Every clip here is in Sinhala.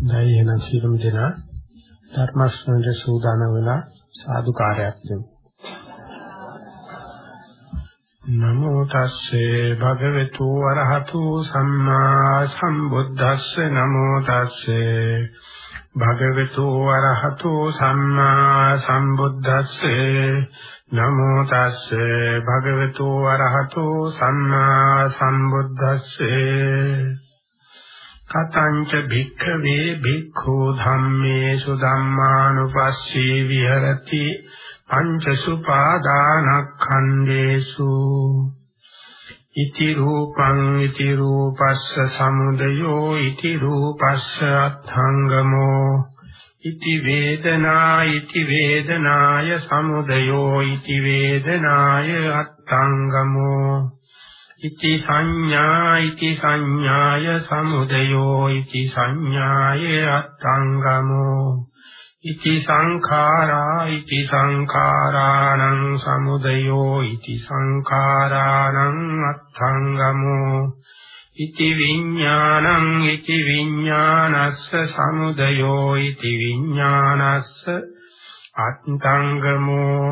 දැයි එන සියලුම දෙනා ධර්ම ශ්‍රවණය සූදානම් වෙලා සාදුකාරයක් දෙමු. නමෝ තස්සේ භගවතු වරහතු සම්මා සම්බුද්දස්ස නමෝ තස්සේ භගවතු වරහතු සම්මා සම්බුද්දස්සේ නමෝ තස්සේ භගවතු වරහතු සම්මා සම්බුද්දස්සේ කතංච භික්ඛවේ භික්ඛෝ ධම්මේසු ධම්මානුපස්සී විහෙරති පංචසුපාදානක්ඛන්දේසු ඉති රූපං ඉති රූපස්ස සමුදයෝ ඉති රූපස්ස අත්ථංගමෝ. ඉති වේදනා ඉති වේදනාය සමුදයෝ ඉති වේදනාය අත්ථංගමෝ. ඉති සංඥා ඉති සංඥාය සමුදයෝ ඉති සංඥාය අත්ංගමෝ ඉති සංඛාරා ඉති සංඛාරාණං සමුදයෝ ඉති සංඛාරාණං අත්ංගමෝ ඉති විඥානං ඉති විඥානස්ස සමුදයෝ ඉති විඥානස්ස අත්ංගමෝ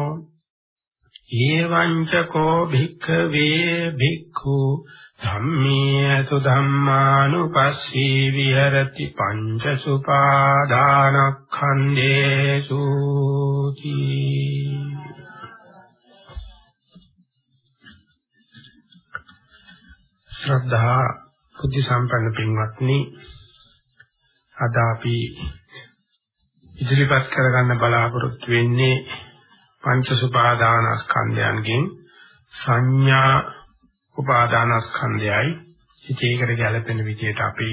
ඒවං චකෝ භික්ඛවේ භික්ඛු ධම්මේසු ධම්මානුපස්සී විහෙරති පංච සුපාදානක්ඛන්දේසු ශ්‍රද්ධා බුද්ධ සම්පන්න පින්වත්නි අද අපි ඉදිරිපත් කරගන්න බලාපොරොත්තු වෙන්නේ පංච සුපාදානස්කන්ධයන්ගෙන් සංඥා උපාදානස්කන්ධයයි. ඉතේකට ගැලපෙන විදිහට අපි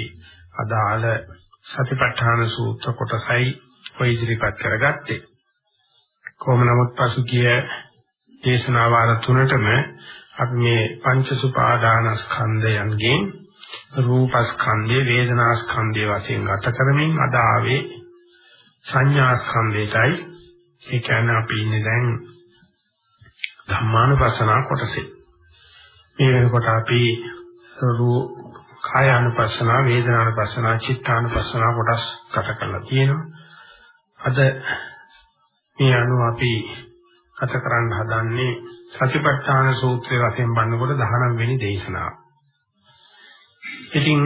අදාළ සතිපට්ඨාන සූත්‍ර කොටසයි ඔය ඉදිරිපත් කරගත්තේ. කොහොම නමුත් පසුගිය දේශනා වාර තුනටම අපි මේ පංච සුපාදානස්කන්ධයන්ගෙන් රූපස්කන්ධය වේදනාස්කන්ධය වශයෙන් ගත කරමින් අද ආවේ සංඥාස්කන්ධයටයි ඒ කියන්නේ අපි ඉන්නේ දැන් ධම්මානුපස්සනා කොටසේ. මේ වෙනකොට අපි රූප කායානුපස්සනා, වේදනානුපස්සනා, චිත්තානුපස්සනා කොටස් ගත කරලා තියෙනවා. අද මේ අනුව අපි ගත කරන්න හදන්නේ සතිපට්ඨාන සූත්‍රයේ වශයෙන් බannකොට 19 වෙනි දේශනාව. ඉතින්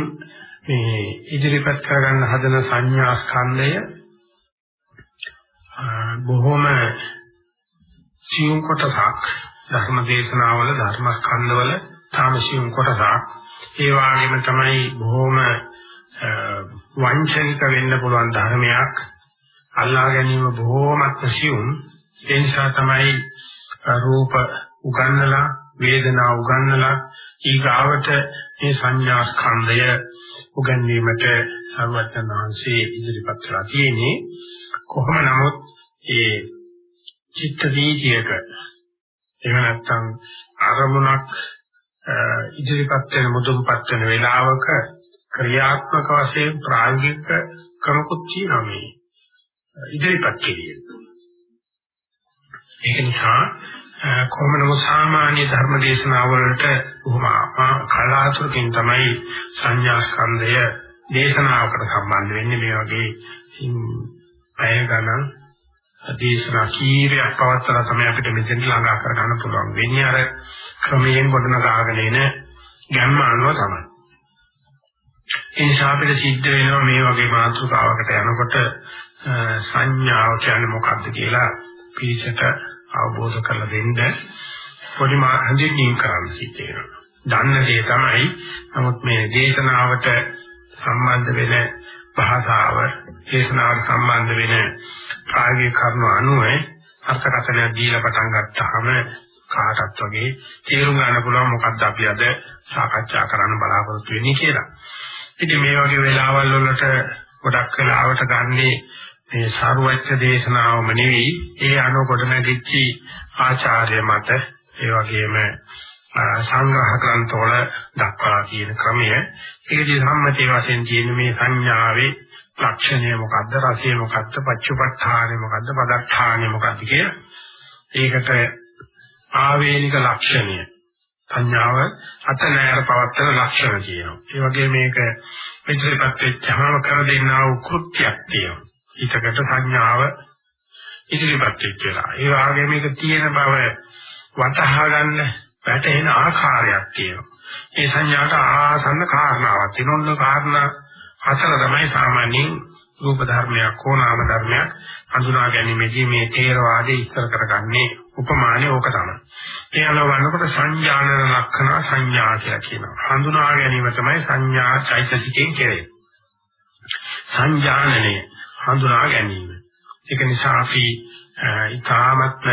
මේ ඉදිරිපත් කරගන්න හදන සංඥා ස්කන්ධය බොහොම සියුම් කොටසක් ධර්ම දේශනාවල ධර්ම ස්කන්ධවල තාම සියුම් කොටසක්. ඒ වගේම තමයි බොහොම වංචනික වෙන්න පුළුවන් ධර්මයක්. අල්ලා ගැනීම බොහොමත් සියුම්. ඒ නිසා තමයි රූප උගන්නලා වේදනා උගන්නලා ඊගාවට මේ සංඥා ස්කන්ධය උගන්වීමට සර්වඥාන්සේ ඉදිරිපත් කරලා තියෙන්නේ කොහොම නමුත් ඒ චිත්ත වීතියක එහෙම නැත්නම් අරමුණක් ඉදිරිපත් වෙන මුදුන්පත් වෙන වේලාවක ක්‍රියාත්මක වශයෙන් ප්‍රායෝගික ක්‍රමකුත් තියෙනවා මේ ඉදිරිපත් කිරීම. ඒක නිසා කොහොමනම සාමාන්‍ය ධර්ම දේශනාවලට බොහොම කලාතුරකින් තමයි සංඥා ස්කන්ධය දේශනාවකට සම්බන්ධ වෙන්නේ මේ වගේ පැය ගණන් දේශනා කීපයක් පවත්වලා තමයි අපිට මෙතෙන් ළඟා කර ගන්න පුළුවන් වෙන්නේ අර ක්‍රමයෙන් ගොඩනගාගෙන එන ගැම්ම අනුව තමයි. ඒ නිසා අපිට සිද්ධ වෙනවා මේ වගේ මාතෘකාවකට යනකොට සංඥාව කියන්නේ මොකක්ද කියලා පිළිසක අවබෝධ කරලා දෙන්න පොඩි හඳුන්වීම් කරන්න සිද්ධ වෙනවා. දන්න දේ තමයි නමුත් මේ දේශනාවට සම්බන්ධ වෙන භාෂාව දේශනාවට සම්බන්ධ වෙන ප්‍රායෝගික කරුණු අනුව අර්ථකථනය දීලා පටන් ගත්තාම කාටත් වගේ තේරුම් ගන්න පුළුවන් මොකක්ද අපි අද සාකච්ඡා කරන්න බලාපොරොත්තු වෙන්නේ කියලා. ඉතින් මේ වගේ වෙලාවල් වලට ගොඩක් වෙලාවට ගන්නේ මේ සාරවත්්‍ය දේශනාවම නෙවෙයි ඒ අනුව කොටනැගිච්ච ආචාර්ය මත ඒ වගේම සංග්‍රහ ග්‍රන්ථවල දක්වලා තියෙන ක්‍රමය ඒකදී සම්මතයේ වශයෙන් තියෙන මේ සංඥාවේ ලක්ෂණය මොකද්ද රසය මොකද්ද පච්චුපට්ඨානය මොකද්ද පදත්තානය මොකද්ද කිය ඒකට ආවේනික ලක්ෂණය සංඥාව අතනෑර පවත්තන ලක්ෂණ කියනවා. ඒ වගේ මේක ඉදිරිපත් වෙච්චාම කර දෙන්නා වූ කෘත්‍යයක් තියෙනවා. ඊටකට සංඥාව ඉදිරිපත් වෙච්චලා. ඒ වගේ මේක තියෙන බව වතහා ගන්න වැටෙන ආකාරයක් තියෙනවා. ඒ සංඥාට ආසන්න කාරණාවක් තියෙනවා. කාරණා හතර තමයි සාමාන්‍යයෙන් රූප ධර්මයක් හෝ නාම ධර්මයක් හඳුනා ගැනීමේදී මේ තේරවාදයේ ඉස්තර කරගන්නේ උපමානේ ඕක තමයි. ඒ අනුව වන්නකොට සංඥානන ලක්ෂණ සංඥා කියලා කියනවා. හඳුනා ගැනීම තමයි සංඥා චෛතසිකයෙන් කෙරෙන්නේ. සංඥානනය හඳුනා ගැනීම. ඒක නිසා අපි ඊ타මත්ම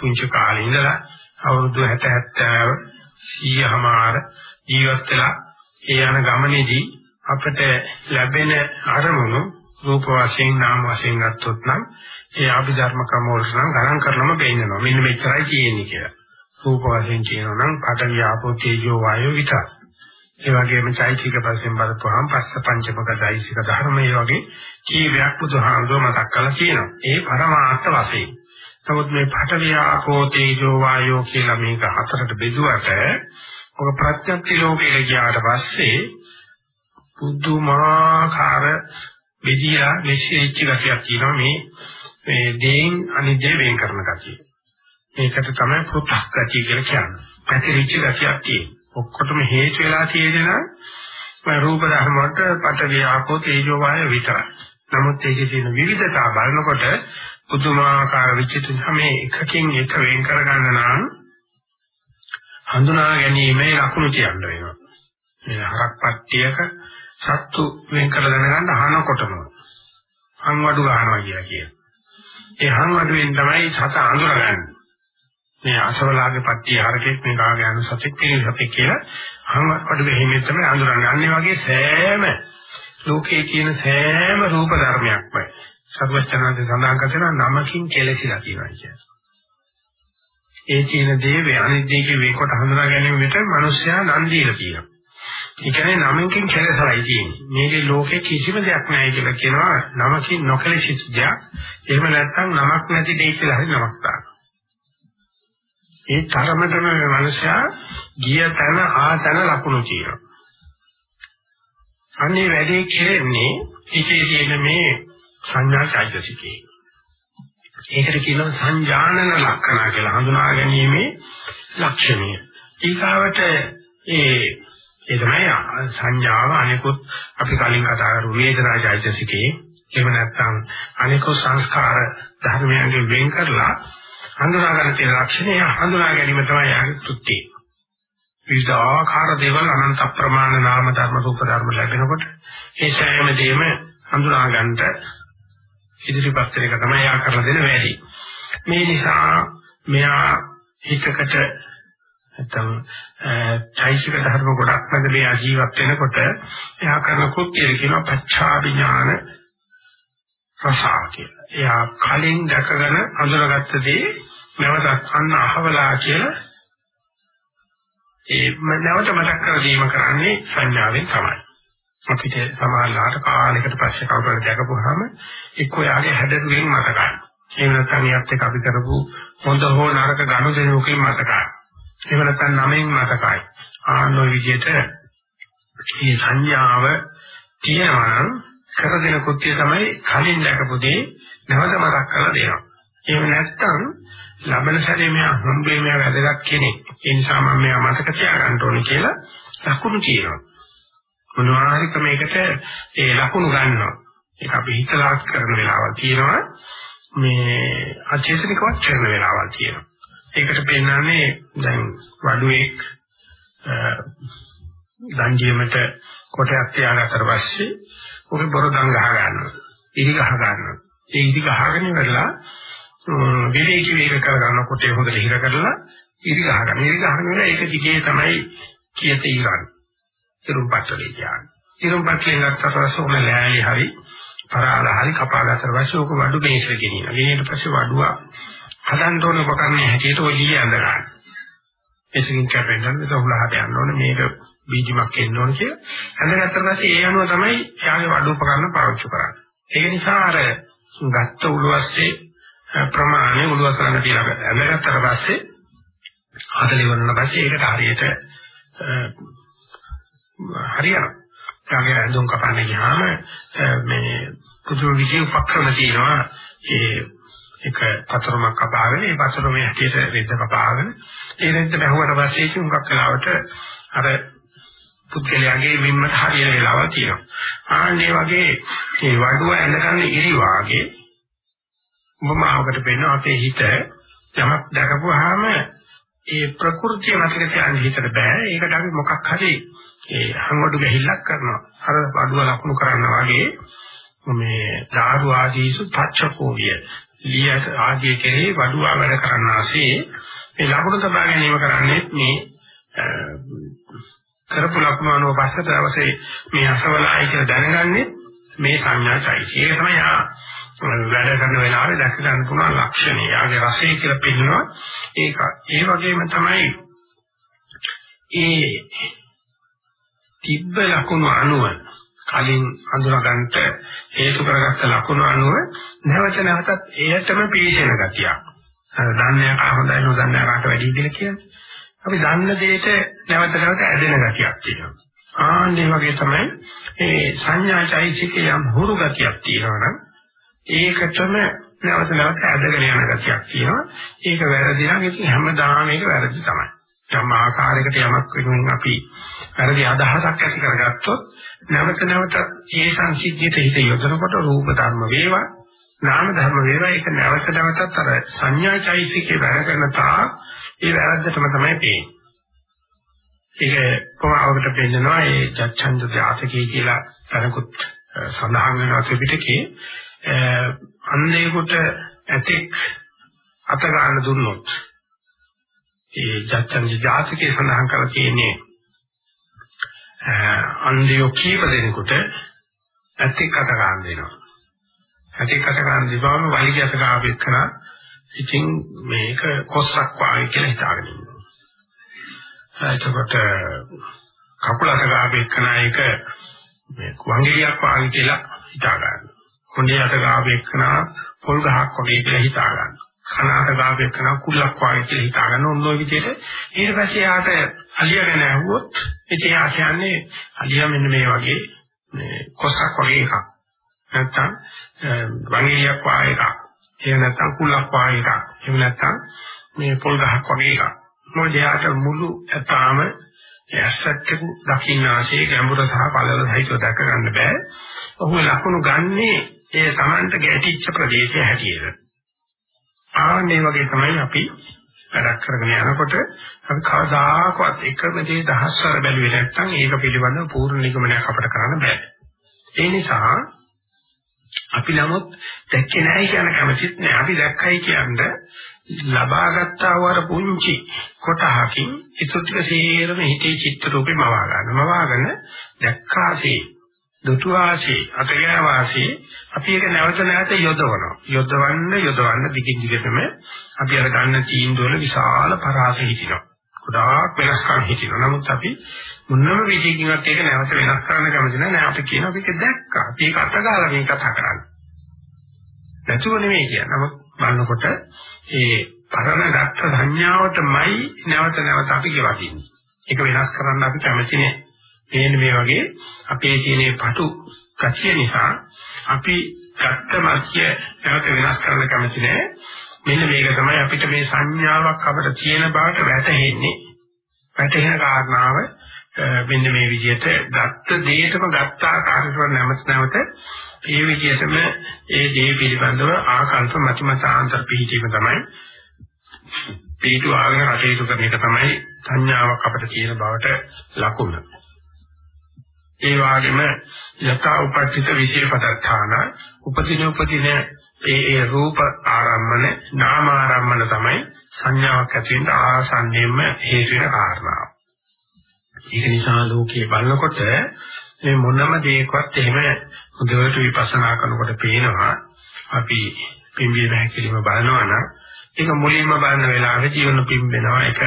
පුංචි කාලේ ඉඳලා අවුරුදු 60 70 100මාර ජීවත් වෙලා ඒ යන ගමනේදී අපිට ලැබෙන අරමුණු රූප වශයෙන් නාම වශයෙන් ගත්තොත් නම් ඒ අභිධර්ම ක්‍රම වලට නම් ගණන් කරනම බේනවා. මෙන්න මෙච්චරයි තියෙන්නේ කියලා. රූප වශයෙන් කියනවා නම් පඨවි ආපෝ තේජෝ වායෝ විතර. ඒ වගේම චෛතික වශයෙන් බලපුවාම පස්ස පංචමක චෛතික ධර්ම ඒ වගේ කීවයක් බුදුහාමුදුරුවෝ මතක් කරලා තියෙනවා. ඒ පරමාර්ථ වශයෙන්. නමුත් මේ පඨවි ආපෝ තේජෝ වායෝ කියලා මේක හතරට බෙදුවට ඔක ප්‍රත්‍යක්ෂ ලෝකෙට ගියාට පස්සේ පුදුමාකාර බෙදියා මෙච්චෙච්ච ගතියක් තියෙනවා මේ මේ දේන් අනිදේ වෙන් කරන ගතිය. මේකට තමයි පෘථක් ගතිය කියලා කියන්නේ. පැතිරිච්ච ගතියක් තියෙනවා. ඔක්කොටම හේතු වෙලා තියෙන රූප ධර්ම වලට පඨවි ආපෝ තේජෝ වායය විතරයි. නමුත් ඒකේ තියෙන විවිධතා බලනකොට පුදුමාකාර විචිත්‍ර මේ එකකින් එක වෙන් කරගන්න නම් හඳුනා ගැනීමේ ලකුණු කියන්න වෙනවා. මේ හරක්පත්තියක සත්තු වෙන් කරලා දැනගන්න අහනකොටම හංවඩු ගන්නවා කියලා කියනවා. ඒ හංවඩුවෙන් තමයි සත අඳුරගන්නේ. මේ අසවලාගේ පත්‍ය හරකෙක් මේ කාගේ අනුසතෙක් කියන සතෙක් කියලා හංවඩු ගෙහිමෙන් තමයි අඳුරන්නේ. අන්නේ වගේ සෑම ලෝකයේ තියෙන සෑම රූප ධර්මයක්ම සර්වචනාංශ සඳහන් කරන නමකින් කෙලසිලා කියනවා කියන්නේ. ඒ කියන දේ වේ අනිද්දේක වේකොට හඳුනා ගැනීම විතර මිනිස්සයා නම් දීලා කියනවා. ඒ කියන්නේ නමකින් කෙලසරයි තියෙන්නේ. මේකේ ලෝකේ කිසිම දෙයක් නැහැ කියලා කියනවා නමකින් නොකලසිත දෙයක්. එහෙම නැත්නම් නමක් නැති දෙයක් කියලා හරි නමක් දානවා. ඒ තරමටම මේ මනුෂයා ගිය තැන ආතන ලකුණු කියනවා. අන්නේ වැඩේ කෙරෙන්නේ ඉතේ තියෙන මේ සංඥා චෛතසිකේ. ඒකට කියනවා සංජානන ලක්ෂණ කියලා හඳුනා ගැනීමේ ලක්ෂණය. ඊගාවට ඒ ඒ තමයි සංඥාව අනිකුත් අපි කලින් කතා කරු වේදනා චෛතසිකේ එහෙම නැත්නම් අනිකුත් සංස්කාර ධර්මයන්ගෙන් වෙන් කරලා හඳුනා ගන්න තියෙන ලක්ෂණය හඳුනා ගැනීම තමයි යාගේ තුත්තිය. විවිධාකාර දේවල් අනන්ත ප්‍රමාණ නාම ධර්ම රූප ධර්ම ලැබෙනකොට ඒ සෑම දෙයක්ම හඳුනා ගන්නට ඉදිරිපත් කරන එක තමයි යා කරලා දෙන වැඩි. මේ නිසා මෙයා හිතකට නැත්නම් චෛසික ධර්ම ගොඩක් නැද මේ ජීවත් වෙනකොට එයා කරන කෘත්‍යය කියනවා පච්චාභිඥාන රසා කියලා. එයා කලින් දැකගෙන අඳුරගත්ත දේ නැවතත් අන්න අහවලා කියලා ඒ නැවත මතක් කර දීම කරන්නේ සංඥාවෙන් තමයි. අපිට සමාජලාට කාලයකට පස්සේ කවුරුහරි දැකපුවාම එක්ක යාගේ හැඩරුවෙන් මතකයි. එහෙම නැත්නම් ඊයත් එක්ක අපි කරපු හොඳ හෝ නරක ගනුදෙනුකින් මතකයි. එහෙම නැත්නම් නමෙන් මතකයි. ආනෝ විදිහට මේ සංඥාව තියෙනවා කර දෙන කෘත්‍ය තමයි කලින් දැකපු දේ නැවත මතක් කරලා දෙනවා. එහෙම නැත්නම් ලබන සැරේ මෙයා හම්බෙන්නේ මෙයා වැදගත් කෙනෙක්. ඒ නිසා මම මෙයා මතක තියාගන්න ඕනේ කියලා ලකුණු කියනවා. මොනවා හරි ක්‍රමයකට ඒ ලකුණු ගන්නවා. ඒක අපි හිතලා කරන වෙලාවල් තියෙනවා. මේ අචේතනිකවත් කරන වෙලාවල් තියෙනවා. ඒකට පෙන්නන්නේ දැන් වඩුවෙක් දණ්ඩියමට කොටයක් තියාගත්තට පස්සේ උගේ බොරදම් ගහ ගන්නවා. ඉරි ගහ ගන්නවා. ඒ ඉරි ගහගෙන ඉවරලා විවේකී වේග කර ගන්න කොටේ හොඳට හිර කරලා ඉරි ගහ ගන්න. ඉරි ගහගෙන ඉවරලා ඒක දිගේ තමයි කියත ඉරන්නේ. ඉරුම්පට්ටලේ කියන්නේ. ඉරුම්පට්ටලේ ගත්තට පස්සේ උන ලෑලි හරි පරාල හරි කපාගත්තට පස්සේ ඕක වඩු මේසෙ ගෙනියනවා. ගෙනියට පස්සේ වඩුවා හදන්න ඕන උපකරණයේ හැටියට ඔය ලී ඇඳ ගන්න. එසකින් කැපෙන්න මේක උලහට යන්න ඕනේ මේක බීජමක් එන්න ඕනේ කියලා. ඇඳගත්තට පස්සේ ඒ අනුව තමයි යාගේ වඩු උපකරණ පාවිච්චි කරන්නේ. ඒක නිසා අර ගත්ත උළුස්සේ ප්‍රමාණය උළුස් ළඟ තියලා ඇඳගත්තට පස්සේ හදලි වුණා පස්සේ ඒකට හරියට හරියනවා. ඊගේ ඇඳුම් කපන්න ගියාම මේ පුදුම විදිහේ උපක්‍රම තියෙනවා. ඒ එක පතරමක් කපාගෙන ඒ පතරමේ හැටියට රෙද්ද කපාගෙන ඒ රෙද්ද බැහුවට පස්සේ චුම්කක් වෙලාවට අර පුද්ගලයාගේ විම්මට හරියන වෙලාවල් තියෙනවා. ආන්නේ වගේ මේ වඩුව ඇඳගන්න ඉරි වාගේ උපමාවකට පෙන්න අපේ හිත යමක් දැකපුවාම ඒ ප්‍රകൃතිය මතක තියාගන්න හිතට බෑ. ඒකට අපි මොකක් හරි ඒ හංගොඩු ගැහිල්ලක් කරනවා. අර වඩුව ලකුණු කරනවා වගේ මේ ධාරු ආදීසු පච්චකෝවිය. ලියට ආදී කෙරේ වඩුව වැඩ කරන්නාසේ මේ ලකුණු තබා ගැනීම කරන්නේ මේ කරපු ලකුණු අනුව පස්සට අවසේ මේ අසවලායි කියලා දැනගන්නේ මේ සංඥාචයි. ඒක තමයි ආ වැඩ කරන වෙලාවේ දැක ගන්න පුළුවන් ලක්ෂණය. යාගේ රසය කියලා පිළිනවා. ඒක ඒ වගේම තමයි ඒ තිබ්බ ලකුණු අනුව කලින් අඳුරගන්නට හේතු කරගත්ත ලකුණු අනුව නැවත නැවතත් එයටම පිළිසෙන ගතියක්. දන්නේ හොඳයි නොදන්නේ කාට වැඩි කියලා කියන්නේ. අපි දන්න දෙයට නැවත නැවත ඇදෙන ගතියක් තියෙනවා. ආන්නේ වගේ තමයි මේ සංඥාචෛසිකේ යම් හුරු ගතියක් තියෙනවා නම් ඒකටම නැවත නැවත ඇදගෙන යන ගතියක් තියෙනවා. ඒක වැරදි නම් ඉතින් හැමදාම ඒක වැරදි තමයි. යම් ආකාරයකට යමක් වෙනුවෙන් අපි වැරදි අදහසක් ඇති කරගත්තොත් නැවත නැවත ඒ සංසිද්ධියට හිත යොදනකොට රූප ධර්ම වේවා නාම ධර්ම වේවා ඒක නැවත නැවතත් අර සංඥාචෛසිකේ වැඩ කරන තා ඒ වැරද්දටම තමයි පේන්නේ. ඒක කොහොමවකට පෙන්නනවා ඒ චච්ඡන්ද ජාතකයේ කියලා තනකුත් සඳහන් වෙනවා ත්‍රිපිටකේ අන්දේකට ඇතෙක් අත ගන්න දුන්නොත් ඒ ජච්ඡන්ද ජාතකයේ සඳහන් කරලා තියෙන්නේ අන්දයෝ කීප දෙනෙකුට ඇතෙක් අත ගන්න දෙනවා. ඇතෙක් අත ගන්න දීපම වලිගය අත ගාවෙකන ඉතින් මේක කොස්සක් වාගේ කියලා හිතාගෙන ඉන්නවා. එතකොට කකුල අත ගාවෙකන එක මේ වංගියක් වාගේ කියලා හිතා ගන්නවා. හොඳේ අත ගාවෙකන පොල් ගහක් වගේ කියලා හිතා ගන්නවා. කනාට ගාවෙකන කුලක් වාගේ කියලා හිතා ගන්න ඕන ඔය විදිහට ඊට පස්සේ යාට අලිය ගැන ඇහුවොත් ඉතින් යා කියන්නේ අලියා මෙන්න මේ වගේ මේ කොස්සක් වගේ එකක්. නැත්තම් වංගියක් වාගේ එකක්. එහෙම නැත්නම් කුලක් වාගේ එකක්. එහෙම නැත්නම් මේ පොල් ගහක් වගේ එකක්. මොකද යාට මුළු ඇතාම ඇස්සට්ටු දකින්න ආශේ ගැඹුර සහ පළල සහිතව දැක ගන්න බෑ. ඔහු ලකුණු ගන්නේ ඒ Tamanta ගැටිච්ච ප්‍රදේශය හැටියට. ආන්නේ වගේ තමයි අපි වැඩක් කරගෙන යනකොට අපි කවදාකවත් එකම දේ දහස්වර බැලුවේ නැත්නම් ඒක පිළිබඳව පූර්ණ නිගමනයක් අපිට කරන්න බෑ. ඒ නිසා අපි නමුත් දැක්කේ නැහැ කියන කැමතිත් නෑ. අපි දැක්කයි කියන්නේ ලබාගත්තා වර පුංචි කොටහකින් ඒත් ටික සේරම හිතේ චිත්ත රූපේ මවා ගන්න. මවාගෙන දැක්කාසේ දුතුආසේ අතගෑවාසේ අපි ඒක නැවත නැවත යොදවනවා. යොදවන්න යොදවන්න දිගින් දිගටම අපි අර ගන්න තීන්දුවල විශාල පරාසය හිටිනවා. ගොඩාක් වෙනස්කම් හිටිනවා. නමුත් අපි මොනම විදිහකින්වත් ඒක නැවත වෙනස් කරන්න කැමති නැහැ. අපි කියනවා මේක දැක්කා. අපි ඒක අතගාලා මේ කතා කරන්නේ. නැතුව නෙමෙයි කියන්නේ. නමුත් බලනකොට ඒ පරණ ගත්ත සංඥාවටමයි නැවත නැවත අපි ගෙවදින්නේ. ඒක වෙනස් කරන්න අපි කැමති නෑ. එන්නේ මේ වගේ අපේ තියෙන පටු කතිය නිසා අපි ගත්ත මාත්‍ය නැවත වෙනස් කරන්න කැමති නෑ. මෙන්න මේක තමයි අපිට මේ සංඥාවක් අපිට තියෙන බවට වැටහෙන්නේ. වැටහෙන කාරණාව මෙන්න මේ විදිහට ගත්ත දෙයටම ගත්ත ආකාරයට නැමත නැවත ඒ විදිහටම ඒ දේ පිළිබඳව ආකල්ප මතිමතාන්තර පිහිටීම තමයි පිටු ආගෙන කටයුතු කරන එක තමයි සංඥාවක් අපිට කියන බවට ලකුණ. ඒ වගේම යථා උපට්ඨිත විශේෂපදත්තාන උපදින උපදින ඒ ඒ රූප ආරම්මන නාම ආරම්මන තමයි සංඥාවක් ඇති වෙන ආසන්නයෙන්ම හේතු වෙන කාරණාව. ඒක නිසා ලෝකයේ බලනකොට මේ මොනම දෙයකවත් එහෙම හොඳට විපස්සනා කරනකොට පේනවා. අපි පිම්බීම හැකිලිම බලනවා නම් ඒක මුලින්ම බලන වෙලාවේ ජීවන පිම්බෙනවා. ඒක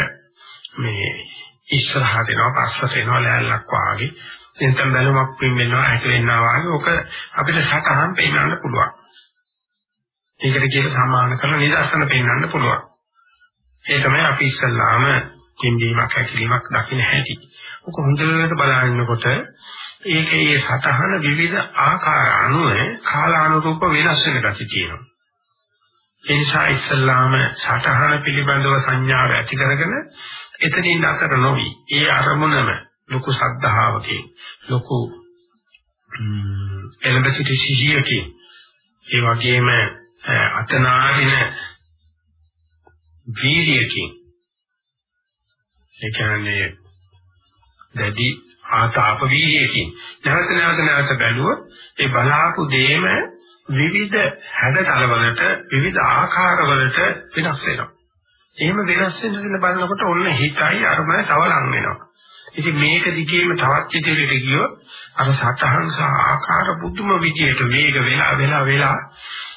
මේ ඉස්සරහට එනවා පස්සට එනවා ලෑල්ලක් වාගේ. එතන බැලුමක් පිම්බෙනවා හැකිලෙනවා වාගේ ඔක අපිට සතහන් පෙන්වන්න පුළුවන් ඒකට කියන සමාන කරන නිදර්ශන පෙන්වන්න පුළුවන් ඒ තමයි අපි ඉස්සල්ලාම පින්බීමක් හැකිලීමක් දකින්න හැටි. ඔක හොඳට බලනකොට ඒකේ සතහන විවිධ ආකාර අනුව කාලානුරූප වෙනස් වෙන ගැටි තියෙනවා. ඒ නිසා ඉස්සල්ලාම සතහන පිළිබඳව සංඥාව ඇති කරගෙන එතනින් අතර නොවි ඒ අරමුණම ලොකු සද්ධාවකින් ලොකු එළඹ සිටි සිහියකින් ඒ වගේම අතනාරින වීර්යකින් ඒ කියන්නේ දැඩි ආතාප වීර්යකින් නැවත නැවත නැවත බැලුවොත් ඒ බලාපු දෙයම විවිධ හැඩතලවලට විවිධ ආකාරවලට වෙනස් වෙනවා. එහෙම වෙනස් වෙන දින බලනකොට ඔන්න හිතයි අරමුණ තව ලං වෙනවා. ඉතින් මේක දිගේම තවත් ඉදිරියට ගියොත් අර සතහන් සහ ආකාර බුදුම විදියට වේග වෙලා වෙලා වෙලා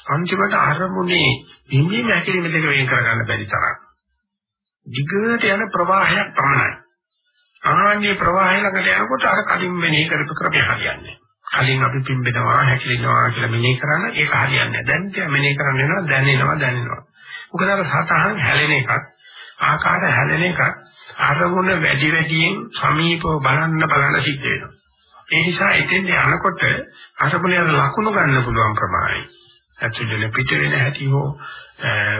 අන්තිමට අරමුණේ නිමිම ඇකිලිම දෙක වෙන් කරගන්න බැරි තරම්. දිගට යන ප්‍රවාහයක් පමණයි. ආන්නේ ප්‍රවාහය ළඟට යනකොට අර කලින් මෙනෙහි කරපු ක්‍රමය හරියන්නේ. කලින් අපි පිම්බෙනවා හැකිලෙනවා කියලා මෙනෙහි කරන ඒක හරියන්නේ නැහැ. දැන් කිය මෙනෙහි කරන්න වෙනවා දැනෙනවා දැනෙනවා. මොකද අර සතහන් හැලෙන එකක් ආකාර හැලෙන එකක් අරමුණ වැඩි වැඩියෙන් සමීපව බලන්න බලන්න සිද්ධ වෙනවා. ඒ නිසා එතෙන් යනකොට අරමුණේ ලකුණු ගන්න පුළුවන් ප්‍රමාණය. ඇතුළේ පිට වෙන හැටි හෝ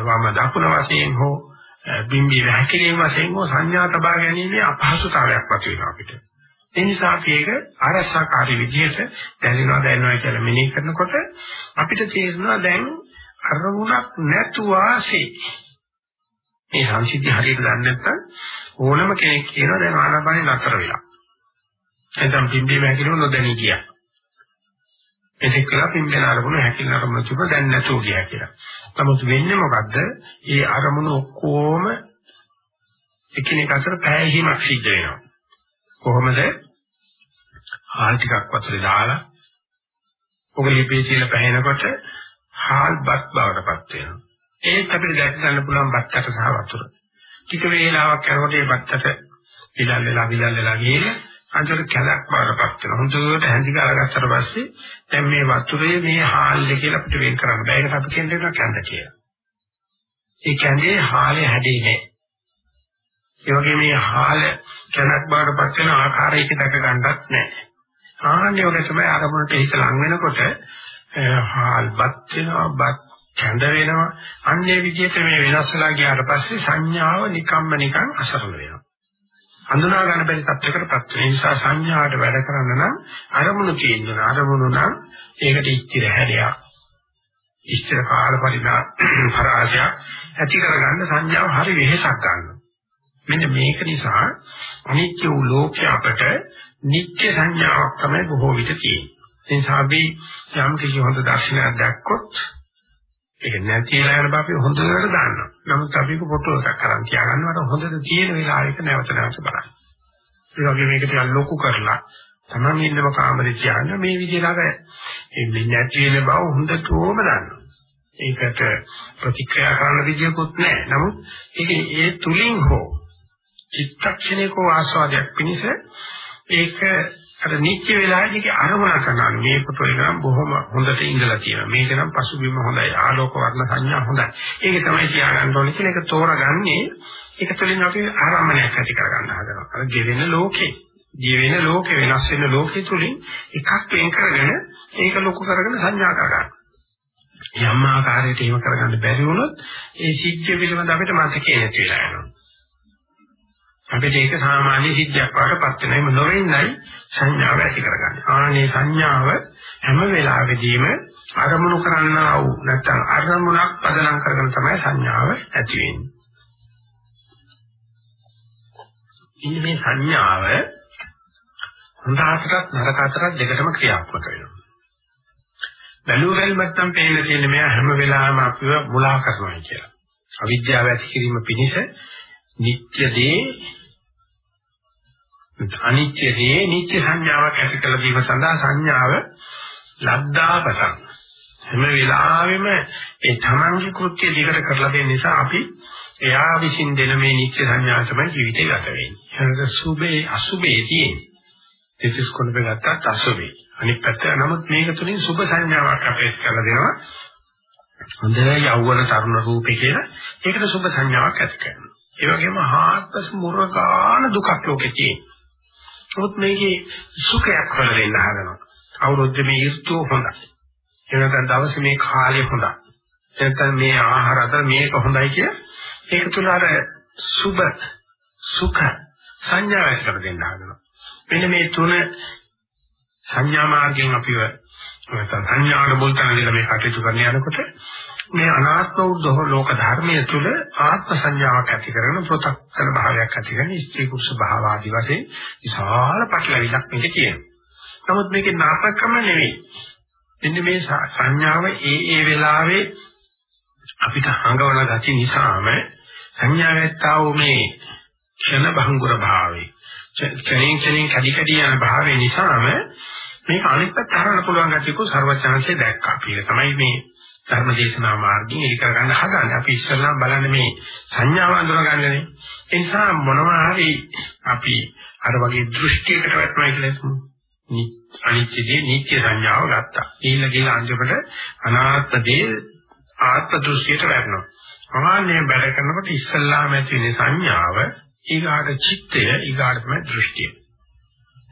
වම දකුණ වශයෙන් හෝ බිම්බි වැහැකිරීම වශයෙන් හෝ සංඥා තබා ගැනීම අපහසුතාවයක් වතු වෙනවා අපිට. ඒ නිසා අපි ඒක ආරක්ෂාකාරී විදිහට දැනෙනවා දැනනවා කියලා මෙනෙහි කරනකොට අපිට තේරෙනවා දැන් අරමුණක් නැතුව ආසේ. මේ සංසිද්ධි හරියට දන්නේ නැත්නම් ඕනම කෙනෙක් කියනවා දැන් ආනාපානෙ නතර වෙලා. එතන බිම්බි වැහැකිරීම නොදැනී ගියා. එතෙක් කළා පින්බෙන අරමුණ හැකින අරමුණ තිබ්බ දැන් නැතුව ගියා කියලා. නමුත් වෙන්නේ මොකද්ද? මේ අරමුණ ඔක්කොම එකිනෙක අතර පැහැහිමක් සිද්ධ වෙනවා. කොහොමද? හාල් ටිකක් වතුරේ දාලා ඔබ ලිපේ කියලා පැහැෙනකොට හාල් බත් බවටපත් වෙනවා. ඒත් අපිට දැක ගන්න පුළුවන් බත්තට සහ වතුර. ටික වේලාවක් යනකොට මේ බත්තට විලල් වෙලා විලල් වෙලා ගියේ අන්තර කැලක් බවටපත් වෙනවා. හොඳට හැඳි ගාලාගත්තට පස්සේ දැන් මේ වතුරේ මේ හාල්ද කියලා අපිට වෙන් කරන්න බෑ. ඒකට අපි කියන්නේ කැඳ කියලා. ඒ කැඳේ හාලේ හැදෙන්නේ නැහැ. ඒ වගේ මේ හාල කැලක් බවටපත් වෙන ආකාරයක දැක ගන්නත් නැහැ. ආන්නේ වගේ තමයි අරමුණට හිත ලං වෙනකොට හාල්පත් වෙනවා, බත් කැඳ වෙනවා. අන්නේ විදිහට මේ වෙනස් වෙලා ගියාට පස්සේ සංඥාව නිකම්ම නිකන් අසරල වෙනවා. හඳුනා ගන්න බැරි තත්යකටපත් වෙන නිසා සංඥාවට වැඩ කරන්න නම් අරමුණු තියෙන්න අරමුණු නම් ඒකට ඉච්ඡිත හැඩයක් ඉච්ඡිත කාල පරිදා පරාජය ඇති කරගන්න සංඥාව හරි වෙහෙසක් ගන්නවා මෙන්න මේක නිසා අනිත්‍ය වූ ලෝකය අපට නිත්‍ය සංඥාවක් තමයි බොහෝ විට තියෙන්නේ ඒ නිසා අපි යම් කිසි හොඳ දර්ශනයක් දැක්කොත් ඒක නැතිලා යන බව අපි හොඳට දන්නවා. නමුත් අපි ඒක ෆොටෝ එකක් අරන් තියාගන්නවට හොඳට තියෙන වෙලාවයක නැවත නැවත බලන්න. ඒ වගේ මේක ටිකක් ලොකු කරලා තමන් ඉන්නම කාමරේ තියාගෙන මේ විදිහට අර මේ නැති වෙන බව හොඳටම දන්නවා. ඒකට ප්‍රතික්‍රියා කරන්න විදියකුත් නැහැ. නමුත් ඒක ඒ තුලින් හෝ චිත්තක්ෂණිකෝ ආස්වාදයක් පිණිස ඒක අර නිත්‍ය වෙලාවේදී අරමුණ කරනවා මේ කොට නම් බොහොම හොඳට ඉඳලා තියෙනවා. මේක නම් පසුබිම හොඳයි. ආලෝක වර්ණ සංඥා හොඳයි. ඒක තමයි තියාගන්න ඕනේ කියලා ඒක තෝරගන්නේ. ඒක තුළින් අපි ආරම්භණයක් ඇති කරගන්න හදනවා. අර ජීවෙන ලෝකේ. ජීවෙන ලෝකේ වෙනස් වෙන ලෝකේ තුලින් එකක් වෙන් කරගෙන ඒක ලොකු කරගෙන සංඥා කරගන්න. යම් ආකාරයකට එහෙම කරගන්න බැරි වුණොත් ඒ සිද්ධිය පිළිබඳ අපිට මතකේ නැති වෙලා යනවා. අපිට ඒක සාමාන්‍ය සිද්ධියක් වඩපත් වෙන එම නොවෙන්නයි සංඥාව ඇති කරගන්නේ. ආනේ සංඥාව හැම වෙලාවෙදීම අරමුණු කරන්නා වූ නැත්නම් අරමුණක් පදනම් කරගෙන තමයි සංඥාව ඇති වෙන්නේ. ඉන්නේ මේ සංඥාව හොඳ අතරත් නරක අතරත් දෙකටම ක්‍රියාත්මක වෙනවා. බැලුව බැලමත් නම් පේන්න තියෙන්නේ මෙයා හැම වෙලාවෙම අපිව මුලා කරනවා කියලා. අවිද්‍යාව ඇති කිරීම පිණිස නිත්‍ය දේ අනිත්‍ය දේ නිත්‍ය සංඥාවක් ඇති කළ දීම සඳහා සංඥාව ලද්දාපසං හැම වෙලාවෙම ඒ තමන්ගේ කෘත්‍ය දිගට කරලා දෙන නිසා අපි එයා විසින් දෙන මේ නිත්‍ය සංඥාව තමයි ජීවිතේ ගත වෙන්නේ. ඒක සුබේ අසුබේ තියෙන්නේ. දෙසිස් කොනපේ ගත්තත් අසුබේ. අනිත් පැත්ත නමුත් මේක තුලින් සුබ සංඥාවක් අපේස් කරලා දෙනවා. හොඳ යෞවන තරුණ රූපේ කියලා ඒකට සුබ සංඥාවක් ඇති කරනවා. ඒ වගේම හාත්පස මුරකාන දුකක් ලෝකේ තියෙන. නමුත් මේකේ සුඛයක් වල වෙන්න හදනවා. අවුරුද්ද මේ ඍතුව හොඳයි. එනකන් දවසේ මේ කාලය හොඳයි. එතන මේ ආහාර අතර මේක හොඳයි කිය. ඒක තුල අර සුබ සුඛ සංඥා ඇති කර දෙන්න හදනවා. මෙන්න මේ තුන සංඥා මාර්ගයෙන් අපිව නැත්නම් සංඥාන මුල්තන විදිහට මේ කටයුතු කරන යනකොට මේ අනාත්ම උද්දෝහ ලෝක ධර්මයේ තුල ආත්ම සංඥාවක් ඇති කරන පෘථක්කන භාවයක් ඇති කරන ස්ත්‍රී පුරුෂ භාව ආදි වශයෙන් විශාල පැටලවිලක් මේක තියෙනවා. නමුත් මේකේ නාටකම නෙවෙයි. එන්නේ මේ සංඥාව ඒ ඒ වෙලාවේ අපිට හංගවන ගති නිසාම සංඥාවෙත්තා වූ මේ ක්ෂණ භංගුර භාවේ ක්ෂණින් ක්ෂණින් කඩි කඩි යන භාවය නිසාම මේක අනිත් පැත්ත හරවන්න පුළුවන් ගැතියක සර්වචනංශය දැක්කා. ඒක තමයි මේ ධර්මදේශනා මාර්ගයෙන් ඉලි කරගන්න හදන්නේ. අපි ඉස්සෙල්ලාම බලන්නේ මේ සංඥාව අඳුරගන්නනේ. ඒ නිසා මොනවා හරි අපි අර වගේ දෘෂ්ටියකට වැටෙනවා කියලා හිතමු. අනිත්‍යදී නිත්‍ය සංඥාව ගත්තා. ඊළ ගිල අන්තිමට අනාත්මදී ආත්ම දෘෂ්ටියට වැටෙනවා. සමානයෙන් වැඩ කරනකොට ඉස්සෙල්ලාම ඇති වෙන සංඥාව ඊගාට චිත්තය ඊගාට තමයි දෘෂ්ටිය.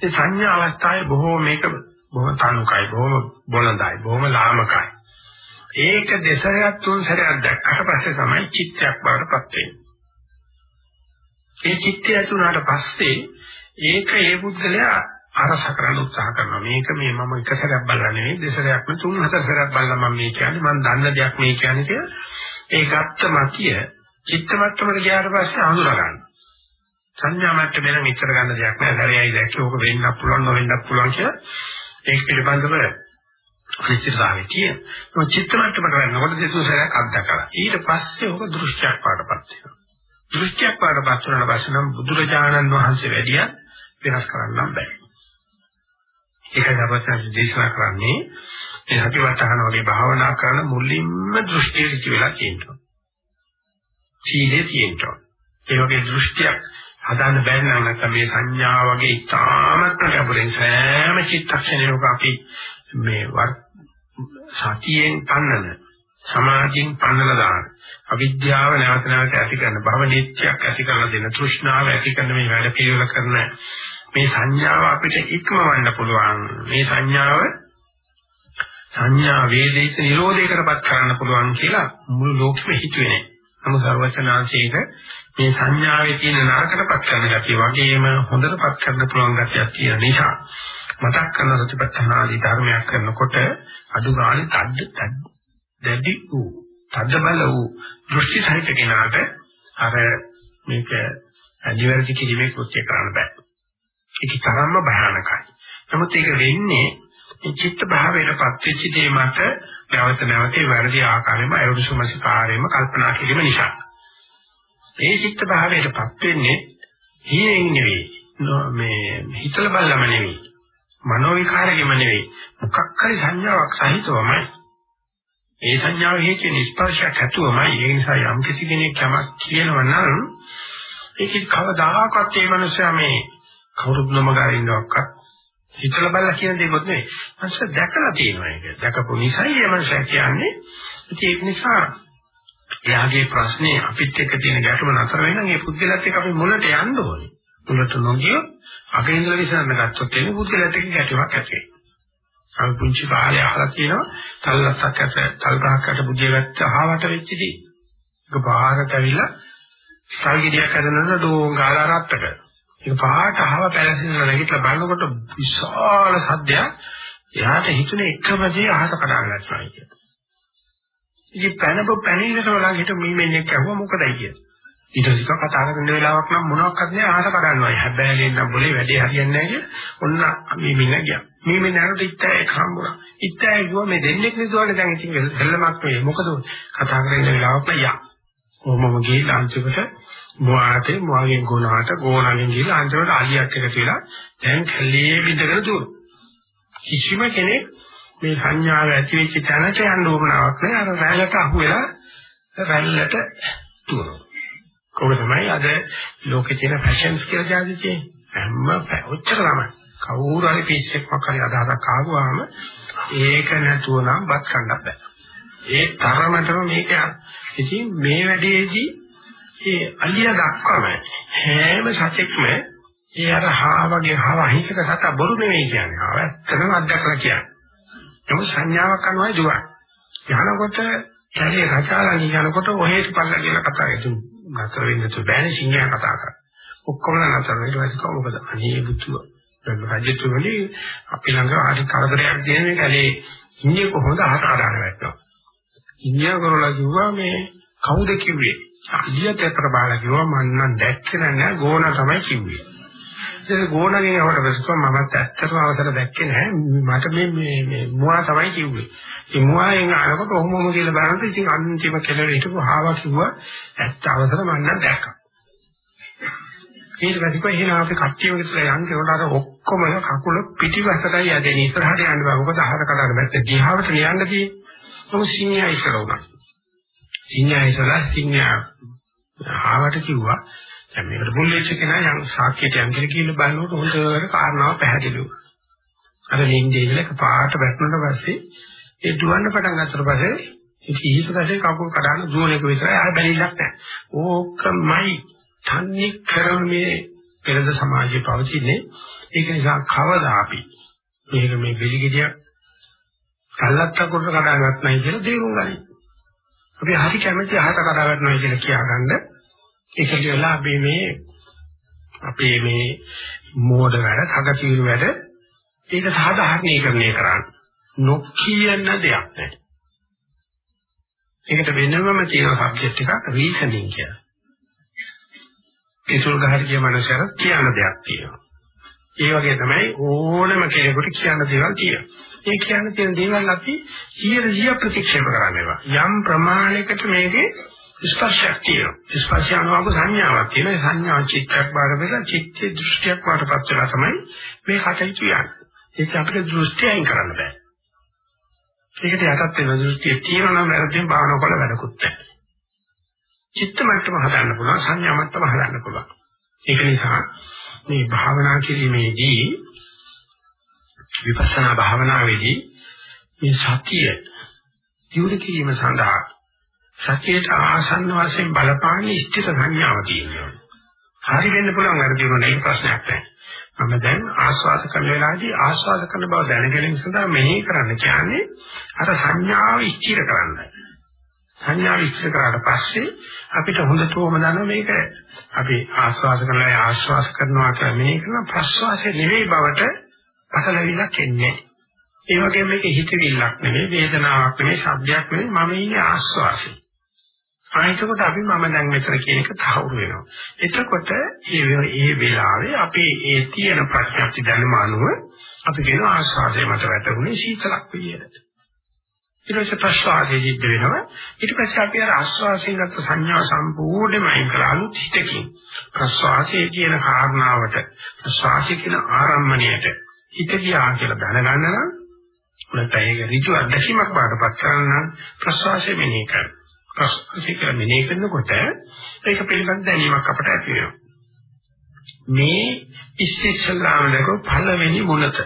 ඒ සංඥා අවස්ථාවේ බොහෝ මේක බොහොම තනුකයි බොහොම බොළඳයි බොහොම ලාමකයි. ඒක දෙසරයක් තුන් සැරයක් දැක්කට පස්සේ තමයි චිත්තයක් බවටපත් වෙන්නේ. ඒ චිත්තය ඇතුණාට පස්සේ ඒක ඒ පුද්ගලයා අරස කරන්න උත්සාහ කරනවා. මේක මේ මම එක සැරයක් බලලා නෙවෙයි දෙසරයක් නෙවෙයි තුන් හතර සැරයක් බලලා මම මේ කියන්නේ මම දන්න දෙයක් මේ කියන්නේ කියලා ඒ ගත්ත මතිය චිත්ත මට්ටමට ගියාට පස්සේ හඳුනා ගන්න. සංඥා මට්ටමේ නම් ඉතර ගන්න දෙයක් නෑ. හරියයි දැක්කේ ඕක වෙන්නත් පුළුවන් නොවෙන්නත් පුළුවන් කියලා ඒක පිළිබඳව අනිශ්චිතතාවය කියන. මොකද චිත්ත මට්ටමට වෙනකොට දෙතුසරයක් අත්දකලා. ඊට පස්සේ ඕක දෘෂ්ටියක් පාඩපත් වෙනවා. දෘෂ්ටියක් පාඩපත් වුණාට පස්සේ නම් බුදුරජාණන් වහන්සේ වැඩිය වෙනස් කරන්න බෑ. ඒකයි අපසස් දේශනා කරන්නේ මේ හතිවතහන වගේ භාවනා කරන මුලින්ම දෘෂ්ටි ඍචි වෙලා තියෙනවා. සීලේ තියෙනවා. ඒ වගේ දෘෂ්ටියක් හදාන්න බැරි නම් නැත්නම් මේ සංඥා වගේ ඉතාමත් ගැඹුරින් සෑම චිත්තක්ෂණයක අපි මේ සතියෙන් පන්නන සමාධියෙන් පන්නන දාන අවිද්‍යාව නැවත නැවත ඇති කරන භව නිත්‍යයක් ඇති කරන දෙන තෘෂ්ණාව ඇති කරන මේ වැඩ පිළිවෙල කරන මේ සංඥාව අපිට ඉක්මවන්න පුළුවන් මේ සංඥාව සංඥා වේදිත නිරෝධයකටපත් කරන්න පුළුවන් කියලා මුළු ලෝකෙම හිතුවේ නැහැ. නමුත් සර්වචනාංශයක මේ සංඥාවේ තියෙන නරකටපත් කරන ගැතිය වගේම හොඳටපත් කරන්න පුළුවන් ගැතියක් තියෙන නිසා මතක් කරන සතිපට්ඨානාදී ධර්මයක් කරනකොට අඩු ගානේ තද්ද දැඩි වූ තද්ද බල වූ දෘෂ්ටි සහිත කෙනාට අර මේක අධිවර්ති කිරීමේ කෘත්‍ය කරන්න බෑ. ඒක තරම්ම භයානකයි. නමුත් ඒක වෙන්නේ චිත්ත භාවයට පත්වෙච්ච දේ මත නැවත නැවත වැරදි ආකාරයෙන්ම අයෝනිසමසිකාරයෙන්ම කල්පනා කිරීම නිසා. මේ චිත්ත භාවයටපත් වෙන්නේ හියෙන් නෙවෙයි. මේ හිතල බලම නෙවෙයි. මනෝ විකාරෙම නෙවෙයි. මොකක් හරි සංඥාවක් සහිතවමයි. ඒ සංඥාව හේතුවෙන් ස්පර්ශයක් ඇතුවමයි. ඒ නිසා යම් කිසි කෙනෙක් යමක් කියනවා නම් ඒකේ කවදාකවත් ඒ මනුස්සයා මේ කවුරුත් නොමගරින්නවක්වත් හිතලා බලලා කියන දේකොත් නෙවෙයි. මනුස්ස දැකලා තියෙනවා ඒක. දැකපු නිසායි ඒ මනුස්සයා කියන්නේ. ඒක නිසා එයාගේ ප්‍රශ්නේ අපිත් එක්ක තියෙන ගැටුම නතර වෙනවා ඒ පුද්ගලයාත් එක්ක අපි මුලට යන්න ඕනේ. මුලට නොගියොත් අගේ ඉඳලා විසඳන්න ගත්තොත් එන්නේ පුද්ගලයාට එක්ක ගැටුමක් ඇති වෙනවා. අපි පුංචි කාලේ අහලා තියෙනවා තල්ලස්සක් ඇත තල් ගහකට බුදිය ගත්ත අහවට වෙච්චදී. ඒක බාහකට ඇවිල්ලා සල්ගිරියක් හදනකොට ඩෝංගාලා රත්තක. ඒක පහට අහව පැලසින්න නැගිටලා බලනකොට විශාල සද්දයක් එයාට හිතුනේ එකම දේ අහස කඩාගෙන යනවා කියලා. ඉතින් පැනපො පැනිනට වලන් හිට මීමෙන්නේ කැහුවා මොකදයි කියලා. ඊට පස්සේ කතා කරන වෙලාවක් නම් මොනවක්වත් නෑ ආස කරන්නවයි. හැබැයි නම් બોලේ වැඩේ හරියන්නේ නෑ කියලා. ඔන්න මේ මින ගියා. මේ මින නරට ඉත්තයි හම්බුණා. ඉත්තයි ගියා මේ දෙන්නෙක් නිදුවල දැන් ඉතින් සෙල්ලමක් වේ. මොකද කතා කරන වෙලාවක යා. කොහොමම ගිහිල්ලා අන්තිමට මොහාතේ මොහාගෙන් ගෝනාට ගෝනාගෙන් ගිහිල්ලා අන්තිමට අලියක් එක තියලා දැන් කැලේ විඳගෙන දුර. කිසිම කෙනෙක් මේ සංඥාව ඇති වෙච්ච තැනට යන්න උවමනාවක් නෑ. අර රැල්ලට අහු වෙලා රැල්ලට තුරනවා. කොහොම තමයි අද ලෝකේ තියෙන ෆැෂන්ස් කියලා જાති තියෙන්නේ. හැම ඔච්චර තමයි. කවුරු හරි පිස්සෙක් මොකක්ද අදහසක් ආවම ඒක නැතුව නම් බත් කන්න බෑ. ඒ තරමටම මේක ඉතින් මේ වැඩේදී ඒ අලිය දක්වම හැම සතෙක්ම ඒ අර හාවගේ හාව අහිංසක සතා බොරු නෙවෙයි කියන්නේ. ආව ඇත්තටම අත්දකලා කියන්නේ. නමුත් සංඥාවක් අනුවයි දුවන්නේ. යනකොට කැලේ රචාලා යනකොට ඔහෙට පල්ලා කියලා කතා කරතුන්. නතර වෙන්න තු බෑනේ සිංහයා කතා කරා. ඔක්කොම නතර වෙලා ඊට පස්සේ කොහොමද අනේ බුදුව. රජතුමනි අපි ළඟ ආදි කරදරයක් තියෙන මේ කැලේ ඉන්නේ කොහොමද අහස කඩාන වැටෙනවා. ඉන්දියා කරලා කිව්වා මේ කවුද කිව්වේ? අලියට ප්‍රබාල කිව්වා මම නම් දැක්කේ නැහැ ගෝණ තමයි කිව්වේ. ඒක ගෝණගෙන් අවුවට බස්කෝ මමත් ඇත්තටම අවසර දැක්කේ නැහැ. මට මේ මේ මේ මුවා තමයි කිව්වේ. ඒ මුවායෙන් අහනකොට ඔහොම ඔහොම කියලා බලනකොට ඉතින් අන්තිම කෙලවර හිටපු හාවා කිව්වා ඇත්ත අවසර මම නම් දැක්කා. ඊට පස්සේ කොහේ එහෙනම් අපි කට්ටියම කියලා යන් කියනකොට අර ඔක්කොම කකුල පිටිවසටයි යදෙන ඉස්සරහට යන්න බෑ. මොකද අහර කඩන බැත්ත දිහාවට ලියන්න තියෙන්නේ. මොකද සිංහයා ඉස්සර උනා. සිංහයා ඉස්සලා සිංහයා ආවට කිව්වා දැන් මේකට මුල් වෙච්ච කෙනා යම් සාක්කියට යම් කියලා කියලා බලනකොට හොඳට කාරණාව පැහැදිලි වුණා. අර ලින්දේ ඉඳලා පාට වැටුණාට පස්සේ ඒ දුවන්න පටන් ගත්තට පස්සේ ඒ කීහිත පස්සේ කකුල් කඩන දුවන එක විතරයි ආය බැලිලක් නැහැ. ඕකමයි තන්නේ කරන්නේ පෙරද සමාජයේ පවතින්නේ. ඒක නිසා කවදා අපි මේක මේ බෙලිගෙඩියක් කල්ලත්ත කොට කඩා ගන්නයි කියලා තේරුම් ගනිමු. අපි හරි කැමති අහත කඩා ගන්නවා කියලා කියාගන්න ඒක කියලා අපි මේ අපේ මේ මෝඩ වැඩ, තකතිරු වැඩ ඒක සාධාරණීකරණය කරන්න. නොකියන දෙයක් නැහැ. ඒකට වෙනමම තියෙන සබ්ජෙක්ට් එකක් රීසනින් කියලා. ඒසුල් ගහට ගිය මනුස්සයර කියන දෙයක් තියෙනවා. ඒ වගේ තමයි ඕනම කෙනෙකුට කියන්න දේවල් තියෙනවා. ඒ කියන්න තියෙන දේවල් අපි 100 ප්‍රතික්ෂේප කරන්නේවා. යම් ප්‍රමාණයකට මේකේ ස්පර්ශයක් තියෙනවා. ස්පර්ශය අනුවක සංඥාවක් තියෙනවා. සංඥා චිත්තයක් බාර වෙලා චිත්ත දෘෂ්ටියක් වඩපත් වෙලා තමයි මේ කටයුතු යන්නේ. ඒක අපිට දෘෂ්ටි අයින් කරන්න බෑ. ඒකට යටත් වෙන දෘෂ්ටිය තියෙනවා නම් වැරදින් භාවනා කරලා වැඩකුත් නැහැ. චිත්ත මට්ටම හදන්න පුළුවන් සංඥා මට්ටම හදන්න පුළුවන්. ඒක නිසා මේ භාවනා කිරීමේදී විපස්සනා භාවනාවේදී මේ සතිය දියුණු කිරීම සඳහා සතියට ආසන්න වශයෙන් බලපාන ඉෂ්ඨිත සංඥාව තියෙනවා. හරි වෙන්න පුළුවන් අර දිනුනේ ප්‍රශ්නයක් නැහැ. මම දැන් ආස්වාද කරන වෙලාවේදී ආස්වාද කරන බව දැනගැනීම සඳහා මෙහෙය කරන්න කියන්නේ අර සංඥාව ඉස්තිර කරන්නයි. සංඥාව ඉස්තිර කරාට පස්සේ අපිට හොඳටම දන්නවා මේක අපි ආස්වාද කරනවා ආස්වාද කරනවා කියලා මෙහෙය කරන ප්‍රස්වාසය නෙවෙයි බවට පසලවිලක් එන්නේ. ඒ වගේම මේක හිතවිල්ලක් නෙවෙයි වේදනාවක් නෙවෙයි ශබ්දයක් නෙවෙයි මම ඉන්නේ ආස්වාසයේ. ආයතකොට අපි මම දැන් මෙතන කියන එක තහවුරු වෙනවා. එතකොට මේ මේ වෙලාවේ අපි ඒ තියෙන ප්‍රඥප්ති දැනුම අනුව අපි කියන ආස්වාදයේ මත වැටුනේ සීතලක් විදියට. ඊට පස්සේ ප්‍රසවාසයේ සිද්ධ වෙනවා. ඊට පස්සේ අපි අර ආස්වාසයෙන් ගත්ත සංඥා සම්පූර්ණයෙන්ම අයින් කරලා හිතකින් ප්‍රසවාසයේ කියන කාරණාවට ප්‍රසවාසයේ කියන ආරම්භණයට හිත ගියා කියලා දැනගන්න නම් නැත්නම් ඒක ඍජු අත්දැකීමක් වඩපත් කරන්න ප්‍රසවාසයේ මෙනෙහි කරනවා. ප්‍රශ්න කියලා මෙනෙහි කරනකොට ඒක පිළිබඳ දැනීමක් අපට ඇති වෙනවා. මේ ඉස්සෙල්ලාම දක පළවෙනි මුලත.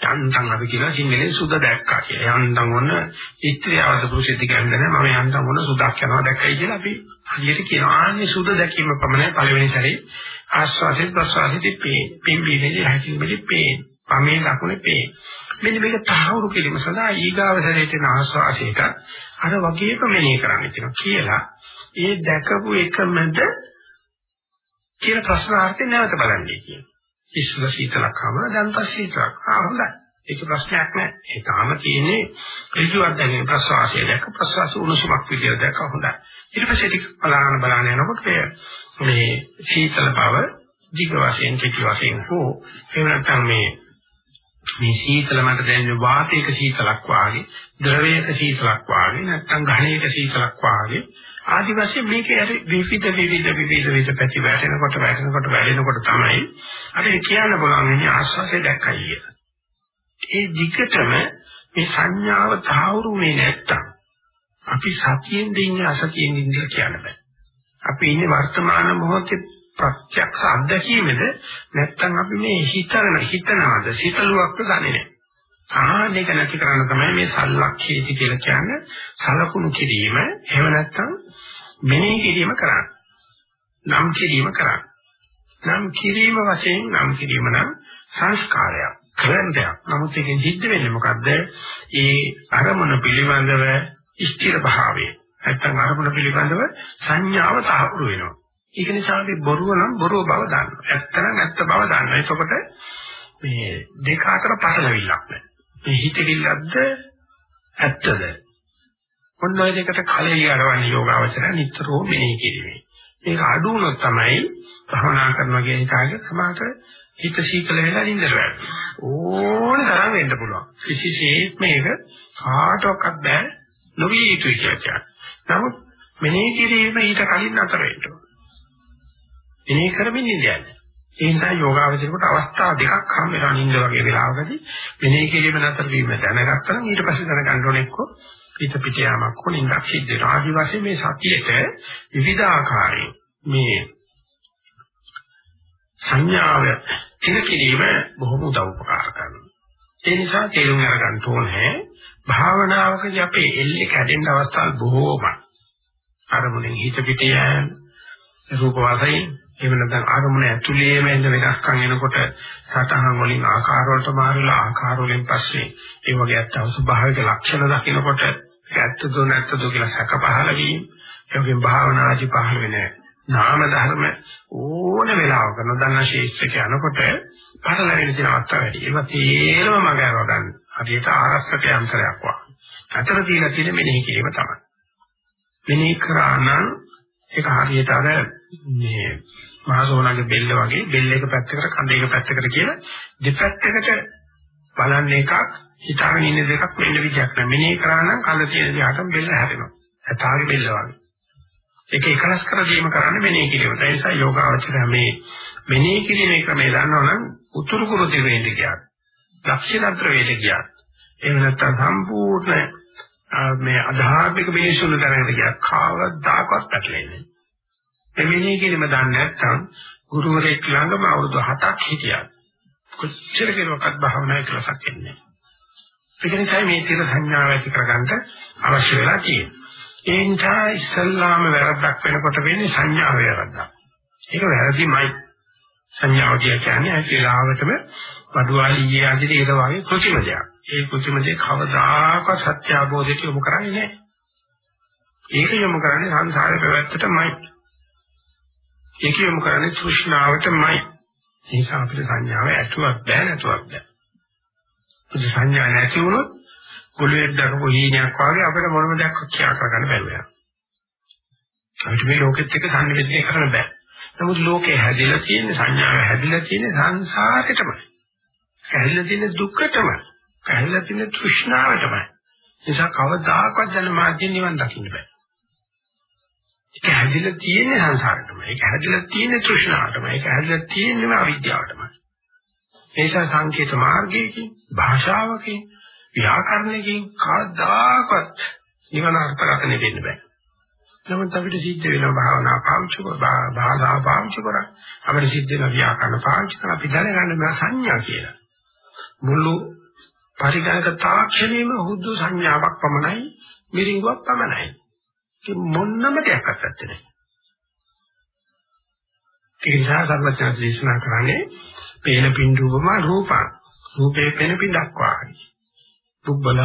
යන්තම් අපි කියන සිංහලෙන් සුද දැක්කා කියලා. යන්තම් ඔන්න ස්ත්‍රියවද පුරුෂයෙක්ද කියන්නේ මම යන්තම් ඔන්න සුදක් යනවා දැක්කයි කියලා අපි හරියට කියනවා. ආන්නේ සුද දැකීම පමණයි පළවෙනි සැරේ ආස්වාසිත ප්‍රසවාසිත පේ. පිම්බීමේදී හැසිරීමේදී පේ. පමේ ලකුණේ පේ. මෙන්න මේක තහවුරු කිරීම සඳහා ඊගාව සැරේට ආස්වාසයට අර වගේම මෙනෙහි කරන්න කියනවා කියලා ඒ දැකපු එකමද කියන ප්‍රශ්නාර්ථය නැවත බලන්නේ කියන. ඉස්සල සීතලක්ම දැන් පස්සේ සීතලක්. ආ හොඳයි. ඒක ප්‍රශ්නයක් නෑ. ඒ තාම තියෙන්නේ ඍජුවක් දැනෙන ප්‍රසවාසය දැක ප්‍රසවාස උණුසුමක් විදියට දැක හොඳයි. ඊට පස්සේ ටික බලන බලන යනකොට මේ සීතල බව දිග වශයෙන් කෙටි වශයෙන් හෝ එහෙම නැත්නම් මේ මේ සීතල මට දැනෙන වාතයක සීතලක් වාගේ, ද්‍රවයක සීතලක් වාගේ, නැත්නම් ඝනයක සීතලක් වාගේ ආදි වශයෙන් මේකේ අර විවිධ විවිධ විවිධ විවිධ පැති වැටෙනකොට වැටෙනකොට වැඩෙනකොට තමයි අපිට කියන්න පුළුවන් ඉන්නේ ආස්වාසේ දැක්කයි කියලා. ඒ දිගටම මේ සංඥාව තාවුරු මේ නැත්තම් අපි සතියෙන් දෙන්නේ අසතියෙන් ඉඳලා කියන්න බෑ. අපි ඉන්නේ වර්තමාන මොහොතේ ප්‍රත්‍යක්ෂ අත්දැකීමද නැත්නම් අපි මේ හිතන හිතනවාද සිතලුවක්ද දන්නේ නැහැ. ආනේක නැති කරන්න තමයි මේ සල්ලක්ෂේති කියලා කියන්නේ සලකුණු කිරීම. එහෙම නැත්නම් මෙනෙහි කිරීම කරන්න. නම් කිරීම කරන්න. නම් කිරීම වශයෙන් නම් කිරීම නම් සංස්කාරයක්. කරන්ටයක්. නමුත් ඒකෙන් සිද්ධ වෙන්නේ මොකද්ද? ඒ අරමුණ පිළිබඳව ස්ථිර භාවය. නැත්තම් අරමුණ පිළිබඳව සංඥාව තහවුරු වෙනවා. ඒක නිසා අපි බොරුව නම් බොරුව බව දන්නවා. ඇත්ත නම් ඇත්ත බව දන්නවා. එතකොට මේ දෙක අතර පටලවිල්ලක් නැහැ. මේ හිතවිල්ලක්ද ඇත්තද? ඔන්න ඔය දෙකට කලිය යරවන්නේ යෝගාවචරය නිතරම මෙනෙහි කිරීමේ. ඒක අඩු වුණොත් තමයි භවනා කරනවා කියන කාගේ සමාත හිත සීතල වෙලා ඉඳලා වැටෙනවා. ඕන තරම් වෙන්න පුළුවන්. විශේෂයෙන්ම මේක කාටවත් බෑ නොවිය යුතුයි කියලා. නමුත් මෙනෙහි කිරීම ඊට කලින් අතර වෙන්න ඕන. මෙනෙහි කරමින් ඉඳියන්නේ. ඒ නිසා යෝගාවචරයට අවස්ථා දෙකක් හම් වෙනවා නින්ද වගේ වෙලාවකදී මෙනෙහි කිරීම නතර වීම දැනගත්තා නම් ඊට පස්සේ දැනගන්න ඕනේ එක්කෝ පිට පිට යාමක් හෝ නින්දක් සිද්ධ වෙනවා. ආදි වශයෙන් මේ සතියේට විවිධ ආකාරයෙන් මේ සංඥාව තිර කිරීම බොහොම උදව් උපකාර කරනවා. ඒ නිසා තේරුම් අරගන්න ඕනේ භාවනාවකදී අපේ එල්ලේ කැඩෙන්න අවස්ථා බොහෝමයි. අරමුණෙන් හිත පිට යෑම රූප වාසයෙන් එහෙම නැත්නම් අරමුණ ඇතුළේම එන වෙනස්කම් එනකොට සතහන් වලින් ආකාර වලට මාරුලා ආකාර වලින් පස්සේ ඒ වගේ අත්ව ස්වභාවික ලක්ෂණ දකිනකොට ඇත්තද නැත්තද කියලා සැක පහළ වීම ඒකෙන් භාවනාදි පහළ වෙන්නේ නාම ධර්ම ඕන වෙලාවක නොදන්න ශේෂ්ත්‍රක යනකොට පරලැවෙන තියෙන අවස්ථා වැඩි. ඒවා තේරම මග අරව ගන්න. හරියට ආරස්සක යන්ත්‍රයක් වගේ. අතර තියෙන තියෙන මෙනෙහි කිරීම තමයි. මෙනෙහි කරා නම් ඒක හරියට අර මේ මහසෝනගේ බෙල්ල වගේ බෙල්ල එක පැත්තකට කඳ එක පැත්තකට කියලා දෙපැත්තකට බලන්න එකක් හිතාගෙන ඉන්න දෙකක් වෙන්න විදියක් නැහැ. මෙනෙහි කරා නම් කඳ තියෙන දිහාටම බෙල්ල හැරෙනවා. ඇතාගේ බෙල්ල වගේ. ඒක එකලස් කර දීම කරන්නේ මෙනෙහි කිරීම. ඒ නිසා යෝගාවචරය මේ මෙනෙහි කිරීමේ ක්‍රමය දන්නවනම් උතුරු කුරු දෙවෙන්ද කියත්. දක්ෂිණ ද්‍රවයට කියත්. එහෙම නැත්නම් සම්පූර්ණ මේ අධාර්මික මිනිසුන් දැනගෙන කියත් කවදාකවත් පැටලෙන්නේ නැහැ. මෙනෙහි කිරීම දන්නේ නැත්නම් ගුරුවරයෙක් ළඟම අවුරුදු 7ක් හිටියා. කොච්චර කෙරුවක්වත් භාවනා කරලසක් එන්නේ නැහැ. ඒක නිසා මේ තීර සංඥාව ඇති කරගන්න අවශ්‍ය වෙලා තියෙනවා. ඒ නිසා ඉස්සල්ලාම වැරද්දක් වෙනකොට වෙන්නේ සංඥාව වැරද්දක්. ඒක වැරදිමයි. සංඥාව කියන්නේ ඇතිලාවටම වඩුවාලියේ ආදී ඒක වගේ කෘතිම දෙයක්. ඒ කෘතිම දෙය කවදාකවත් සත්‍ය අවබෝධයට යොමු කරන්නේ නැහැ. ඒක යොමු කරන්නේ සංසාරේ පැවැත්තටමයි. ඒක යොමු කරන්නේ තෘෂ්ණාවටමයි. ඒ නිසා අපිට සංඥාව ඇතුවක් බෑ නැතුවක් බෑ. පුදු සංඥා නැති වුණොත් පොළවේ දරපු හීනයක් වගේ අපිට මොනම දෙයක් කියා කරගන්න බැහැ වෙනවා. අපිට මේ ලෝකෙත් එක්ක සංනිවේදනය කරන්න බෑ. නමුත් ලෝකේ හැදිලා තියෙන සංඥාව හැදිලා තියෙන සංසාරෙටමයි. හැදිලා තියෙන දුක්කටමයි. හැදිලා තියෙන තෘෂ්ණාවටමයි. නිසා කවදාකවත් ජන මාර්ගය නිවන් දකින්න බෑ. ඒක හැදිලා තියෙන සංසාරෙටමයි. ඒක හැදිලා තියෙන තෘෂ්ණාවටමයි. ඒක හැදිලා තියෙන අවිද්‍යාවටමයි. ඒ නිසා සංකේත මාර්ගයකින් භාෂාවකින් ව්‍යාකරණයකින් කවදාකවත් නිවන අර්ථකථනය දෙන්න බෑ. නමුත් අපිට සිද්ධ වෙන භාවනා පාවිච්චි කරලා භාෂා පාවිච්චි කරා අපිට සිද්ධ වෙන ව්‍යාකරණ පාවිච්චි කරලා අපි දැනගන්න මේ සංඥා කියලා. මුළු පරිගණක තාක්ෂණයම හුදු සංඥාවක් පමණයි මිරිඟුවක් පමණයි. ඒ මොන්නම දෙයක් අත්තේ නැහැ. ඒ නිසා සර්වඥා දේශනා කරන්නේ පේන පින්දුවම රූපං රූපේ පේන පින්ඩක් වාගේ. බුබ්බල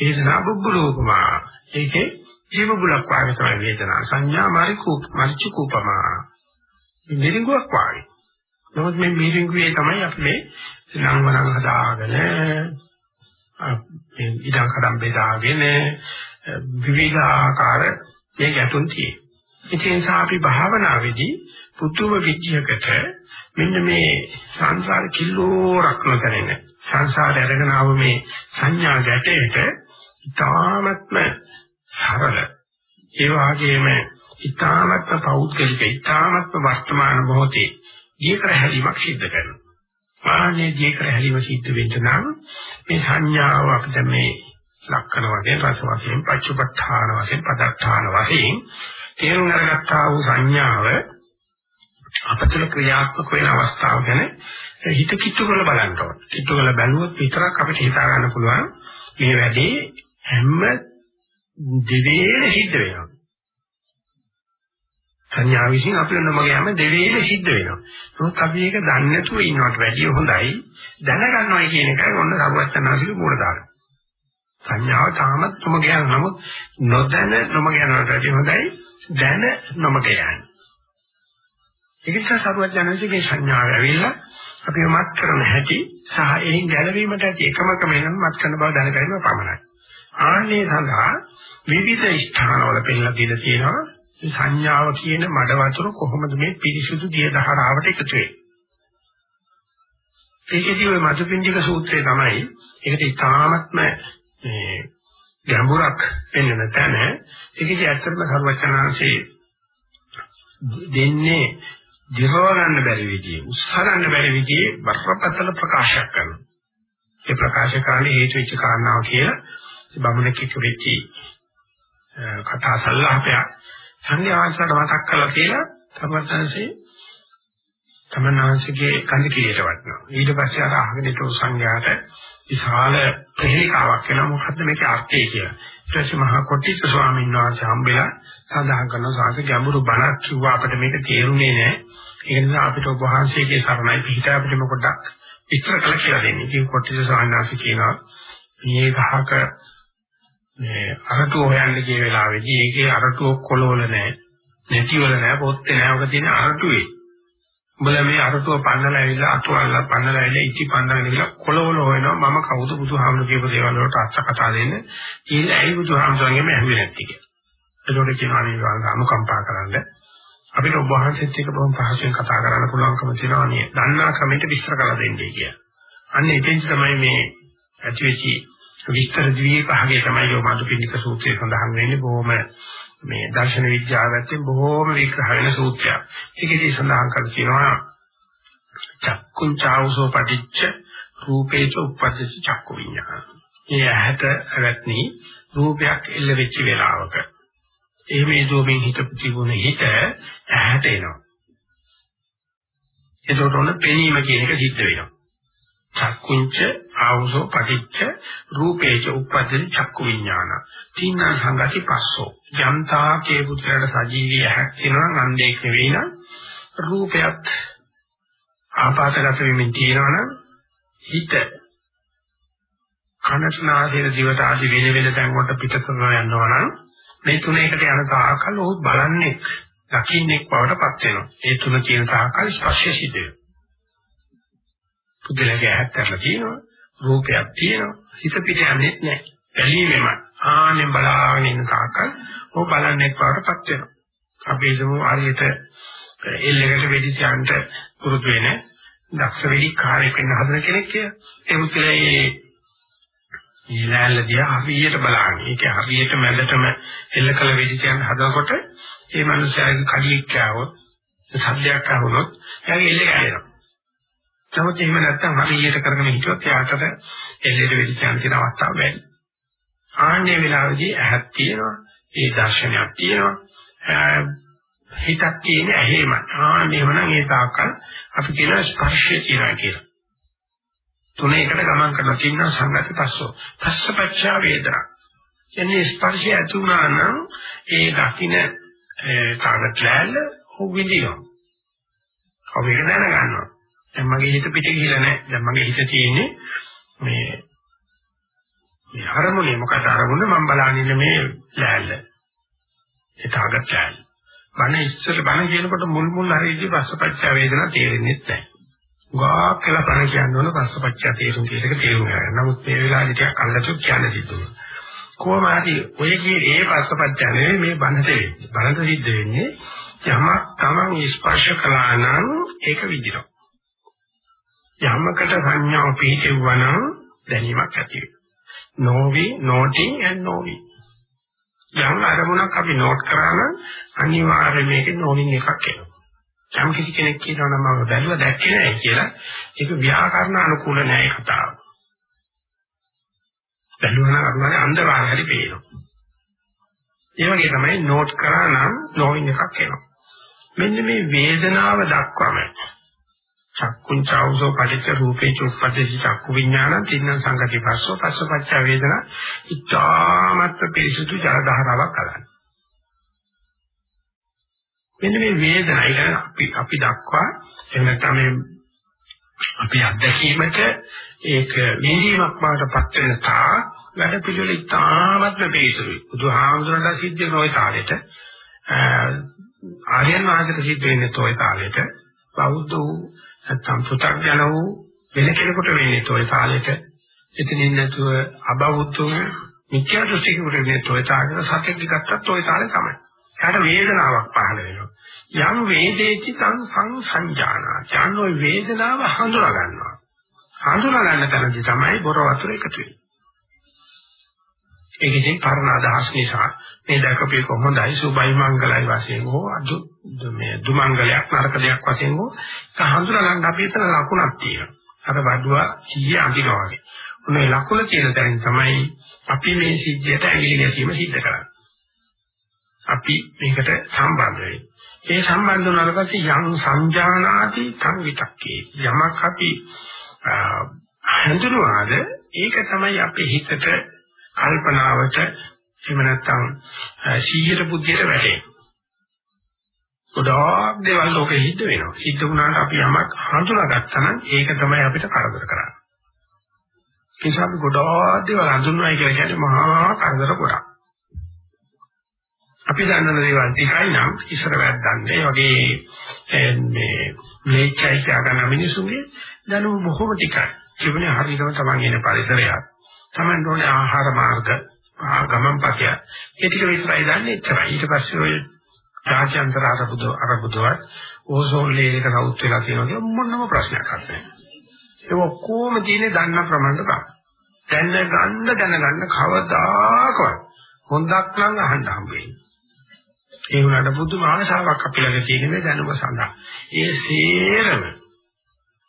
ඒසනා බුබ්බලෝපමා. ඒකේ ජීව බුලක් වාගේ තමයි වේදනා සංඥා මාරිකූප මරිච කූපමා. මිරිඟුවක් වාගේ. නමුත් මේ මිරිඟුවේ තමයි අපි මේ නංවනං හදාගෙන මේ ඉඩම් කඩම් බෙදාගෙන විවිධාකාර මේ ගැටුම් තියෙනවා. ඒ නිසා අපි භාවනාවේදී පුතුම විචයකට මෙන්න මේ සංසාර කිල්ලෝරක් නොදැනෙන සංසාරය අරගෙන ආව මේ සංඥා ගැටේට ඉතාමත්ම සරල ඒ වගේම ඊ타මත්ම පෞද්ගලික ඊ타මත්ම වර්තමාන මොහොතේ ජීකර හැලීමක් සිද්ධ කරනවා. ආනේ ජීකර හැලීම සිද්ධ වෙන්න නම් මේ සංඥාව අපිට මේ ලක්ෂණ වශයෙන් රස වශයෙන් පච්චපට්ඨාන වශයෙන් පදත්තාන වශයෙන් තේරුම් අරගත්තා වූ සංඥාව අපතල ක්‍රියාත්මක වෙන අවස්ථාව ගැන හිත කිට්ටු කරලා බලන්න ඕනේ. කිට්ටු කරලා බැලුවොත් විතරක් අපිට හිතා ගන්න පුළුවන් මේ වැඩේ හැම දිවේල සිද්ධ වෙනවා. සංඥා විසින් අපිට නොමග යෑම දෙවේල සිද්ධ වෙනවා. නමුත් අපි ඒක දන්නේ නැතුව ඉන්නවට වැඩිය හොඳයි දැනගන්නවයි කියන එකයි ඔන්න සරුවචනාසික මූල ධර්ම. සංඥාව තාමත් නොමග යන නමුත් නොදැන නොමග යනවට වැඩිය හොඳයි දැන නොමග යන්නේ. ඒක නිසා සරුවචනාසිකේ සංඥාව ඇවිල්ලා අපි මත් කරන හැටි සහ එයින් ගැලවීමට ඇති එකම ක්‍රමය නම් මත් කරන බව දැනගැනීම පමණයි. ආන්නේ සඳහා විවිධ ස්ථානවල පෙන්නලා දීලා තියෙනවා සංඥාව කියන මඩ වතුර කොහොමද මේ පිරිසුදු දිය දහරාවට එකතු වෙන්නේ. ඒකදී ওই මතුපිණ්ඩික සූත්‍රය තමයි ඒකට ඉතාමත්ම මේ ගැඹුරක් වෙන්න තැන ඒකදී ඇත්තටම සර්වචනාංශේ දෙන්නේ දිරව ගන්න බැරි විදිහේ උත්සාහ ගන්න බැරි විදිහේ බරපතල ප්‍රකාශයක් කරනවා. ඒ ප්‍රකාශ කාලේ හේතු වෙච්ච කාරණාව කියලා බමුණෙක් එක්ක වෙච්චි කතා සල්ලාපයක් සංඝයාසයට මතක් කළා කියලා සර්වඥාන්සේ තමනාංශගේ කඳ කිරියට වටනවා. ඊට පස්සේ අර අහගෙන හිටපු සංඝයාට විශාල ප්‍රහේකාවක් වෙනවා මොකද්ද මේකේ අර්ථය කියලා. ඊට පස්සේ මහා කොට්ටිච්ච ස්වාමීන් වහන්සේ හම්බෙලා සඳහන් කරන සාංශ ගැඹුරු බණක් කිව්වා අපිට මේක තේරුනේ නැහැ. ඒ නිසා අපිට ඔබ වහන්සේගේ සරණයි පිහිට අපිට මොකටක් විස්තර කළ කියලා දෙන්නේ. ඉතින් කොට්ටිච්ච ස්වාමීන් වහන්සේ කියනවා මේ ගහක මේ අරටුව හොයන්න ගිය වෙලාවේදී ඒකේ අරටුව කොළවල නැහැ. නැතිවල නැහැ, පොත්තේ නැහැ. ඔක තියෙන අරටුවේ. උඹලා මේ අරටුව පන්නලා ඇවිල්ලා අතුවල්ලා පන්නලා ඇවිල්ලා ඉති පන්නලා ඇවිල්ලා කොළවල හොයනවා. මම කවුද බුදුහාමුදුරු කියපු දේවල් වලට අස්ස කතා දෙන්න. කියලා ඇයි බුදුහාමුදුරන්ගෙම ඇහුවේ නැති කියලා. ඒකෝට කියනවා මේ අනුකම්පා කරන්න. අපිට ඔබ වහන්සේත් එක්ක බොහොම පහසුවෙන් කතා කරන්න පුළුවන්කම තියෙනවා නේ. දන්නා ක්‍රමයට විස්තර කරලා දෙන්නේ කියලා. අන්න එතෙන් තමයි මේ ඇතිවෙච්චි විස්තර ද්වීපහගේ තමයි ඔය මදුපිණ්ඩික සූත්‍රයේ සඳහන් වෙන්නේ බොහොම මේ දර්ශන විද්‍යාවෙන් බොහොම විග්‍රහ වෙන සූත්‍රයක්. ඒකෙදි සඳහන් කර තියෙනවා චක්කුං චාවසෝ පටිච්ච රූපේච උප්පද්දති චක්කු විඤ්ඤාණ. මේ ඇහැට අවත්නි රූපයක් එල්ල වෙච්ච වෙලාවක එහෙම දෝමෙන් හිත ප්‍රතිගුණ හිත ඇහැට එනවා. ඒකට උන පෙනීම කියන එක සිද්ධ වෙනවා. චක්කුංච ආවුසෝ පටිච්ච රූපේච උප්පද්දති චක්කු විඥාන. තීන සංගති පස්සෝ. යම්තා කේ පුත්‍රයට සජීවී ඇහක් තියෙනවා නන්දේක් නෙවෙයි නම් රූපයත් ආපාතගත වෙමින් තියෙනවනම් හිත කනස්නාදයේ දිවට ආදි වෙන වෙන තැන් වලට පිට කරනවා යනවා නම් මේ තුන එකට යන තාකල් ඔහු බලන්නේ දකින්නෙක් බවට පත් වෙනවා. ඒ තුන කියන තාකල් ස්පර්ශය සිද්ධ වෙනවා. පුදුලගේ ඇහත් කරලා තියෙනවා. රූපයක් තියෙනවා. හිත පිට යන්නේ නැහැ. බැලීමෙම ආනෙ බලාගෙන ඉන්න තාකල් ඔය බලන්නේ පාරපත් වෙනවා. අපි හිතමු හරියට එල්ලකට වෙඩි තියන්න පුරුදු වෙන දක්ෂ වෙඩි කාර්යයක් වෙන්න හදන කෙනෙක් කියලා. ඒ මුත්‍රායේ ඊළැල්ල දිහා හරියට බලන්නේ ඒක හරියට මැදටම එල්ල කළ වෙඩි තියන්න හදනකොට ඒ මනුස්සයාගේ කඩියක් කෑවොත් සද්දයක් ආවොත් එයාගේ එල්ල කැඩෙනවා නමුත් එහෙම නැත්නම් හරියට කරගෙන හිටියොත් එයාට එල්ලෙට වෙඩි කියන්න තියෙන අවස්ථාව වැඩි. ආන්නේ වෙලාවේදී ඇහක් තියෙනවා, ඒ දර්ශනයක් තියෙනවා, හිතක් තියෙන ඇහිම. ආන්නේ වුණා ඒ තාක්කල් අපි කියන ස්පර්ශය තියෙනවා කියලා. තුන එකට ගමන් කරන තින්න සංගති පස්සෝ. පස්සපච්චා වේදනා. කියන්නේ ස්පර්ශය ඇති වුණා නම් ඒ දකින්න කාගත් ලෑල්ල හො විඳිනවා. ඔබ ඒක දැනගන්නවා. දැන් මගේ හිත පිට ගිහිලා නැහැ. දැන් මගේ හිත තියෙන්නේ මේ මේ අරමුණේ මොකද අරමුණ මම බලන්නේ මේ ලෑල්ල. ඒ තාගත් ලෑල්ල. බණ ඉස්සර බණ කියනකොට මුල් මුල් හරියදී පස්සපච්ච වේදනා තේරෙන්නේ නැහැ. ගා කියලා බණ කියන්න ඕන පස්සපච්ච තේරුම් කියන එක තේරුම් ගන්න. නමුත් මේ වෙලාවේදී ටිකක් අල්ලසු කියන්න සිද්ධ වෙනවා. කොහොම හරි ඔය කියේ ඒ පස්සපච්ච නෙවෙයි මේ බණට වෙන්නේ. බණට සිද්ධ වෙන්නේ යමක් තමන් ස්පර්ශ කළා නම් ඒක විදිනවා. යමකට සංඥාව පිහිටෙවුවා නම් දැනීමක් ඇති වෙනවා. නොවි noting and novi. යම් අරමුණක් අපි නෝට් කරා නම් අනිවාර්යයෙන් මේක noting එකක් එනවා. යම් කිසි කෙනෙක් කියනවා නම් මම බැලුවා දැක්කේ නැහැ කියලා ඒක ව්‍යාකරණ අනුකූල නැහැ කතාව. බැලුවා නම් අරුණානේ අන්ධකාරය හරි පේනවා. ඒ වගේ තමයි නෝට් කරා නම් noting එකක් එනවා. මෙන්න මේ වේදනාව දක්වම චක්කුං චෞසෝ පටිච්ච රූපේ චුප්පදේශ චක්කු විඥාන තින්න සංගති පස්සෝ පස්සපච්ච වේදනා ඉතාමත් පිරිසුදු ජල ධාරාවක් අලන්න. මෙන්න මේ වේදනයි කියන්නේ අපි අපි දක්වා එහෙම නැත්නම් මේ අපි අත්දැකීමට ඒක විඳීමක් බවටපත් වෙන තා වැඩ පිළිවෙල ඉතාමත්ම පිළිසුයි. බුදුහාමුදුරන්ට සිද්ධ වෙන ওই තාලෙට ආර්යයන් වහන්සේට සිද්ධ වෙන්නේ toy තාලෙට බෞද්ධ වූ නැත්නම් පු탁ඥ වූ වෙන කෙනෙකුට වෙන්නේ toy කාලෙට එතනින් නැතුව අබවුතුන් මිත්‍යා දෘෂ්ටිකෙකුට වෙන්නේ toy තාගෙන සත්‍යෙදි ගත්තත් toy කාලේ තමයි. එයාට වේදනාවක් පහළ වෙනවා. යම් වේදේති තං සංසංජානා. යම් ওই වේදනාව හඳුනා ගන්නවා. හඳුනා ගන්න තැනදී තමයි බොර වතුර එකතු වෙන්නේ. ඒක ඉතින් පරණ අදහස් නිසා මේ දැකපේ කොහොඳයි සුබයි මංගලයි වශයෙන් හෝ අදු මේ දුමංගලයක් නරක දෙයක් වශයෙන් හෝ හඳුනා ගන්න අපි එතන ලකුණක් තියෙනවා. අර වඩුවා 100 අඳිනවා වගේ. මේ ලකුණ කියන තැනින් තමයි අපි මේ සිද්ධියට ඇඟිලි ගැසීම සිද්ධ කරන්නේ. අපි මේකට සම්බන්ධ වෙන්නේ. ඒ සම්බන්ධ වුණාට පස්සේ යම් සංජානාති තං විතක්කේ යමක් අපි හඳුනනවාද ඒක තමයි අපේ හිතට කල්පනාවට එහෙම නැත්නම් සීහිත බුද්ධියට වැටෙන්නේ. ගොඩාක් දේවල් ලෝකෙ හිට වෙනවා. හිට වුණාට අපි යමක් හඳුනාගත්තා නම් ඒක තමයි අපිට කරදර කරන්නේ. ඒ නිසා අපි ගොඩාක් දේවල් හඳුන්වයි කියලා කියන්නේ මහා කරදර ගොඩක්. අපි දන්නන දේවල් ටිකයි නම් ඉස්සර වැද්දන්නේ වගේ මේ මේචයි කියන මිනිසුන්ගේ දැනුම බොහොම ටිකයි. ජීවනේ හරියටම තමන් ඉන්න පරිසරයක්. තමන් ඕනේ ආහාර මාර්ග ගමන් පතය. ඒ ටික විතරයි දන්නේ එච්චරයි. ඊට පස්සේ ඔය ජාත්‍යන්තර අරබුද අරබුදවත් ඕසෝන් ලේයරක රවුත් වෙලා තියෙනවා මොනම ප්‍රශ්නයක් නැහැ. ඒ ඔක්කොම තියෙන්නේ දන්න ප්‍රමාණයට තමයි. දැනගන්න දැනගන්න කවදාකවත් හොඳක් නම් අහන්න හම්බෙන්නේ. ඒ වුණාට බුදුම ආශාවක් අපි ළඟ තියෙන මේ දැනුම සඳහා. ඒ සේරම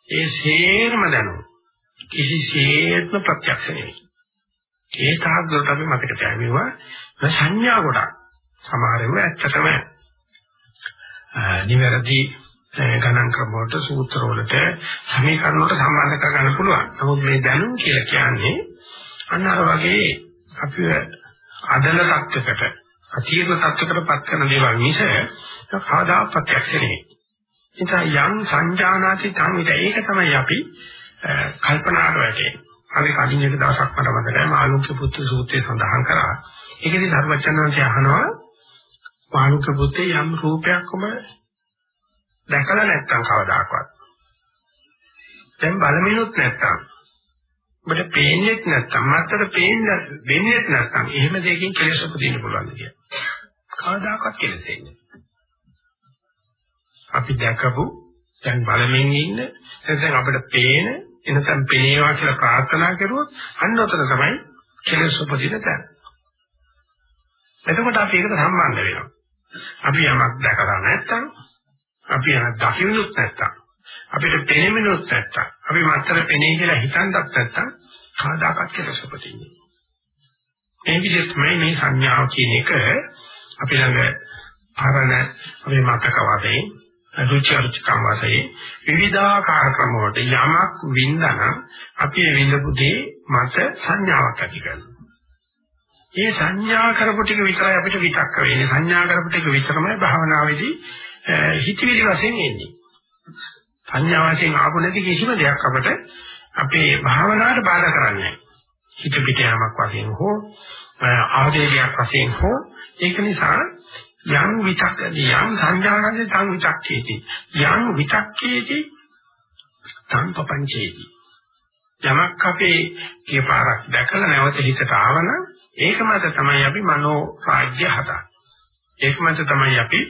ඒ සේරම දැනුම කිසිසේත්ම ප්‍රත්‍යක්ෂ නෙවෙයි. ඒ තාක් දුරට අපි මතක තියාගන්නවා සංඥා ගොඩක්. සමහරව ඇත්තටම නිවැරදි ගණන් ක්‍රම වලට සූත්‍ර වලට සමීකරණ වලට සම්බන්ධ කරගන්න පුළුවන්. නමුත් මේ දැනුම් කියලා කියන්නේ අන්න අර වගේ අපිව අදල තත්ත්වයකට අතීත තත්ත්වයකටපත් කරන දේවල් මිස කවදා ප්‍රත්‍යක්ෂ නෙවෙයි. එතන යම් සංජානාති තංවිත ඒක තමයි අපි කල්පනාට වැටෙන්නේ. අපි කලින් එක දවසක් මට මතකයි මාළුක්‍ය පුත්‍ර සූත්‍රයේ සඳහන් කරා. ඒකදී ධර්මචන්දන්සේ අහනවා මාළුක්‍ය පුත්‍රේ යම් රූපයක්ම දැකලා නැත්නම් කවදාකවත්. දැන් බලමිනුත් නැත්නම් ඔබට පේන්නේ නැත්නම් මත්තර පේන්න වෙන්නේ නැත්නම් එහෙම දෙයකින් කෙලෙස් උපදින්න පුළුවන් කියලා. කවදාකවත් කෙලෙසෙන්නේ. අපි දැකපු දැන් බලමින් ඉන්න නැත්නම් අපිට පේන එනසම් පේනවා කියලා ප්‍රාර්ථනා කරුවොත් අන්න උතන තමයි කෙලෙස් උපදින තැන. එතකොට අපි ඒකට සම්බන්ධ වෙනවා. අපි යමක් දැකලා නැත්නම් අපි යමක් දකින්නුත් නැත්නම් අපිට පෙනෙමිනුත් නැත්තම් අපි මත්තර පෙනේ කියලා හිතන්නත් නැත්තම් කාදාකත් කෙලස් උපදින්නේ. මේ විදිහට තමයි මේ සංඥාව කියන එක අපි ළඟ පරණ අපේ මතක වශයෙන් රුචි අරුචිකම් වශයෙන් විවිධාකාර ක්‍රම වලට යමක් වින්දනම් අපි ඒ විඳපු දේ මත සංඥාවක් ඇති කරනවා. ඒ සංඥා කරපු ටික විතරයි අපිට විතක්ක වෙන්නේ. සංඥා කරපු ටික විතරමයි භාවනාවේදී හිතවිලි වශයෙන් එන්නේ. සංඥා වශයෙන් ආපු නැති කිසිම දෙයක් අපට අපේ භාවනාවට බාධා කරන්නේ හිත පිට යamak වශයෙන් හෝ ආදේශයක් වශයෙන් හෝ ඒක නිසා යම් විතක්කදී යම් සංඥානදී තං විතක්කේති යම් විතක්කේති තං පపంచේති යමක් අපේ කීපාරක් දැකලා නැවත හිතට ආවන ඒක මත තමයි අපි මනෝ රාජ්‍ය හදන්නේ. ඒක මත තමයි අපි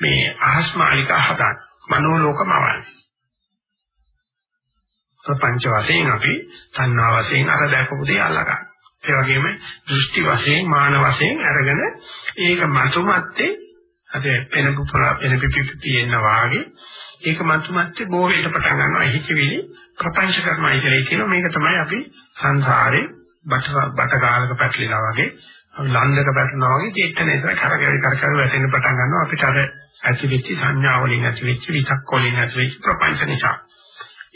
මේ අහස්මාලිකා හදන්නේ. මනෝ ලෝකමවන්නේ ප්‍රපංච වශයෙන් අපි තණ්හා වශයෙන් අර දැකපු දේ අල්ලගන්න. ඒ වගේම දෘෂ්ටි වශයෙන් මාන වශයෙන් අරගෙන ඒක මතුමැත්තේ අද පෙන පුපුලා පෙන පිපිපි තියෙන වාගේ ඒක මතුමැත්තේ බෝ වෙන්න පටන් ගන්නවා. හිතවිලි ප්‍රපංච කරනවා කියලා කියනවා. මේක තමයි අපි සංසාරේ බට බට ගාලක පැටලිලා වගේ ලන්දක පැටලනවා වගේ චේතන එක කරකැවි කරකැවි වැටෙන්න පටන් ගන්නවා. අපිට අර ඇති වෙච්ච සංඥා වලින් ඇති වෙච්ච විතක් වලින් ඇති වෙච්ච ප්‍රපංච නිසා.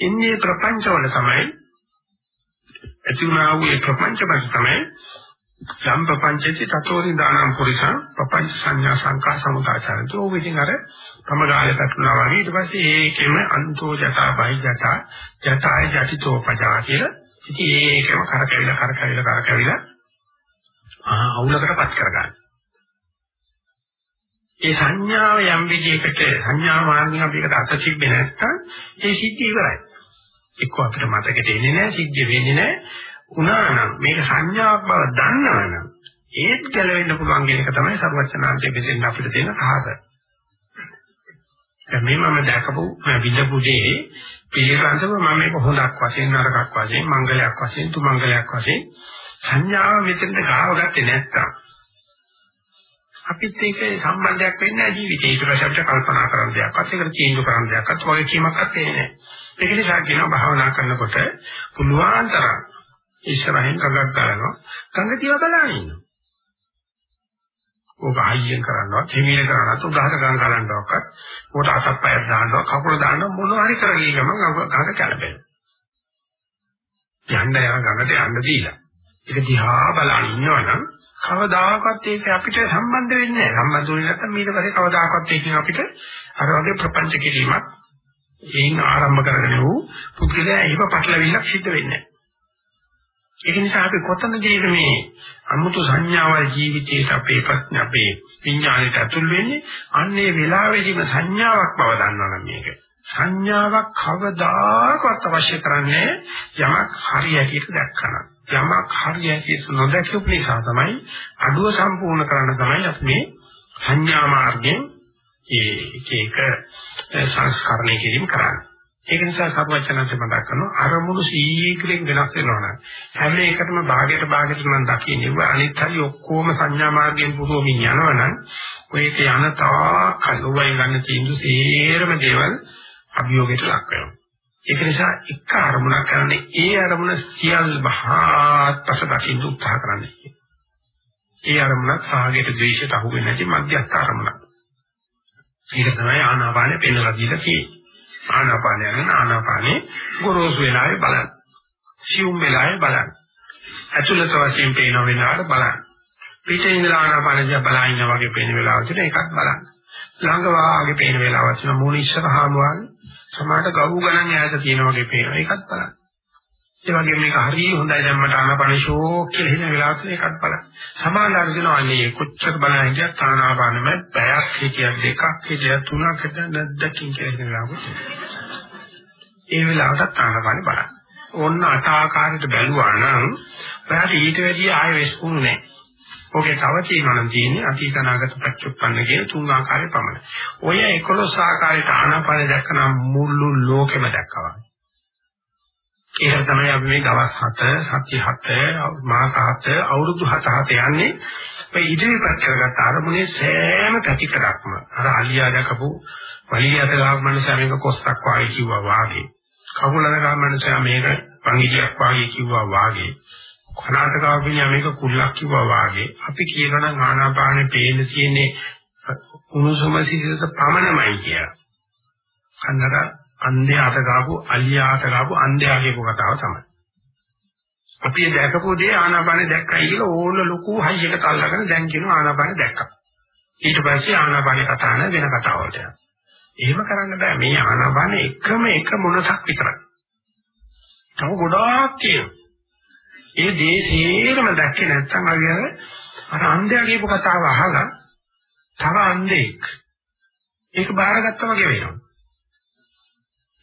ඉන්නේ ප්‍රපංච වල තමයි ඇති වුණා වූ ඒ ප්‍රපංච පස්ස තමයි යම් ප්‍රපංචති තතෝරි දානම් පුරිසං ප්‍රපංච සංඥා සංකා සමුදාචරන්තෝ ඔය විදිහින් අර ප්‍රමගාලේ පැටලුණා වගේ ඊට පස්සේ ඒකෙම අන්තෝ ජතා බහි ජතා ජතාය ජටිතෝ පජා කියලා ඉතින් ඒකම කරකැවිලා කරකැවිලා කරකැවිලා ආ අවුලකටපත් කරගන්න. ඒ සංඥාව යම් විදිහකට සංඥා මාර්ගයෙන් අපිට අසසිබ්බේ නැත්තම් ඒ සිද්ධ ඉවරයි. එක්ක අපිට මතකෙට එන්නේ නැහැ සිද්ධ වෙන්නේ නැහැ. උනානම් මේක සංඥාවක් බව දන්නවනම් ඒත් ගැලවෙන්න පුළුවන් කියන එක තමයි සර්වචනාංශයේ බෙදෙන්න අපිට තියෙන රහස. දැන් මේ මම දැකපු විදපු දේ පිළිගන්නව මම මේක හොඳක් වශයෙන් නරකක් වශයෙන් මංගලයක් වශයෙන් තුමංගලයක් වශයෙන් සංඥාව මෙතෙන්ට ගාව ගත්තේ නැත්තම් අපිත් ඒක සම්බන්ධයක් වෙන්නේ නැහැ ජීවිතේ ඊට පස්සේ අපිට කල්පනා කරන දෙයක්වත් ඒකට තීන්දුව කරන දෙයක්වත් වගේ කීමක්වත් එන්නේ නැහැ. ඒක නිසා කියනවා භාවනා කරනකොට පුළුවන් තරම් ඉස්සරහින් කගක් ගන්නවා කඟ තියා බලන ඉන්නවා. ඕක අයියෙන් කරනවත් හිමින කරනවත් උදාහරණ ගන්න කරන්නවක්වත් ඕකට අතක් පයක් දාන්නවත් කකුල දාන්න මොනවා හරි කරගිය ගමන් ගඟ කැළපෙනවා. යන්න යන ගඟට යන්න දීලා. ඒක දිහා බලන ඉන්නවනම් කවදාකවත් ඒක අපිට සම්බන්ධ වෙන්නේ නැහැ. සම්බන්ධ වෙන්නේ නැත්නම් ඊට පස්සේ කවදාකවත් ඒකෙන් අපිට අර වගේ ප්‍රපංච කිරීමක් එයින් ආරම්භ කරගෙන වූ පුද්ගලයා එහෙම පටලවිල්ලක් සිද්ධ වෙන්නේ නැහැ. ඒක නිසා අපි කොතනදීද මේ අමුතු සංඥාවල් ජීවිතේට අපේ ප්‍රඥා අපේ විඥාණයට ඇතුල් වෙන්නේ අන්නේ වෙලාවෙදිම සංඥාවක් බව දන්නවනම් මේක සංඥාවක් කවදාකවත් අවශ්‍ය කරන්නේ යමක් හරියට දැක්කම යමක් හරියට නොදැකපු නිසා තමයි අඩුව සම්පූර්ණ කරන්න තමයි අපි මේ සංඥා මාර්ගයෙන් ඒ එක එක සංස්කරණය කිරීම කරන්නේ ඒක නිසා සර්වචනන්ත මතක් කරනවා අරමුණු සීක්‍රයෙන් වෙනස් වෙනවා නම් හැම එකටම භාගයට භාගයට නම් දකින්නේ අනිත් හරි ඔක්කොම සංඥා මාර්ගයෙන් පුරවමින් යනවනම් ඔයක යන තා කලුවයි ගන්න තීන්දුව සේරම දේවල් අභියෝගයට ලක් වෙනවා. ඒක නිසා එක අරමුණක් කරන්නේ ඒ අරමුණ සියල් බහාත්පස දකින්න උත්සාහ කරන්නේ. ඒ අරමුණ සාගයට ද්වේෂයට අහු වෙන්නේ නැති මධ්‍යස්ථ අරමුණක්. ඒක තමයි ආනාපානෙ පෙන්වලා දීලා තියෙන්නේ. ආනාපානය යන ආනාපානේ ගොරෝසු වෙලාවේ බලන්න. සියුම් වෙලාවේ බලන්න. ඇතුළත වශයෙන් පේන වෙලාවට බලන්න. පිටේ ඉඳලා ආනාපානය දිහා බලා ඉන්න වගේ පේන වෙලාවට එකක් බලන්න. ළඟ වාගේ පේන වෙලාවට මූණ ඉස්සරහාම වාගේ සමාහට ගව් ගණන් ඈත තියෙන වගේ පේන එකක් බලන්න. ඒ වගේම මේක හරිය හොඳයි දැන් මට ආනාපාන ෂෝක් කියලා හිතන වෙලාවට ඒකත් බලන්න. සමානලාර දෙනවා අනේ කොච්චර බලන හිටියත් ආනාපානෙම පැයක් හිටියත් දෙකක් හිටියත් තුනක් හිටියත් නැද්දකින් කියලා වෙලාවක. ඒ වෙලාවටත් ආනාපානෙ බලන්න. ඕන්න අට ආකාරයට බැලුවා නම් ඔයාලට ඊට වැඩිය ආයෙ වෙස්කුණු නැහැ. ඔකේ තව තියෙනවා නම් තියෙන්නේ අතීත අනාගත පච්චුප්පන්න කියන තුන් ආකාරය පමණයි. ඔය 11 ආකාරයට ආනාපාන දැක්කනම් මුළු ලෝකෙම දැක්කවා. ඒක තමයි අපි මේ දවස් 7 සති 7 මාස 7 අවුරුදු 7 7 යන්නේ මේ ඉදිරිපත් කරගත්ත අරමුණේ සෑම පැතිකඩක්ම අර අලියා දැකපු වලියට ගාව මනුස්සයා මේක කොස්සක් වාගේ කිව්වා වාගේ කකුලන ගාව මනුස්සයා මේක පංගියක් වාගේ කිව්වා වාගේ කනාටකාව පිළියා මේක කුල්ලක් කිව්වා වාගේ අපි කියනවා නම් ආනාපානේ පේන තියෙන්නේ උණුසුම සිසිලස පමණමයි කියලා. අන්නර අන්ධයාට ගාපු අලියාට ගාපු අන්ධයා කියපු කතාව තමයි. අපි දැකපු දේ ආනාපානෙ දැක්කයි කියලා ඕන ලොකු හයියකට අල්ලගෙන දැන් කියනවා ආනාපානෙ දැක්කා. ඊට පස්සේ ආනාපානෙ කතා නැ වෙන කතාවලට යනවා. එහෙම කරන්න බෑ. මේ ආනාපානෙ එකම එක මොනසක් විතරයි. තව ගොඩාක් තියෙනවා. ඒ දේ සේරම දැක්කේ නැත්නම් අර අර අන්ධයා කියපු කතාව අහලා තව අන්ධෙක් ඒක බාරගත්තා වගේ වෙනවා.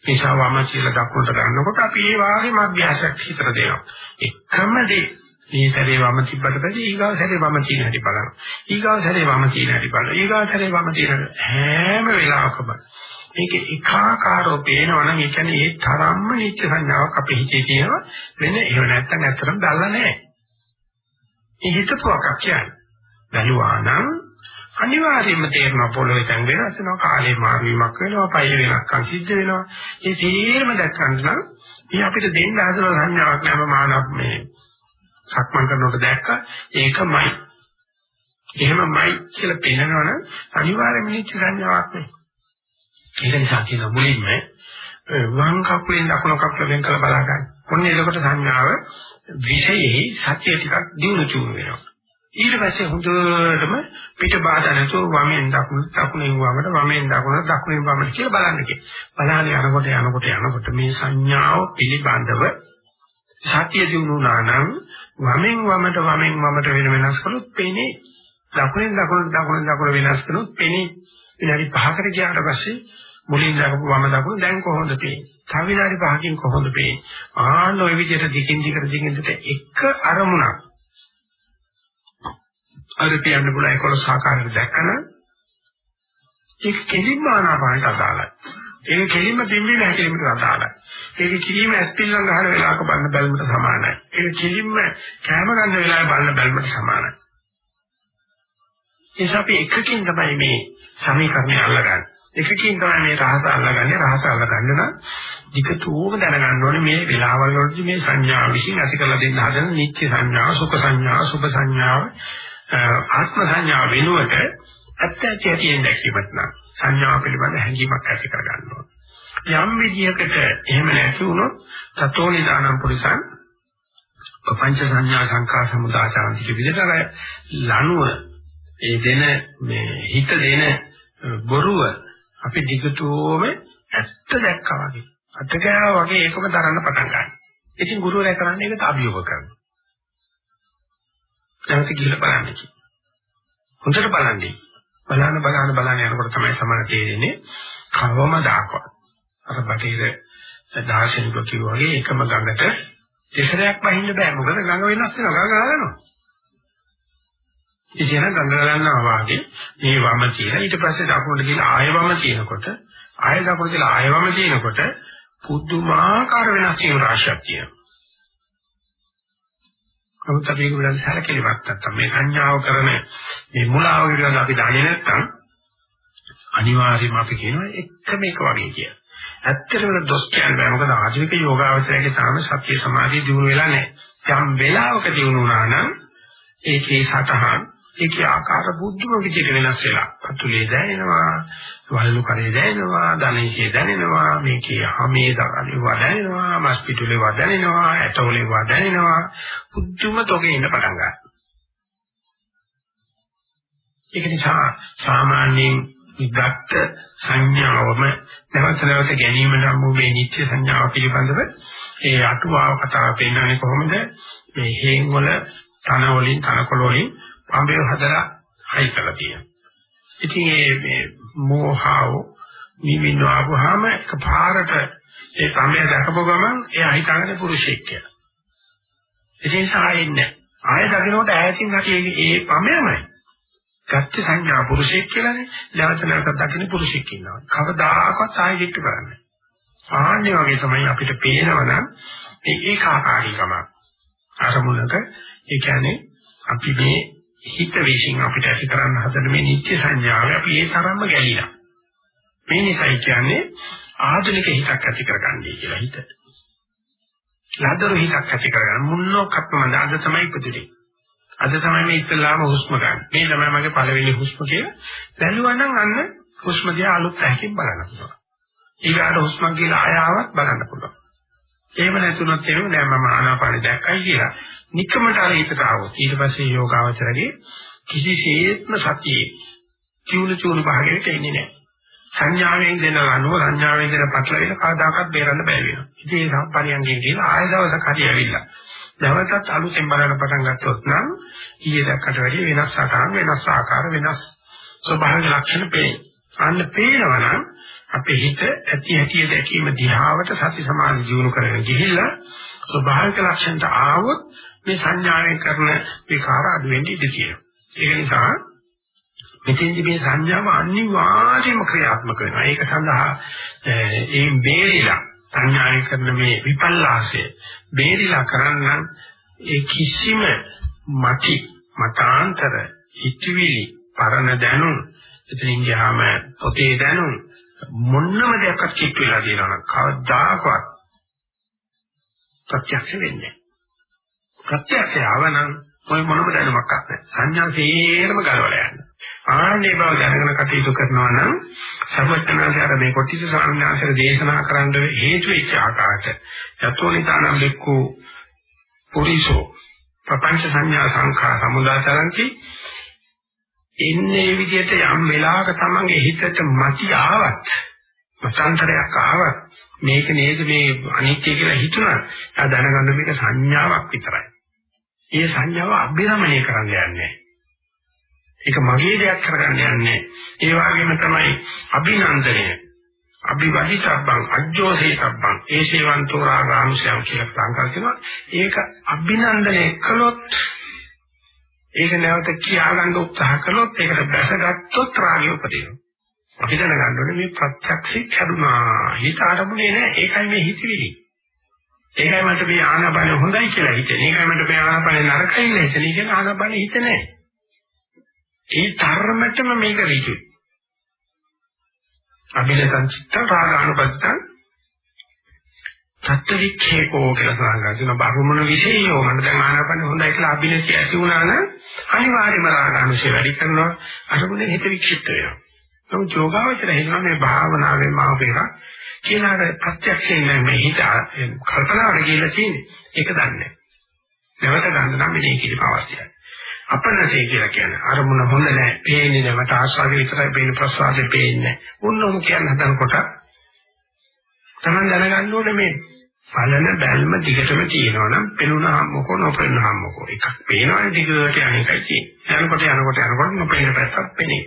නිසා වම කියලා දක්වන්න ගන්නකොට අපි ඒ වාගේම අභ්‍යාසයක් හිතර දෙනවා. එකම දේ මේ සැරේ වම තිබ්බට පස්සේ ඊගාව සැරේ වම තියෙන හැටි බලනවා. ඊගාව සැරේ වම තියෙන හැටි බලනවා. ඊගාව සැරේ වම තියෙන හැම වෙලාවකම මේක එකාකාරව පේනවනම් ඒ කියන්නේ ඒ තරම්ම නිත්‍ය සංඥාවක් අපේ හිතේ තියෙනවා. වෙන එහෙම නැත්තම් ඇත්තටම දැල්ලා නැහැ. ඒ හිතපුවක් කියන්නේ. බැලුවා නම් අනිවාර්යයෙන්ම තේරෙනවා පොළොවේ තැන් වෙනස් වෙනවා කාලේ මාරුවීමක් වෙනවා පය වෙනස්කම් සිද්ධ වෙනවා ඒ තේරෙම දැක්කම නම් මේ අපිට දෙන්න හදන සංඥාවක් නම මානව මේ සක්මන් කරනකොට දැක්ක ඒකමයි එහෙමමයි කියලා පේනවනම් අනිවාර්යයෙන්ම නිච්ච සංඥාවක් නේ ඒක නිසා කියන මුලින්ම වම් කකුලෙන් දකුණු කකුල වෙන් කරලා බලා ගන්න. ඔන්න එතකොට සංඥාව විශේෂයි සත්‍ය ටිකක් දිනු චුරු වෙනවා. ඊට පස්සේ හොඳටම පිට බාධා නැතුව වමෙන් දකුණු දකුණෙන් වමට වමෙන් දකුණට දකුණෙන් වමට කියලා බලන්න කිය. බලහන් යනකොට යනකොට යනකොට මේ සංඥාව පිළිබඳව සත්‍ය දිනුනා නම් වමෙන් වමට වමෙන් වමට වෙන වෙනස් කළොත් පේන්නේ දකුණෙන් දකුණට දකුණෙන් දකුණ වෙනස් කළොත් පේන්නේ විනාඩි 5කට ගියාට පස්සේ මුලින් දක්වපු වම දකුණ දැන් කොහොමද පේන්නේ? තව විනාඩි 5කින් කොහොමද පේන්නේ? ආන්න ওই විදිහට දිගින් දිගට දිගින් දිගට එක අරමුණක් අර කියන්න පුළුවන් 11 ආකාරයට දැක්කම ඒක කෙලින්ම ආනාපානට අදාළයි. ඒක කෙලින්ම බිම්බි නැතිවීමට අදාළයි. ඒක කිරීම ඇස්පිල්ලම් ගන්න වෙලාවක බලන බැලමට සමානයි. ඒක කෙලින්ම කැම ගන්න වෙලාවේ බලන බැලමට සමානයි. ඒස අපි එකකින් තමයි මේ සමීකරණය අල්ලගන්නේ. එකකින් තමයි මේ රහස අල්ලගන්නේ. රහස අල්ලගන්න නම් විකතුවම දැනගන්න ඕනේ මේ වෙලාවල් වලදී මේ සංඥා විශ්ින් ඇති කරලා දෙන්න හදන නිත්‍ය සංඥා, සුඛ සංඥා, සුභ සංඥා, ආත්ම සංඥා වෙනුවට ඇත්ත ඇති ඇතිෙන් දැකීමත් නම් සංඥා පිළිබඳ හැඟීමක් ඇති කරගන්න ඕනේ. යම් විදියකට එහෙම නැති වුණොත් තතෝ නිදානම් පුරිසං පංච සංඥා සංකා සමුදාචාන්තික විදිහට ලනුව ඒ දෙන මේ හිත දෙන බොරුව අපි දිගටම ඇත්ත දැක්කා වගේ අත ගෑවා වගේ ඒකම දරන්න පටන් ගන්නවා. ඉතින් ගුරුවරයා කරන්නේ ඒකට අභියෝග කරනවා. නැවත කියලා බලන්න කි. හොඳට බලන්නේ. බලන බලන බලන යනකොට තමයි සමහර තේරෙන්නේ කවමදාකවත්. අර බටේර දාර්ශනිකව කිව්වා වගේ එකම ගඟට දෙසරයක් වහින්න බෑ. මොකද ගඟ වෙනස් වෙනවා. ගඟ හදනවා. ඉතින් ගඟ ගලනවා වාගේ මේ වම කියලා ඊට පස්සේ දකුණට ගිහලා ආය වම කියනකොට ආය දකුණට ගිහලා ආය වම කියනකොට පුදුමාකාර වෙනස් වීම රාශියක් තියෙනවා. නමුත් අපි ඒක විතරක් සැලකෙලිවත් නැත්තම් මේ සංඥාව කරන මේ මුලාව විතරක් අපි දන්නේ නැත්තම් අනිවාර්යයෙන්ම අපි කියනවා එකම එක වගේ කියලා. ඇත්තටම දොස් කියන්න බෑ මොකද ආධුනික යෝගාවචරයේ තාම සත්‍ය සමාධිය දිනු වෙලා නැහැ. යම් වෙලාවක දිනු වුණා නම් ඒකේ සතහන් ඒකේ ආකාර බුද්ධම විදිහට වෙනස් වෙලා. පතුලේ දැනෙනවා, වලලු කරේ දැනෙනවා, ධනේශේ දැනෙනවා, මේකේ හැමේ දරනවා දැනෙනවා, මස් පිටුලේ වදැනෙනවා, ඇටවලේ වදැනෙනවා. බුද්ධම තෝගේ ඉන්න පටන් ගන්නවා. ඒක නිසා සාමාන්‍යයෙන් විගත සංඥාවම නැවත නැවත ගැනීම නම් වූ මේ නිත්‍ය සංඥාව පිළිබඳව ඒ අටුවාව කතාව පෙන්නන්නේ කොහොමද මේ හේන් වල තන වලින් තනකොළ වලින් පඹය හදලා හයි කරලා තියෙනවා. ඉතින් මේ මෝහාව නිවින්න ආවහම එකපාරට ඒ පඹය දැකපු ගමන් එයා හිතන්නේ පුරුෂයෙක් කියලා. ඉතින් සායෙන්නේ ආයෙ දකින්නට ඈතින් නැති ඒ පඹයමයි. ගත්ත සංඥා පුරුෂයෙක් කියලානේ නැවත නැවත දකින්න පුරුෂයෙක් ඉන්නවා. කවදාකවත් ආයෙ දික්ක කරන්නේ. ආන්නේ වගේ තමයි අපිට පේනවනම් ඒ ඒකාකාරීකම අරමුණක ඒ කියන්නේ අපි මේ හිත විශ්ින් අපිට ඇති කරන්න හදන මේ නිත්‍ය සංඥාව අපි ඒ තරම්ම ගැලිලා. මේ නිසායි කියන්නේ ආධුනික හිතක් ඇති කරගන්නේ කියලා හිත. ලදරු හිතක් ඇති කරගන්න මුන්නෝකත්ම අද තමයි ඉපදුනේ. අද තමයි මේ ඉස්සලාම හුස්ම ගන්න. මේ තමයි මගේ පළවෙනි හුස්ම කියලා. බැලුවා නම් අන්න හුස්ම දිහා අලුත් පැහැකින් බලන්න පුළුවන්. ඊගාට හුස්ම කියලා ආයාවත් බලන්න පුළුවන්. එහෙම නැතුනොත් එන්නේ නෑ මම ආනාපානෙ දැක්කයි කියලා. නිකමට අර හිතට ආවොත් ඊට පස්සේ යෝගාවචරගේ කිසිසේත්ම සතියේ චූල චූල භාගයට එන්නේ නෑ. සංඥාවෙන් දෙන අනුව සංඥාවෙන් දෙන පටලවිල කවදාකවත් බේරන්න බැහැ වෙනවා. ඉතින් ඒ සම්පරියංගෙන් කියලා ආය දවසක් හරි ඇවිල්ලා. නැවතත් අලුතෙන් බලන්න පටන් ගත්තොත් නම් ඊයේ දැක්කට වැඩිය වෙනස් ආකාර වෙනස් ආකාර වෙනස් ස්වභාවික ලක්ෂණ පේනවා. අන්න පේනවනම් අපේ හිත ඇති හැටි දැකීම දිහාවට සති සමාධි දියුණු කරගෙන ගිහිල්ලා ස්වභාවික ලක්ෂණට ආවොත් මේ සංඥාවෙන් කරන විකාර අඩු වෙන්නේ ඉඳී තියෙනවා. ඒක නිසා මෙතෙන්දි මේ සංඥාව අනිවාර්යයෙන්ම ක්‍රියාත්මක වෙනවා. ඒක සඳහා ඒ බේරිලා සංඥාවෙන් කරන මේ විපල්ලාසය බේරිලා කරන්න ඒ කිසිම මති මතාන්තර හිතවිලි පරණ දැනුම් එතනින් ගියාම පොතේ දැනුම් මොන්නම දෙයක් කිට් වෙලා දිනනවා කවදාකවත් ප්‍රත්‍යක්ෂ වෙන්නේ ප්‍රත්‍යක්ෂය ආවනම් ඔය මොනම දැනුමක් නැහැ. සංඥා තේරම ගලවලා යනවා ආන්නේ බව දැනගෙන කටයුතු කරනවා නම් සර්වඥාචාර මේ කොටිස සාමණේර දේශනා කරන්න හේතු වෙච්ච ආකාරයට යතෝනිතානම් දෙක්කෝ පුරිසෝ ප්‍රපංච සංඥා සංඛා සමුදාතරಂತಿ ඉන්නේ විදිහට යම් වෙලාවක තමන්ගේ හිතට මති ආවත් මසන්තරයක් ආවත් මේක නේද මේ අනිත්‍ය කියලා හිතුණා. ආ දැනගන්න මේක සංඥාවක් විතරයි. ඒ සංඥාව අභිරමණය කරන්න යන්නේ. ඒක මගේ දෙයක් කරගන්න යන්නේ. ඒ වගේම තමයි අභිනන්දනය. අභිවදිතබ්බං අජ්ජෝසේතබ්බං ඒසේවන්තෝ රාගානුසයම් කියලා සංකල්පනවා. ඒක අභිනන්දනය කළොත් ඒක නැවත කියාගන්න උත්සාහ කළොත් ඒකට බැසගත්තොත් රාගය උපදිනවා. අපි දැනගන්න ඕනේ මේ ප්‍රත්‍යක්ෂي කරුණා. හිත ආරමුනේ නැහැ. ඒකයි මේ හිතවිලි. ඒකයි මට මේ ආනාපාන හොඳයි කියලා හිතෙන්නේ. ඒකයි මට මේ ආනාපාන නරකයි කියලා හිතෙන්නේ. ඒක ආනාපාන හිත නැහැ. ඒ ධර්මතම මේක ඍජුයි. අභිලසං චිත්ත රාගානුපස්සං සත්‍ය වික්ෂේපෝ කියලා සඳහන් කරනවා බහුමන විශේෂයෝ මම දැන් ආනාපාන හොඳයි කියලා අභිනසිය ඇති වුණා නම් අනිවාර්යයෙන්ම රාගානුසය වැඩි කරනවා අරමුණේ හිත වික්ෂිප්ත වෙනවා නමුත් යෝගාවචර හිතනවා මේ භාවනාවෙන් මාවේක කියලා අර ප්‍රත්‍යක්ෂයෙන් මේ හිත කල්පනාවට කියලා තියෙන්නේ. ඒක දන්නේ නැවත ගන්න නම් මෙලේ කිරීම අවශ්‍යයි. අපනසේ කියලා කියන්නේ අරමුණ හොඳ නැහැ. පේන්නේ නැහැ. මට ආස්වාදේ විතරයි පේන්නේ ප්‍රසවාසයේ පේන්නේ නැහැ. උන්නෝම කියන හදනකොට තමයි දැනගන්න ඕනේ මේ බලන බැල්ම දිගටම තියෙනවා නම් පෙනුනහම මොකෝ නොපෙනුනහම මොකෝ එකක් පේනවනේ දිගට අනේකයි තියෙන්නේ. යනකොට යනකොට යනකොට නොපෙනෙන පැත්තක් පෙනේ.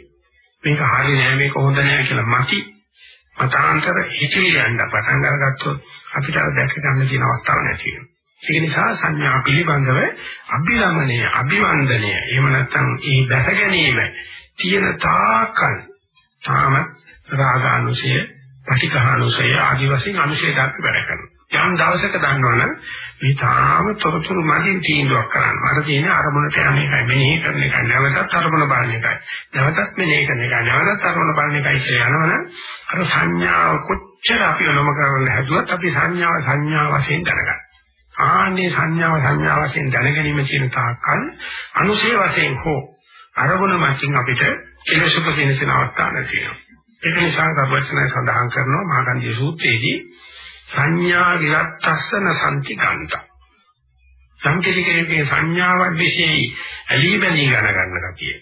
මේක හරි නෑ මේක හොඳ නෑ කියලා මති මතාන්තර හිතවිලි යන්න පටන් අරගත්තොත් අපිට දැක ගන්න තියෙන අවස්ථාවක් නැති වෙනවා. ඒ නිසා සංඥා පිළිබඳව අභිරමණය, අභිවන්දනය, එහෙම නැත්නම් ඒ දැක ගැනීම තියෙන තාකල් තාම රාගානුසය, පටිඝානුසය ආදි වශයෙන් අනුසය දක්ව වැඩ කරනවා. යම් දවසක දන්නවනම් මේ තාම තොරතුරු මගින් තීන්දුවක් කරන්න. මට තියෙන අරමුණට යන එකයි මෙනෙහි කරන එකයි නැවතත් අරමුණ බලන එකයි. නැවතත් මෙනෙහි කරන එකයි නැවතත් අරමුණ බලන එකයි කියලා යනවනම් අර සංඥාව කොච්චර අපි නොම කරන්න හැදුවත් අපි සංඥාව සංඥා වශයෙන් දැනගන්න. ආන්නේ සංඥාව සංඥා වශයෙන් දැනගැනීම කියන තාක්කල් අනුසේ වශයෙන් හෝ අරමුණ මතින් අපිට කෙලෙසුක කෙනසන අවස්ථාවක් තියෙනවා. ඒක නිසා සර්වඥය සඳහන් කරනවා මාගන්ධි සූත්‍රයේදී සංඥා විරත්තස්සන සම්ති කාන්ත. සංකේතිකයේ සංඥාවක් විශේෂයි ඇලී බැලී ගන්න ගන්න කතිය.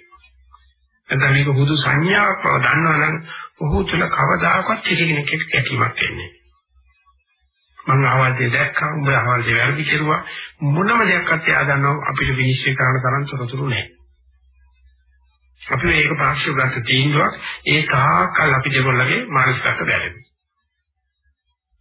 නැත්නම් මේක බුදු සංඥාවක් බව දන්නවනම් ඔහු තුල කවදාකවත් කිසි කෙනෙක් ඇතිවක් එන්නේ මම ආවාදේ දැක්කා උඹ ආවාදේ වැරදි කෙරුවා මොනම දෙයක්වත් එයා දන්නවා අපිට විනිශ්චය කරන්න තරම් තොරතුරු නැහැ. අපි මේක පාක්ෂික ගත තීන්දුවක් ඒ තාකල් අපි දෙගොල්ලගේ මානසිකත්ව බැලෙනවා.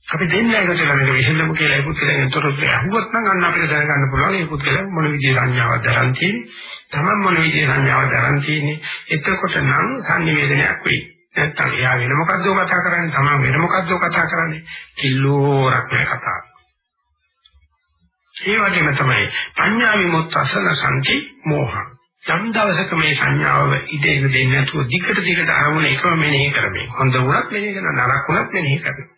අපි දෙන්න එකතු කරලා මේක විසඳමු කියලා ඒ පුත්‍රයන් තොරතුරු අහුවත් නම් අන්න අපිට දැනගන්න පුළුවන් ඒ පුත්‍රයන් මොන විදිහේ සංඥාවක් දරන් තියෙන්නේ තමන් මොන විදිහේ සංඥාවක් දරන් තියෙන්නේ. එතකොට නම් සංනිවේදනයක් වෙයි. නැත්තම් එයා වෙන මොකද්ද කතා කරන්නේ? තමන් වෙන මොකද්ද කතා කරන්නේ? කිල්ලෝරක් නෑ කතාව. ඒ වගේම තමයි පඤ්ඤා විමුක්තසන සංකි මෝහ. යම් දවසක මේ සංඥාව ඉදෙන්න දෙන්නේ නැතුව දිගට දිගට ආවම එකම මෙනෙහි කරමින් හොඳ වුණත් මෙනෙහි කරන නරක වුණත් මෙනෙහි කරනවා.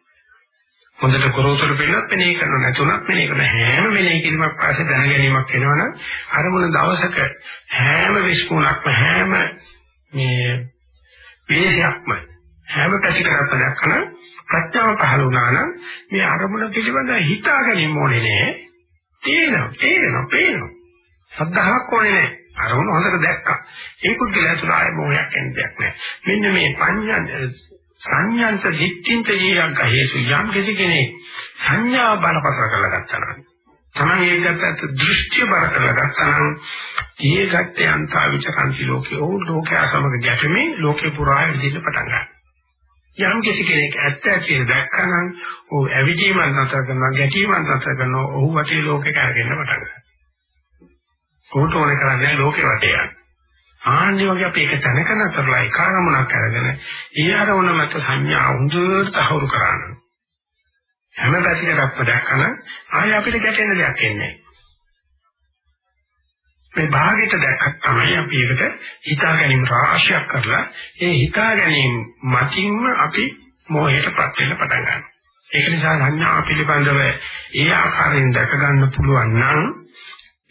හොඳට ගොරෝසුට පෙන්නත් මෙනේ කරන නැතුණත් මෙනේ කරන හැම මෙනේ කිරීමක් පස්සේ දැන ගැනීමක් වෙනවනම් අරමුණ දවසක හැම විස්කුණක්ම හැම මේ වේශයක්ම හැම පැතිකඩක්ම දැක්කම ප්‍රඥාව පහළ වුණා නම් මේ අරමුණ පිළිබඳ හිතා ගැනීම ඕනේ නෑ තේරෙනවා තේරෙනවා පේනවා. සද්ධාාවක් ඕනේ නෑ අරමුණ හොඳට දැක්කා. ඒකුත් කියලා තුන ආය මොහයක් එන්නේ දෙයක් නෑ මෙන්න මේ පඤ්ඤා සංඥාන්ත දිට්ඨින්ත ජීයංක හේතු යම් කිසි කෙනෙක් සංඥා බලපස කරලා ගත්තා නම් තමයි ඒකට දෘෂ්ටි බර කරලා ගත්තා නම් ඊගත් යන්තා විචකන්ති ලෝකේ ඕ ලෝකයා සමග ගැටෙමේ ලෝකේ පුරා විදිහට පටන් ගන්නවා යම් කිසි කෙනෙක් ඇත්ත ඇති දැක්කනම් ਉਹ ඇවිදීම නැතර කරනවා ගැටීම නැතර කරනවා ඔහු වටේ ලෝකේ කරගෙන පටන් ගන්නවා. කොහොට ඕනේ කරන්නේ ලෝකේ වටේ යන්නේ. ආන්නේ වගේ අපි එක තැනක නතරලා ඒ කාරණමක් අරගෙන ඒ ආරවණ මත සංඥා හොඳට තහවුරු කරගන්න. හැම පැතිකඩක්ම දැක්කම ආයෙ අපිට ගැටෙන්න දෙයක් එන්නේ මේ භාගයට දැක්කත් තමයි අපි ඒකට හිතා ගැනීම රාශියක් කරලා ඒ හිතා ගැනීම මතින්ම අපි මොහයටපත් වෙන්න පටන් ගන්නවා. ඒක නිසා සංඥා පිළිබඳව ඒ ආකාරයෙන් දැක ගන්න පුළුවන් නම්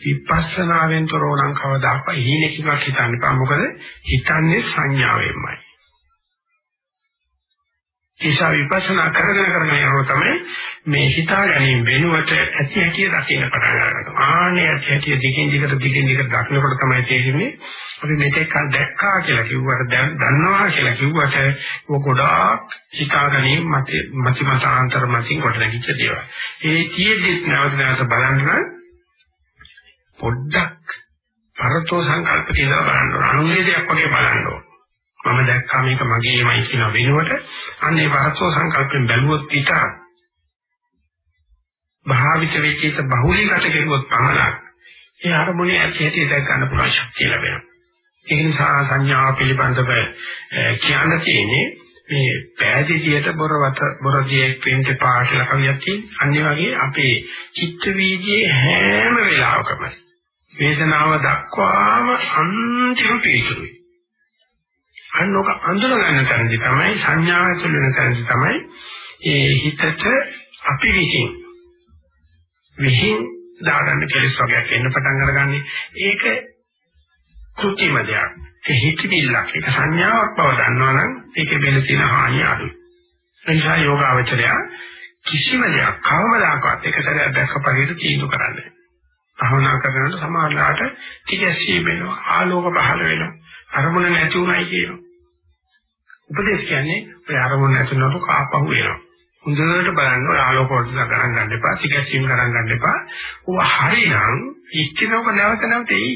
විපස්සනාවෙන් තොරව නම් කවදාකවත් හීනකින්වත් හිතන්න එපා. මොකද හිතන්නේ සංඥාවෙන්මයි. ඒසා විපස්සනා කරගෙන කරගෙන යනකොට තමයි මේ හිතා ගැනීම වෙනුවට ඇති හැටි දකින්න පටන් ගන්නවා. ආනේ ඇති හැටි දිගින් දිගට දිගින් දිගට දකින්නකොට තමයි තේරෙන්නේ අපි මෙතෙක් කල් දැක්කා කියලා කිව්වට දැන් දන්නවා කියලා කිව්වට ਉਹ ගොඩාක් හිතා ගැනීම මත මත මතාන්තර මතින් කොට නැගිච්ච දේවල්. ඒ කීයේදී නැවත නැවත බලන්න පොඩ්ඩක් පරතෝ සංකල්ප කියලා බලන්න ඕන. අනුන්ගේ දෙයක් වගේ බලන්න ඕන. මම දැක්කා මේක මගේමයි කියන වෙනුවට අන්නේ වරසෝ සංකල්පෙන් බැලුවොත් විතර භාවිත වෙච්ච බහුලීගත කෙරුවොත් පමණක් ඒ අරමුණේ ඇති දැක් ගන්න පුළුවන් ශක්තිය ලැබෙනවා. ඒ නිසා සංඥාව පිළිබඳව කියන්න තියෙන්නේ මේ පෑදීතියට බොරවත බොරදියේ පින්ට පාටල කවියක් තියෙන. අනිත් වගේ අපේ චිත්ත වීදියේ හැම වෙලාවකම වේදනාව දක්වාම අන්තිම පිටුයි අන්න ඔක අඳුන ගන්න තැනදී තමයි සංඥාව ඇතුළු වෙන තැනදී තමයි ඒ හිතට අපි විසින් විහිං දාගන්න කෙලස් වර්ගයක් එන්න පටන් අරගන්නේ. ඒක කෘතිම දෙයක්. ඒ හිතවිල්ලක්. ඒක සංඥාවක් බව දන්නවනම් ඒකේ වෙන තියෙන හානිය අඩුයි. එනිසා යෝගාවචරය කිසිම දෙයක් කවමදාකවත් එක සැරයක් දැක්ක පරිදි තීන්දුව කරන්නේ භවනා කරනකොට සමාහලාට ටිකැසී වෙනවා ආලෝක පහළ වෙනවා. අරමුණ නැති උනායි කියනවා. උපදේශ කියන්නේ ඔය අරමුණ නැති වෙනකොට කාපහුව වෙනවා. හොඳට බලන්න ඔය ආලෝක වලට ගණන් ගන්න එපා ටිකැසීම් ගණන් ගන්න එපා. ඌ හරිනම් ඉච්චිනෝක නැවත නැවත එයි.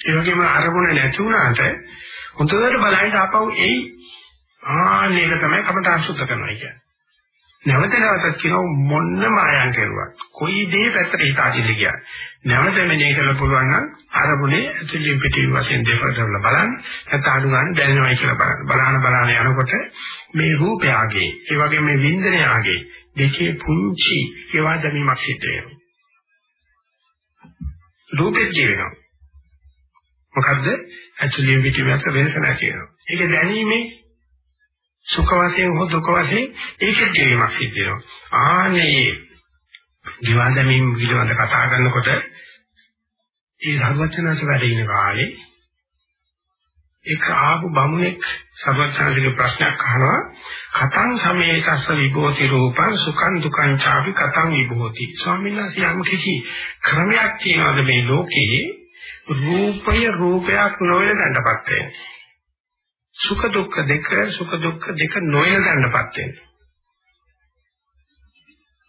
ඒ වගේම අරමුණ නැති වුණාට හොඳට බලන්න ආපහු එයි ආන්නේක තමයි කමඨාන් සුද්ධ කරනවා කියන්නේ නැවත නැවතත් කියන මොන්න මායම් කෙරුවත් කොයි දේ පැත්තට හිත අදින්න කියලා. නැවත මෙනේ කරන්න පුළුවන් නම් අරමුණේ ඇතුළින් පිටින් වශයෙන් දෙපළට බලන්න නැත්නම් අඩු ගන්න දැනෙනවා කියලා බලන්න. බලාන බලාන යනකොට මේ රූපයගේ ඒ වගේ මේ වින්දනයගේ දෙකේ පුංචි ඒවා දැමීමක් සිද්ධ වෙනවා. රූපෙත් ජීවෙනවා. මොකද්ද? ඇතුළින් පිටින් වෙනස නැති වෙනවා. ඒක දැනීමේ සුඛ වශයෙන් හෝ දුක වශයෙන් ඒකෙත් ගෙවීමක් සිද්ධ වෙනවා. ආනේ දිවාදමින් පිළිබඳ කතා කරනකොට ඒ සර්වචනස වැඩ ඉන කාලේ ඒක ආපු බමුණෙක් සර්වචනසික ප්‍රශ්නයක් අහනවා කතං සමේතස්ස විභෝති රූපං සුඛං දුකං චාපි කතං විභෝති ස්වාමීන් වහන්සේ යම් කිසි ක්‍රමයක් තියනවාද මේ ලෝකේ රූපය රූපයක් නොවන දණ්ඩපත් වෙන්නේ සුඛ දුක්ඛ දෙක සුඛ දුක්ඛ දෙක නොයන ගන්නපත්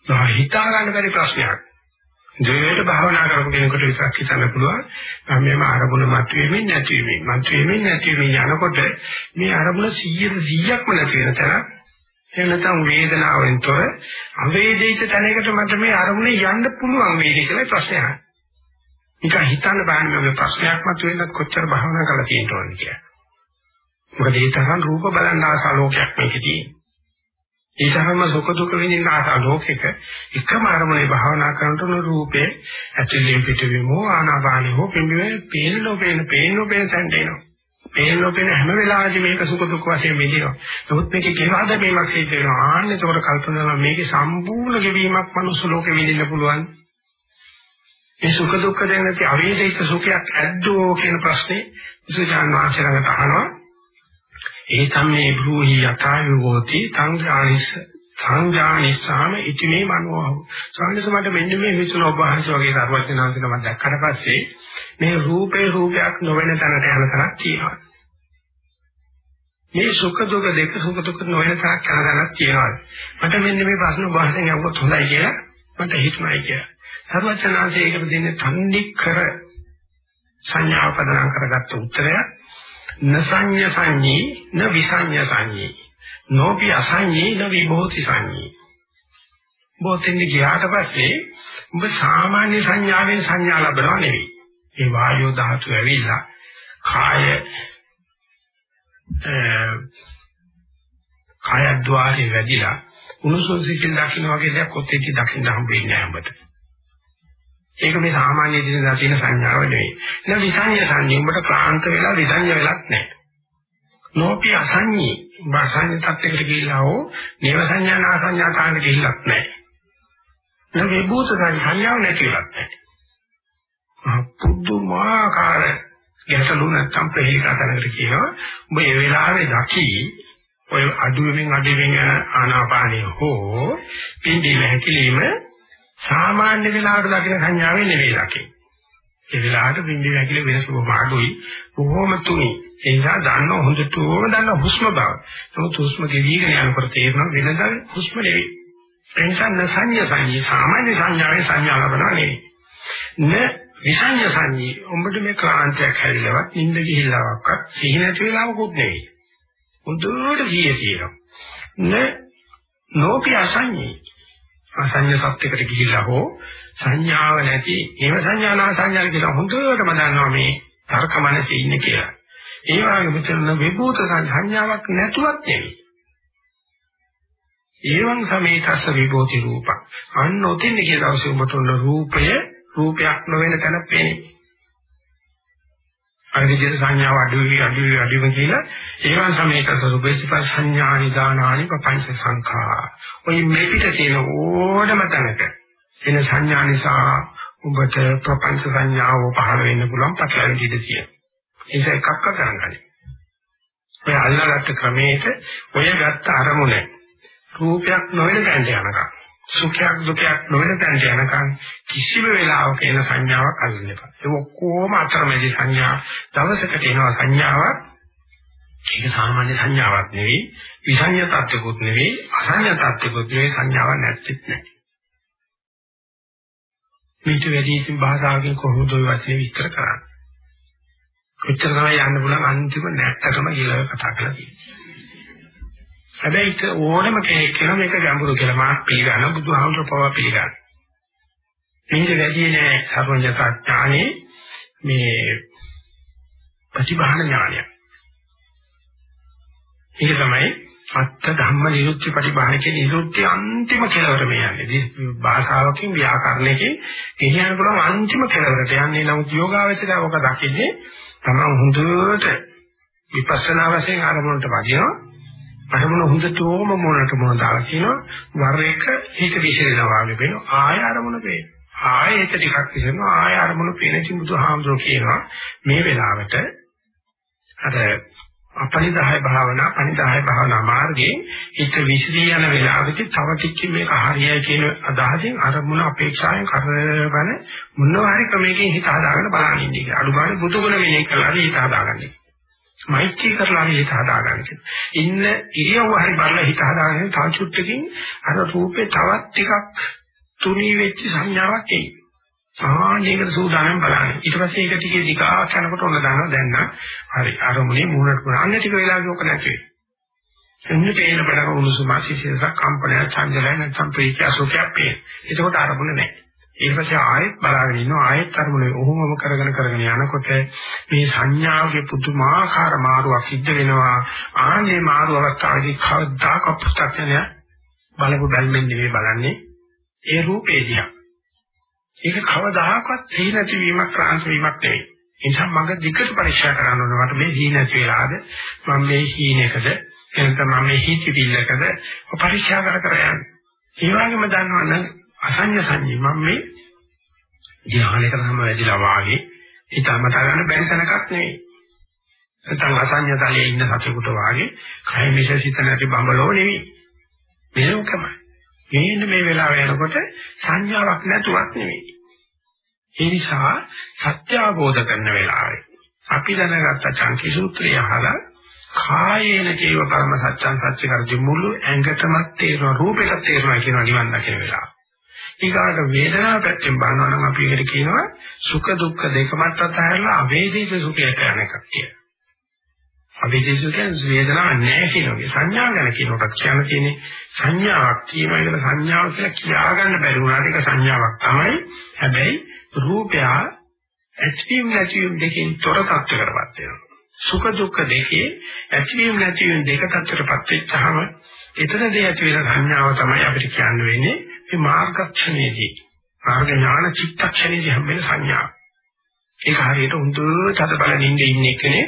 වෙනවා. හිතා ගන්න බැරි ප්‍රශ්නයක්. දෙවියට භාවනා කරපු කෙනෙකුට විතරක් හිතන්න පුළුවන් මම මේම අරමුණ මතුවීමෙන් නැතිවීමෙන් මතුවීමෙන් නැතිවීමෙන් යනකොට මේ අරමුණ 100%ක්ම නැති වෙන තරම් එහෙම නැත්නම් වේදනාවෙන් තොර අවේදිත තැනකට මට මේ අරමුණේ යන්න පුළුවන් වේද කියලා ප්‍රශ්නයක්. නිකන් හිතන්න බෑනේ මේ ප්‍රශ්නයක් මතුවෙන්නත් කොච්චර භාවනා කරලා තියෙනවද කියලා. මොකද ඒ තරම් රූප බලන්න ආසා ලෝකයක් මේකේ තියෙන්නේ. ඒ තරම්ම සුඛ දුක විඳින්න ආසා ලෝකෙක එකම අරමුණේ භාවනා කරනකොට රූපේ ඇතුළේ පිටවෙමෝ ආනාපානෙ හෝ පිම්බිමේ පේනෝ පේන පේනෝ පේන තැනට එනවා. පේනෝ පේන හැම වෙලාවෙදී මේක සුඛ දුක් වශයෙන් විඳිනවා. නමුත් මේකේ කෙනාද මේවක් සිද්ධ වෙනවා. ආන්නේ ඒකට කල්පනා කරනවා මේකේ සම්පූර්ණ ගෙවීමක් මනුස්ස ලෝකෙ විඳින්න පුළුවන්. මේ සුඛ දුක්ඛ දෙන්නේ නැති අවේදිත සුඛයක් ඇද්දෝ කියන ප්‍රශ්නේ සුජාන් වහන්සේ ළඟට අහනවා. ඒ සම්මේ භූහි යථායෝති සංඥානිස්ස සංඥානිස්සාම ඉතිමේ මනෝහ සාන්නස මට මෙන්න මේ හිතුන ඔබ වහන්සේ වගේ සර්වඥාන්සේක මම දැක්කට පස්සේ මේ රූපේ රූපයක් නොවන තැනට යන තරක් තියෙනවා. මේ සුඛ දුක දෙක සුඛ දුක නොවන තරක් යන තැනක් තියෙනවා. මට මෙන්න මේ ප්‍රශ්න ඔබ වහන්සේ අහුවොත් හොඳයි කියලා මට හිතුණයි කියලා. සර්වඥාන්සේ ඒකට දෙන්නේ තන්නේ කර සංඥා පදනම් කරගත්ත උත්තරයක් නසඤ්ඤ සංඤී න විසඤ්ඤ සංඤී. නොපි අසඤ්ඤී න විභෝති සංඤී. බොතෙන් ගියාට පස්සේ ඔබ සාමාන්‍ය සංඥාවෙන් සංඥා ලබනවා නෙවෙයි. ඒ වායෝ ධාතු ඇවිල්ලා කාය කාය ద్వාරේ වැඩිලා උණුසුම් සිසිල් දකින්න වගේ දෙයක් ඔතේදී දකින්න හම්බෙන්නේ නැහැ ඔබට ඒක මේ සාමාන්‍ය දිනදා තියෙන සංඥාව නෙවෙයි. නෑ විසඤ්ඤ සංඥා. උඹට ක්ලාන්ත වෙලා විසඤ්ඤ වෙලක් නෑ. නෝපි අසඤ්ඤී. වාසඤ්ඤ තත්ත්වයකට ගිහිල්ලා හෝ නේව සංඥා නාසඤ්ඤා කාණ්ඩ ගිහිල්ලක් නෑ. නෑ විභූත සංඥාව නැතිලක් නෑ. පුදුමාකාර ගැටලු නැත්තම් ප්‍රහේලිකා තැනකට කියනවා. උඹ ඒ වෙලාවේ දකි ඔය අඩුවෙන් අඩුවෙන් යන ආනාපානිය හෝ පිම්බීම හැකිලිම සාමාන්‍ය වෙලාවට දකින සංඥාවෙන් නෙවෙයි දකින්නේ. ඒ වෙලාවට පිම්බීම හැකිලි වෙනස බොහොම අඩුයි. බොහොම තුනි. ඒ නිසා දන්න හොඳටම දන්න හුස්ම බව. නමුත් හුස්ම ගෙවිගෙන යනකොට තේරෙනවා වෙනද හුස්ම නෙවෙයි. ඒ නිසා නසඤ්ඤ සංඥා සාමාන්‍ය සංඥාවේ සංඥා ලබනවා නෙවෙයි. න විසඤ්ඤ සංඥා උඹට මේ ක්ලාන්තයක් හැරිලවත් නිින්ද ගිහිල්ලාවක්වත් සිහි නැති වෙලාවකුත් නෙවෙයි. හොඳට සිහිය තියෙනවා. න නෝපි අසඤ්ඤී අසඤ්ඤ සත්‍යයකට ගිහිල්ලා හෝ සංඥාව නැති ඒව සංඥානා සංඥා කියලා හොඳටම දන්නවා මේ තර්ක මනසේ ඉන්නේ කියලා. ඒ වගේ මෙතන විභූත සංඥාවක් නැතුවත් නෙවෙයි. ඒවං සමේතස්ස විභූති රූප. අන්න ඔතෙන් කියලා අවශ්‍ය උඹට රූපය රූපයක් නොවන තැන පේන්නේ. අනිත්‍ය සංඥාව අඩුවි අඩුවි අඩුවි කියලා ඒවන් සමේත ස්වરૂපේසිප සංඥා නිදානානි පංච සංඛා. ඔය මේ පිට තියෙන ඕනම තැනක එන සංඥා නිසා ඔබට ප්‍රපංච සංඥාව පහළ වෙන්න පුළුවන් පටලැවිලි ඉඳ තියෙන. ඒක එකක්ක කරන්නේ. ඔය අල්ලාගත්ත ක්‍රමයක ඔය ගත්ත අරමුණ රූපයක් නොවන තැනට යනකම් සුඛයක් දුකයක් නොවන තැනට යනකම් කිසිම වෙලාවක එන සංඥාවක් අල්ලන්න එපා. ඒ ඔක්කොම අතරමැදි සංඥා දවසකට එනවා සංඥාවක් ඒක සාමාන්‍ය සංඥාවක් නෙවෙයි විසඤ්ඤ තත්ත්වකුත් නෙවෙයි අසඤ්ඤ තත්ත්වකුත් නෙවෙයි සංඥාවක් නැත්තේත් නැහැ. මේක වැඩි ඉතින් භාෂාවකින් කොහොමද ඔය වචනේ විස්තර කරන්නේ? කොච්චර තමයි යන්න පුළුවන් අන්තිම නැත්තටම කියලා කතා කරලා තියෙන්නේ. හැබැයි ඒක ඕනම කෙනෙක් කියන මේක ගැඹුරු කියලා මාත් පිළිගන්න බුදුහාමුදුරුවෝ පවා පිළිගන්න. මේක වැඩි නෑ සර්වඥතාඥානේ මේ ප්‍රතිභාන ඥානය. ඒක තමයි අත්ත ධම්ම නිරුක්ති ප්‍රතිභාන කියන නිරුක්ති අන්තිම කෙලවර මේ යන්නේ. භාෂාවකින් ව්‍යාකරණයකින් කියන්න පුළුවන් අන්තිම කෙලවරට යන්නේ නමුත් යෝගාවචරය ඔක දකින්නේ තමන් හොඳට විපස්සනා වශයෙන් ආරමුණට වදිනවා අරමුණ හොඳටම මොනට මොන දාලා කියනවා වර එක හිත විසිරෙනවා වගේ වෙනවා ආය අරමුණ පේනවා ආය හිත ටිකක් විසිරෙනවා ආය අරමුණ පේන ඉතින් බුදුහාමුදුරුවෝ කියනවා මේ වෙලාවට අර අපනිදාය භාවනා පනිදාය භාවනා මාර්ගයේ හිත විසිරී යන වෙලාවෙදි තව ටිකකින් මේක හරියයි කියන අදහසින් අරමුණ අපේක්ෂාවෙන් කරවන මොනවා හරි ක්‍රමයකින් හිත හදාගෙන බලන්න ඉන්නේ. අඩු ගන්න බුදුගුණ මෙනෙහි කළා හිත හදාගන්නේ. මෛත්‍රී කරලා හිත හදාගන්න කියන. ඉන්න ඉරියව්ව හරි බලලා හිත හදාගන්න තව චුට්ටකින් අර රූපේ තවත් ටිකක් තුනී වෙච්ච සංඥාවක් එයි. සාහනයකට සූදානම් බලන්න. ඊට පස්සේ ඒක ටිකේ දිගා යනකොට ඔන්න දන්නවා දැන් නම් හරි අරමුණේ මූණට පුරා. අන්න ටික වෙලාවක ඔක නැති වෙයි. එන්නේ තේන බඩක උණුසුම ආශිෂයක කම්පනය ඡන්දලයි නැත්නම් ප්‍රීතිය අසුඛයක් පේන. ඒකෝට අරමුණ නැහැ. ඊට පස්සේ ආයෙත් බලාගෙන ඉන්නවා. ආයෙත් අරමුණේ ඔහොමම කරගෙන කරගෙන යනකොට මේ සංඥාවේ පුදුමාකාර මාරුවක් සිද්ධ වෙනවා. ආනේ මාරු අවස්ථාවේදී කවදාක පුස්තකය බලපු බැල්මෙන් නෙවෙයි බලන්නේ. ඒ රූපේ දිහා ඒක කවදාකවත් සිහි නැති වීමක් ක්ලාන්ත වීමක් නෙවෙයි. නිසා මග දිගට පරීක්ෂා කරන්න ඕනේ. මට මේ සිහි නැති වෙලාද මම මේ හීනකද එනකම් මම මේ හිතවිල්ලකද පරීක්ෂා කර කර යන්නේ. ඒ වගේම දන්නවනම් අසඤ්ඤ සංඤී මම මේ ධ්‍යානයකට තමයි වැඩිලා වාගේ හිතමත ගන්න බැරි තැනකක් නෙවෙයි. නැත්නම් අසඤ්ඤ තලයේ ඉන්න සතෙකුට වාගේ කය මිසසිත නැති බඹලෝ නෙවෙයි. මේකම. මේන්න මේ වෙලාව යනකොට සංඥාවක් නැතුවක් නෙවෙයි. ඒ නිසා සත්‍ය අවබෝධ කරන වෙලාවේ අපි දැනගත්ත චංකි සූත්‍රය අහලා කායේන කේව පරම සත්‍යං සත්‍ය කරදි මුළු ඇඟටම තේරෙන රූපෙට තේරෙනවා කියන නිවන් දකින වෙලාව. ඊගාට වේදනාව පැත්තෙන් බලනවා නම් අපි ඒකට කියනවා සුඛ දුක්ඛ දෙකමත් අතහැරලා අවේදිත සුඛයට යන එකක් කියලා. අවේදිත සුඛයෙන් වේදනාවක් නැහැ කියනවා. සංඥා ගැන කියනකොට කියන්න තියෙන්නේ සංඥාවක් කියන එක සංඥාව කියලා කියාගන්න බැරි වුණාට ඒක සංඥාවක් තමයි. හැබැයි රූපය ඇතිවීම නැතිවීම දෙකෙන් තොර තත්ත්වයකටපත් වෙනවා. සුඛ දුක්ඛ දෙකේ ඇතිවීම නැතිවීම දෙක තත්ත්වයකටපත් වෙච්චාම එතනදී ඇති වෙන සංඥාව තමයි අපිට කියන්න වෙන්නේ මේ මාර්ගක්ෂණයේදී මාර්ග ඥාන චිත්තක්ෂණයේදී හැමෙන සංඥා. ඒක හරියට හුදුට අද බලන ඉන්නේ ඉන්නේ කෙනේ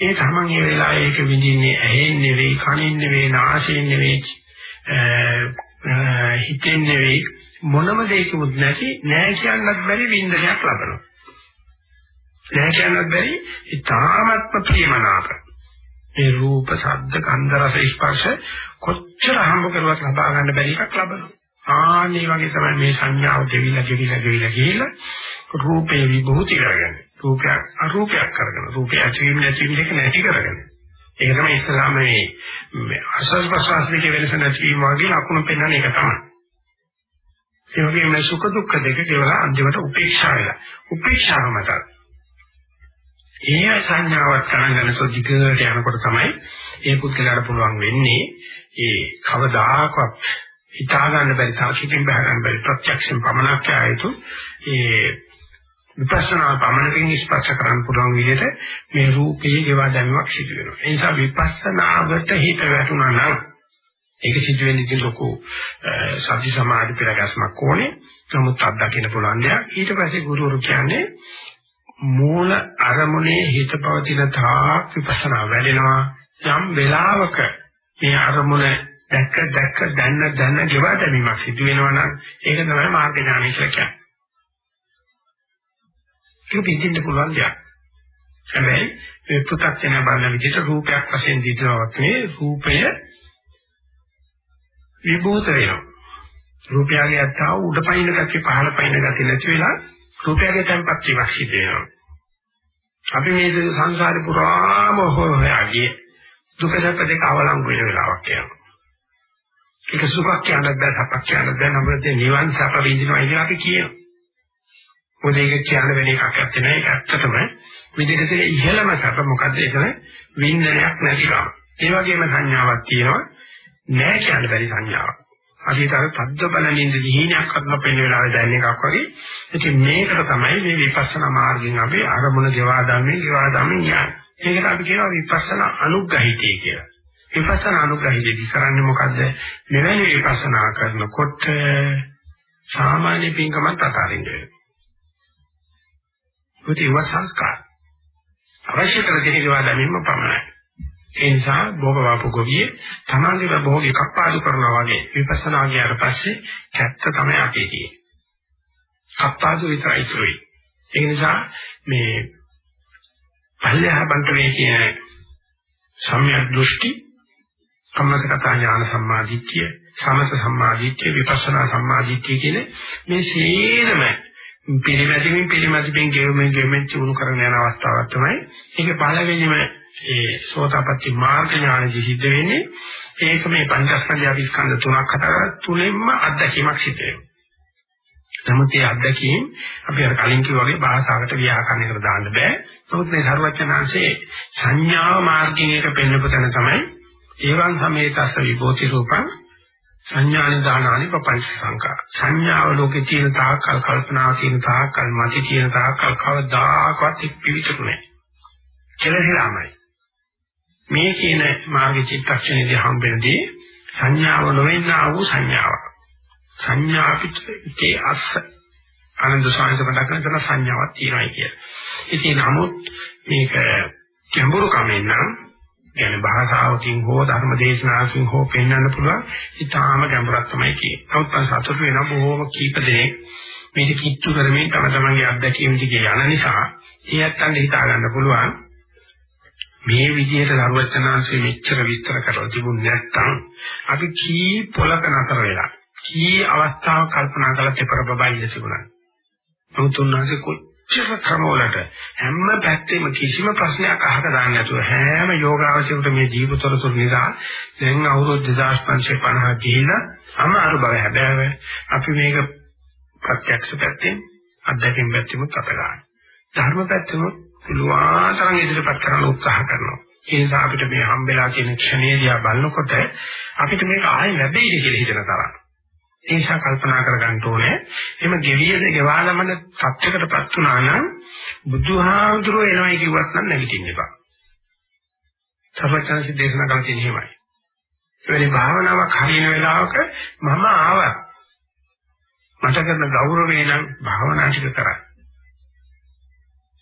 ඒ තමන් මේ වෙලාවේ ඒක විඳින්නේ ඇහෙන් නෙවෙයි කනින් නෙවෙයි නාසයෙන් නෙවෙයි හිතෙන් නෙවෙයි මොනම දෙයකින්වත් නැති නෑ කියන්නත් බැරි වින්දනයක් ලබනවා. නෑ කියන්නත් බැරි ඉතාමත්ම ප්‍රියමනාප මේ රූප, ශබ්ද, ගන්ධ, රස, ස්පර්ශ කොච්චර හම්බ කරුවත් ලබා ගන්න බැරි එකක් ලබනවා. ආන්නේ වගේ තමයි මේ සංඥාව දෙවිලා දෙවිලා දෙවිලා ගිහිල්ලා රූපේ විභූති කරගන්න. රූපයක් අරූපයක් කරගෙන රූපය ඇතිවීම නැතිවීම දෙක නැති කරගෙන. ඒක තමයි ඉස්ලාම මේ අසස් ප්‍රසවාස දෙකේ වෙනස නැතිවීම වගේ ලකුණු පෙන්වන එක තමයි. ඒ වගේම සුඛ දුක්ඛ දෙක කියලා අන්තිමට උපේක්ෂා වෙලා. උපේක්ෂාව මත ඒ සංඥාවක් ගණන් සොදිකට යනකොට තමයි ඒ පුද්ගලයාට පුළුවන් වෙන්නේ ඒ කවදාකවත් හිතා ගන්න බැරි තාක්ෂිකින් බහ ගන්න බැරි ප්‍රත්‍යක්ෂයෙන් පමණක් ආයතු ඒ විපස්සනා පමණකින් ස්පර්ශ කරන්න පුළුවන් විදිහට මේ රූපයේ ගෙවා දැමීමක් සිදු වෙනවා. ඒ නිසා විපස්සනාවට හිත වැටුණා නම් ඒක සිදු වෙන්නේ ඉතින් ලොකු සති සමාධි පෙරගස්මක් ඕනේ. නමුත් අත්දකින්න පුළුවන් දෙයක්. ඊට පස්සේ ගුරුවරු කියන්නේ මූල අරමුණේ හිත පවතින තාක් විපස්සනා වැඩෙනවා. යම් වෙලාවක මේ අරමුණ දැක්ක දැක්ක දැන්න දැන්න ගෙවා දැමීමක් සිදු වෙනවා නම් ඒක තමයි මාර්ග ඥානය කියලා කියන්නේ. ඒක පිටින්න පුළුවන් දෙයක්. හැබැයි මේ පු탁ජන බලන විදිහට රූපයක් වශයෙන් දිනනවත් මේ රූපය විභූත වෙනවා. රූපයගේ අත්තාව උඩ පයින් ගැටි පහළ පයින් ගැටි නැති වෙලා රූපයගේ tempත් වීමක් සිදු වෙනවා. අපි මේ සංසාරේ පුරාම හොයාගිය දුක සැප දෙක අවලංගු වෙන වෙලාවක් යනවා. ඒක සුඛක් කියන්නත් බෑ සපක් කියන්නත් බෑ නමුත් නිවන් සැප විඳිනවා කියලා අපි කියනවා. මොකද ඒක කියන්න වෙන එකක් නැත්තේ නෑ ඒක ඇත්තටම විදිහට ඉහළම සැප මොකද්ද ඒකන වින්දනයක් නැතිකම. ඒ වගේම සංඥාවක් තියෙනවා නෑ කියන්න බැරි සංඥාවක්. අදිතර තද්ද බල නින්ද දිහිණයක් අත්න පෙන්න වෙලාවේ දැන එකක් වගේ. ඉතින් මේකට තමයි මේ විපස්සනා මාර්ගයෙන් අපි අරමුණ ගෙවා දාන්නේ ගෙවා දාන්නේ යන්නේ. ඒකට අපි කියනවා විපස්සනා අනුග්‍රහිතය කියලා. විපස්සනා අනුග්‍රහිතය කරන්නේ මොකද්ද? මෙවැනි විපස්සනා කරනකොට සාමාන්‍ය පින්කමත් අතාරින්නේ. මොකද ඒවා සංස්කාර. අවශ්‍ය කර දෙන ඒවා දැනීම පමණයි. ඒ නිසා භෝග වාපු ගොවියේ තමන්ගේ භෝග එකක් පාදු කරනවා වගේ විපස්සනා ගියාට පස්සේ කැත්ත තමයි අතේ තියෙන්නේ. අත්පාදු විතරයි ඉතුරුයි. ඒ නිසා මේ පල්ලෙහා බන්තරේ කියන සම්‍යක් දෘෂ්ටි කම්මසගත ඥාන සම්මාදිට්ඨිය සමස සම්මාදිට්ඨිය විපස්සනා සම්මාදිට්ඨිය කියන මේ සේරම පිළිමැදිමින් පිළිමැදිමින් ගෙවමින් ගෙවමින් චුණු කරන යන අවස්ථාවක් තමයි. ඒක පළවෙනිම ඒ සෝතාපට්ටි මාර්ග ඥානදි සිද්ධ වෙන්නේ. ඒක මේ පංචස්කන්ධ ආදී ස්කන්ධ තුනක් හතර තුනෙන්ම අත්දැකීමක් සිද්ධ වෙනවා. නමුත් මේ අත්දැකීම් අපි අර කලින් කිව්වා වගේ භාෂාවට ව්‍යාකරණයකට දාන්න බෑ. නමුත් මේ ධර්මචනාංශයේ සංඥාව මාර්ගයෙන් එක පෙන්වපු තැන තමයි ඒවන් සමේතස්ස විභෝති රූපං සංඥානි දානානි පపంచ සංකා සංඥාව ලෝකේ තියෙන තාක්කල් කල්පනාව තියෙන තාක්කල් මති තියෙන තාක්කල් කවදාකවත් පිවිතුනේ කෙලෙහිලාමයි. මේ කියන මාර්ග චිත්තක්ෂණයේදී හම්බෙනදී සංඥාව නොවෙන්නා වූ සංඥාවක්. සංඥා පිටේ අස්ස. ආනන්ද සාහිත්‍ය මතක කරන සංඥාවක් තියෙනවා කිය. ඉතින් නමුත් මේක ගැඹුරු කමෙන් නම් කියන්නේ භාෂාවකින් හෝ ධර්ම දේශනාවකින් හෝ පෙන්වන්න පුළුවන් ඊටාම ගැඹුරක් තමයි කියන්නේ. නමුත් මම සතුටු වෙනවා බොහෝම කීප දෙනෙක් මේක කිච්චු කරමින් තම තමන්ගේ අත්දැකීම් දිගේ යන නිසා ඒ ඇත්තන් හිතා ගන්න පුළුවන් මේ විදිහට ධර්මචනාංශයේ මෙච්චර විස්තර කරලා තිබුණ නැත්නම් අපි කී පොලක නතර වෙලා කී අවස්ථාවක් කල්පනා කරලා තෙපර බබා ඉඳ තිබුණා. නමුත් උන්වහන්සේ කොච්චර ක්‍රමවලට හැම පැත්තෙම කිසිම ප්‍රශ්නයක් අහක දාන්න නැතුව හැම යෝගාවචරයට මේ ජීවිතවල නිසා දැන් අවුරුදු 2550 ගිහිලා අමාරු බව හැබැයි අපි මේක ප්‍රත්‍යක්ෂ පැත්තෙන් අත්දැකීම් පැත්තෙම අත ගන්න. ධර්ම පැත්තෙම පුළුවන් තරම් ඉදිරිපත් කරන්න උත්සාහ කරනවා. ඒ නිසා අපිට මේ හම්බෙලා තියෙන ක්ෂණයේදී බලනකොට අපිට මේක ආයෙ ලැබෙයිද කියලා හිතන තරම්. ඒ නිසා කල්පනා කරගන්න ඕනේ. එimhe ගෙවියද ගෙවාලමන සත්‍යකටපත් වුණා නම් බුදුහාමුදුරුවෝ එනවයි කිව්වත් නම් නැගිටින්න එපා. සර්වඥාන්සේ දේශනා කරලා තියෙන එහෙමයි. එවැනි භාවනාවක් හරියන වෙලාවක මම ආවා. මට කරන ගෞරවේ නම් භාවනා ටික කරා.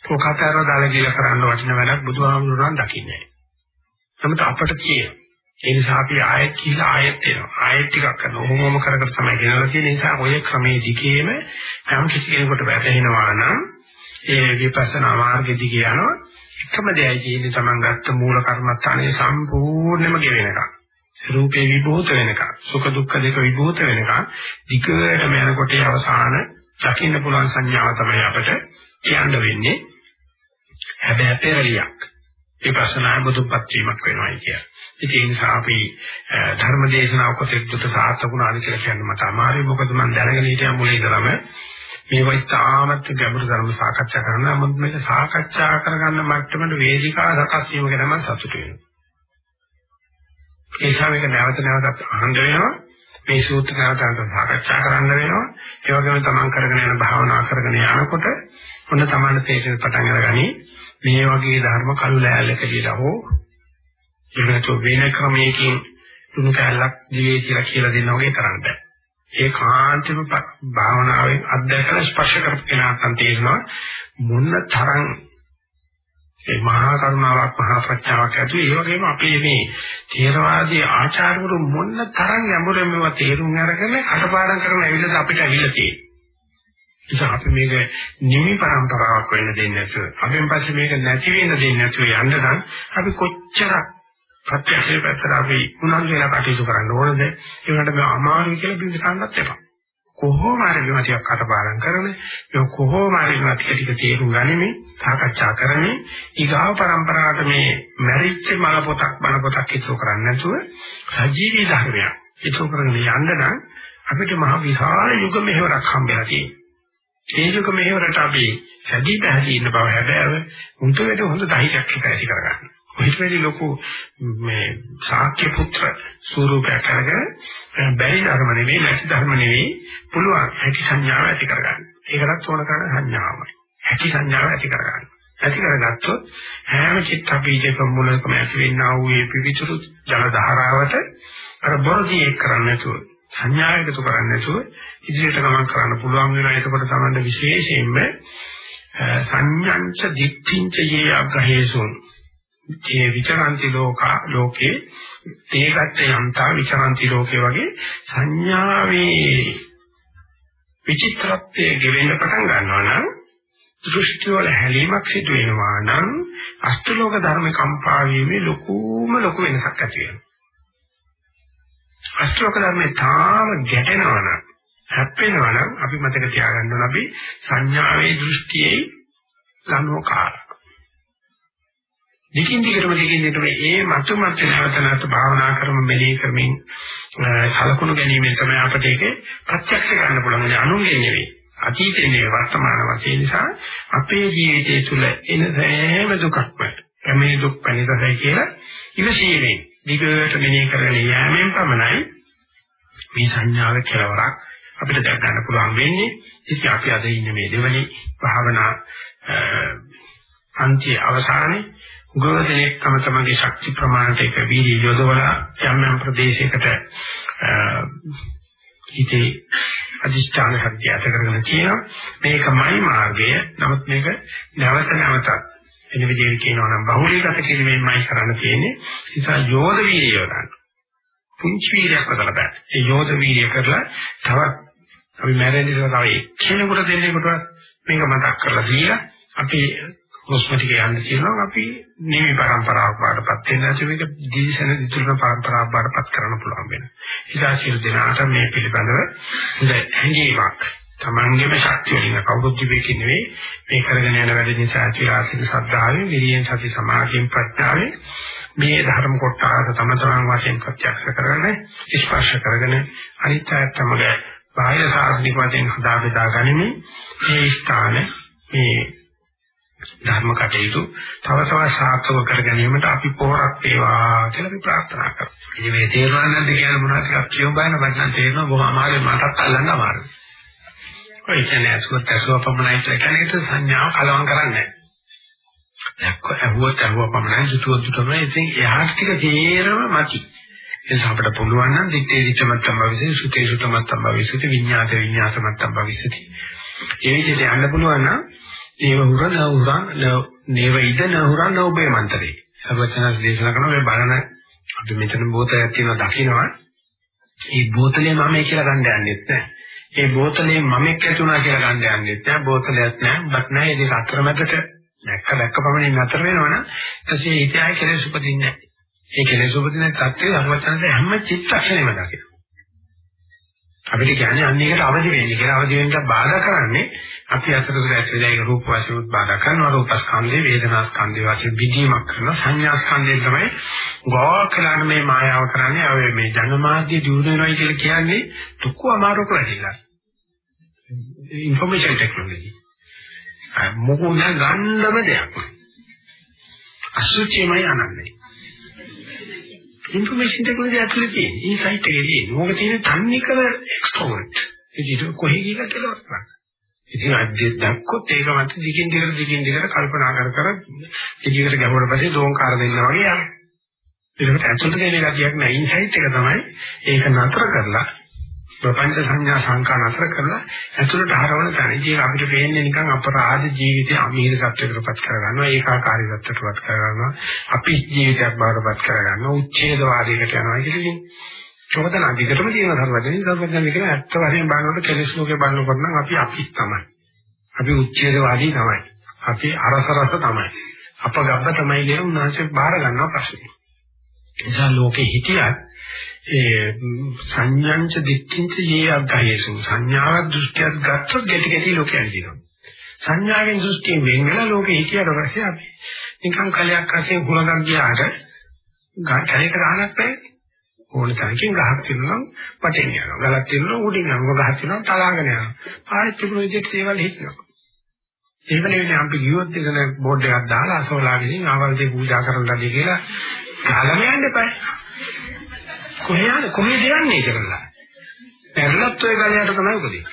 ඔකතරව දාලා කියලා කරන්න වටින වැඩක් බුදුහාමුදුරුවෝ නම් දකින්නේ නැහැ. නමුත් අපට කියන ඒ නිසා අපි ආයෙත් කියලා ආයෙත් එනවා. ආයෙත් ටිකක් කරනවා. ඔහොමම කර කර තමයි ගෙනලා තියෙන නිසා ඔය ක්‍රමයේ දිගේම යම් කිසි කෙනෙකුට වැටහෙනවා නම් ඒ විපස්සනා මාර්ගෙ දිගේ යනවා එකම දෙයයි කියන්නේ Taman ගත්ත මූල කර්මස්ථානයේ සම්පූර්ණයෙන්ම ගෙවෙනකම්. රූපේ විභූත වෙනකම්, සුඛ දුක්ඛ දෙක විභූත වෙනකම් ධිකරම යනකොට අවසාන දකින්න පුළුවන් සංඥාව තමයි අපිට කියන්න වෙන්නේ. හැබැයි පෙරලියක්. විපස්සනා බුදුපත් වීමක් වෙනවායි කියන්නේ. ඒ නිසා අපි ධර්ම දේශනාව කොටෙක් දුත සාර්ථකුණාද කියලා කියන්න මට අමාරුයි මොකද මම දැනගෙන හිටියා මුලින් ඉඳලම මේ වයිතාමත් ගැඹුරු ධර්ම සාකච්ඡා කරන නමුත් මේක සාකච්ඡා කරගන්න මට්ටමට වේදිකා සකස් වීම ගැන මම සතුටු වෙනවා. ඒ නිසා මේක නැවත නැවතත් අහන්න වෙනවා. මේ සූත්‍ර නැවත නැවත සාකච්ඡා කරන්න වෙනවා. ඒ වගේම තමන් කරගෙන යන භාවනා කරගෙන යනකොට ඔන්න තමන්ට තේරෙන පටන් අරගනි මේ වගේ ධර්ම කළු ලෑල්ලකදීලා හෝ එහෙම වෙන ක්‍රමයකින් දුනු කැලක් දිවේ කියලා කියලා දෙන්න වගේ කරන්න බෑ. ඒ කාන්තම භාවනාවෙන් අත්දැකලා ස්පර්ශ කරපු කෙනාට තේරෙනවා මොන තරම් ඒ මහා කරුණාවක් මහා ප්‍රඥාවක් ඇති ඒ වගේම අපේ මේ ථේරවාදී ආචාර්යවරු මොන තරම් යමුරෙන් මේවා තේරුම් අරගෙන කටපාඩම් කරන ඇවිල්ලාද අපිට ඇවිල්ලා තියෙන්නේ. නිසා අපි මේක නිමි પરම්පරාවක් වෙන්න දෙන්නේ නැතුව අපෙන් පස්සේ මේක නැති වෙන්න දෙන්නේ නැතුව යන්න නම් අපි කොච්චර ප්‍රත්‍යක්ෂයේ පැත්තට අපි උනන්දු වෙලා කටයුතු කරන්න ඕනද? ඒ වුණාට මේ අමාරුයි කියලා බින්ද ගන්නත් එපා. කොහොම හරි මේවා ටිකක් කටපාඩම් කරන ඒ කොහොම හරි මේවා ටික ටික තේරුම් ගනිමින් සාකච්ඡා කරමින් ඊගාව પરම්පරාවට මේ මැරිච්ච මල පොතක් බණ පොතක් ඉතුරු කරන්නේ නැතුව සජීවී ධර්මයක් ඉතුරු කරගෙන යන්න නම් අපිට මහ විශාල යුග මෙහෙවරක් හම්බෙලා තියෙනවා. ඒ යුග මෙහෙවරට අපි සැදී පැහැදී ඉන්න බව හැබැයි උන්ට වැඩ හොඳ ධෛර්යයක් ඇති කරගන්න. කොහෙත් වැඩි ලොකු මේ ශාක්‍ය පුත්‍ර ස්වරූපයක් අරගෙන බැරි ධර්ම නෙවෙයි නැති ධර්ම නෙවෙයි පුළුවන් හැකි සංඥාව ඇති කරගන්න. ඒකටත් ඕන කරන සංඥාවයි. හැකි සංඥාව ඇති කරගන්න. ඇති කරගත්තොත් හැම චිත්ත බීජක මුලකම ඇති වෙන්නා වූ මේ පිවිතුරු ජල ධාරාවට අර බොරදී එක් කරන්නේ නැතුව සංඥා එකතු කරන්නේ නැතුව ඉදිරියට ගමන් කරන්න පුළුවන් වෙනවා. එතකොට තමයි විශේෂයෙන්ම සංඥාංච දික්ඨිංච යේ අග්‍රහේසුන් ඒ විචරಂತಿ ලෝක ලෝකේ තේගත් යන්තා විචරಂತಿ ලෝකේ වගේ සංඥාවේ විචිත්‍රත්වයේ ගෙවෙන්න පටන් ගන්නවා නම් දෘෂ්ටි වල හැලීමක් සිදු වෙනවා නම් අෂ්ටලෝක ධර්ම කම්පා වීමේ ලොකුම ලොකු වෙනසක් ඇති වෙනවා. අෂ්ටලෝක ධර්මේ තාම ගැටෙනවා නම් හැප්පෙනවා නම් අපි මතක තියාගන්න ඕන අපි සංඥාවේ දෘෂ්ටියේ ලනෝකාර දිගින් දිගටම දිගින් දිගටම ඒ මතු මත නැවත නැවත භාවනා කරමු මෙලී කරමින් සලකුණු ගැනීමෙන් තමයි අපිට ඒක ප්‍රත්‍යක්ෂ කරන්න පුළුවන්. අනුන්ගේ නෙවෙයි. අතීතේ නෙවෙයි වර්තමාන වශයෙන් නිසා අපේ ජීවිතය තුළ එන සෑම දුකක්ම මේ දුක් පරිදසයි කියලා ඉවසීමෙන් දිගට මෙනෙහි කරගෙන යෑමෙන් පමණයි මේ සංඥාවේ කෙලවරක් අපිට දැක ගන්න පුළුවන් වෙන්නේ. ඉතින් අපි අද ඉන්නේ මේ දෙවනි භාවනා අන්තිය අවසානයේ ගොඩනෙක් තම තමන්ගේ ශක්ති ප්‍රමාණයට එක වීර්ය යොදවලා යම් යම් ප්‍රදේශයකට හිතේ අධිෂ්ඨාන ශක්තිය ඇති කරගෙන කියනවා මේකමයි මාර්ගය. නමුත් මේක නැවත නැවතත් එන විදිහට කියනවා නම් බහුලීගත කිරීමෙන්මයි කරන්න තියෙන්නේ. නිසා යෝධ වීර්යය ගන්න පුංචි වීර්යයක් කරලා බෑ. ඒ යෝධ වීර්යය කරලා තවත් අපි මැරෙන්නේ තව එක්කෙනෙකුට දෙන්නෙකුට මේක මතක් කරලා දීලා අපි හුස්ම ටික යන්න කියනවා අපි නිවි පරම්පරාවක් වඩපත් වෙන නිසා මේක දිවිසන දිතුලන පරම්පරාවක් වඩපත් කරන්න පුළුවන් වෙනවා. ඉතින් සියලු දෙනාට මේ පිළිබඳව හැඟීමක්. තමන්ගේම ශක්තිය වෙන කවුරුත් ජීවිතේ නෙවෙයි. මේ කරගෙන යන වැඩ නිසා ආචාර්යික ශ්‍රද්ධාවෙන් විරියෙන් සති සමාධියෙන් ප්‍රඥාවෙන් මේ ධර්ම කොටස තම තමන් වශයෙන් ප්‍රත්‍යක්ෂ කරගෙන ස්පර්ශ කරගෙන අනිත්‍යයත් සමග බාහිර සාධනික වශයෙන් හදා බෙදා ගනිමින් මේ ස්ථාන මේ ධර්ම කටයුතු තව තවත් සාර්ථක කර ගැනීමට අපි පොරක් වේවා කියලා අපි ප්‍රාර්ථනා කරමු. ඉතින් මේ තේරුම් ගන්න කියන මොනවද කියලා කියව බලන වචන තේරෙනවා බොහොම අමාරුයි මටත් අල්ලන්න අමාරුයි. ඔය කියන්නේ අසුවත් අසුව පමණයි කියන්නේ සංඥාව කලවම් කරන්නේ නැහැ. දැක්ක ඇහුවත් ඇහුව පමණයි දුතුව දුතම ඉතින් එහාට ටික තේරම මචි. එනිස අපිට පුළුවන් නම් දිත්තේ දිත්තමත්තම් භවිසති සුතේ සුතමත්තම් භවිසති විඤ්ඤාත විඤ්ඤාතමත්තම් භවිසති. ඒ විදිහට යන්න පුළුවන් නම් ඒව හුර නහුරන් නේව ඉද නහුරන් නෝබේ මන්තරේ. සර්වචනස් දේශනා කරන මේ බලන අපි මෙතන බෝතයක් තියෙනවා දකින්නවා ඒ බෝතලේ මමයි කියලා ගන්න යන්නෙත් නැහැ. ඒ බෝතලේ මමෙක් ඇතුණා කියලා ගන්න යන්නෙත් නැහැ. බෝතලයක් නැහැ. බත් නැහැ. ඒ දෙක අතරමැදට දැක්ක දැක්ක පමණින් නතර වෙනවනම් ඊටසේ ඉතිහාය කෙලෙස් උපදින්නේ නැහැ. ඒ කෙලෙස් උපදින තත්ත්වය අරවචනසේ හැම චිත්තක්ෂණයම දකිනවා. අපිට කියන්නේ අන්න ඒකට අවදි වෙන්න කියලා. අවදි වෙන්න බාධා කරන්නේ අපි අතරතුර ඇතුළේ ඒක රූප වශයෙන් බාධා කරනවා. රූප ස්කන්ධේ වේදනා ස්කන්ධේ වශයෙන් බිඳීමක් කරනවා. සංඥා ස්කන්ධයෙන් තමයි ගෝකලන මේ මායාව කරන්නේ. අය මේ ජනමාධ්‍ය දියුණු වෙනවා කියලා කියන්නේ දුක්ඛ අමාරු කරලා ඉන්ෆර්මේෂන් ටෙක්නොලොජි මොකෝ ගන්නම දෙයක්. අසුචිමයි අනන්නේ. ඉන්ෆර්මේෂන් ටෙක්නොලොජි ඇතුලේ තියෙන. මේ සයිට් එකේ තියෙන. මොකද තියෙන තන්නේ කර එක්ස්ට්‍රෝවර්ට්. ඒක කොහේ ගිහලා කියලා වස්තන. ඉතින් අධ්‍ය දැක්කොත් ඒක මත දිගින් දිගට දිගින් දිගට කල්පනා කර කර දිගට ගැඹුරට පස්සේ දෝංකාර දෙන්න වගේ යනවා. ඒකට ඇතුළත දෙන ගතියක් නෑ. ඉන්සයිට් එක තමයි ඒක නතර කරලා ප්‍රපංච සංඥා සංකා නතර කරලා ඇතුළට හරවන තැන. ඉතින් අපිට පේන්නේ නිකන් අපරාධ ජීවිතය අමීර සත්‍යකටපත් කරගන්නවා, ඒකාකාරී සත්‍යකටපත් කරගන්නවා, අපි ජීවිතයක් බවටපත් කරගන්නවා, උච්ඡේදවාදයකට යනවා කියන්නේ. චෝදන අධිකටම තියෙන ධර්මයෙන් ධර්මයෙන් කියන ඇත්ත වශයෙන් බලනකොට කෙලෙස් ලෝකේ බලනකොට නම් අපි අපි තමයි. අපි උච්ඡේදවාදී තමයි. අපි අරසරස තමයි. අපගබ්බ තමයි කියන උන්වහන්සේ බාර ගන්නවා ප්‍රශ්නේ. නිසා ලෝකේ හිටියත් ඒ සංඥාංච දික්කින්ච යේ අග්ගයසු සංඥාවක් දෘෂ්ටියක් ගත්තොත් ගැටි ගැටි ලෝකෙ ඇවිදිනවා. සංඥාවෙන් දෘෂ්ටියෙන් වෙන් වෙලා ලෝකෙ හිතියට පස්සේ අපි නිකන් කලයක් අස්සේ හුලඟක් ගියාට කලයක ගහනක් නැහැ ඕන තරකින් ගහක් තියෙනවා පටෙන් යනවා. ගලක් තියෙනවා උඩින් යනවා. ගහක් තියෙනවා තලාගෙන යනවා. ආයෙත් තිබුණු විදිහට ඒවල් හිටිනවා. එහෙම නෙවෙයි අපි ගියොත් එතන බෝඩ් එකක් දාලා අසෝලා ගිහින් ආවල් දෙය පූජා කරලා දී කියලා කාලම යන්න එපා. කොහේ යන්නේ කොහෙද යන්නේ කියලා. පැරලත් ඔය ගලයට තමයි උපදින්නේ.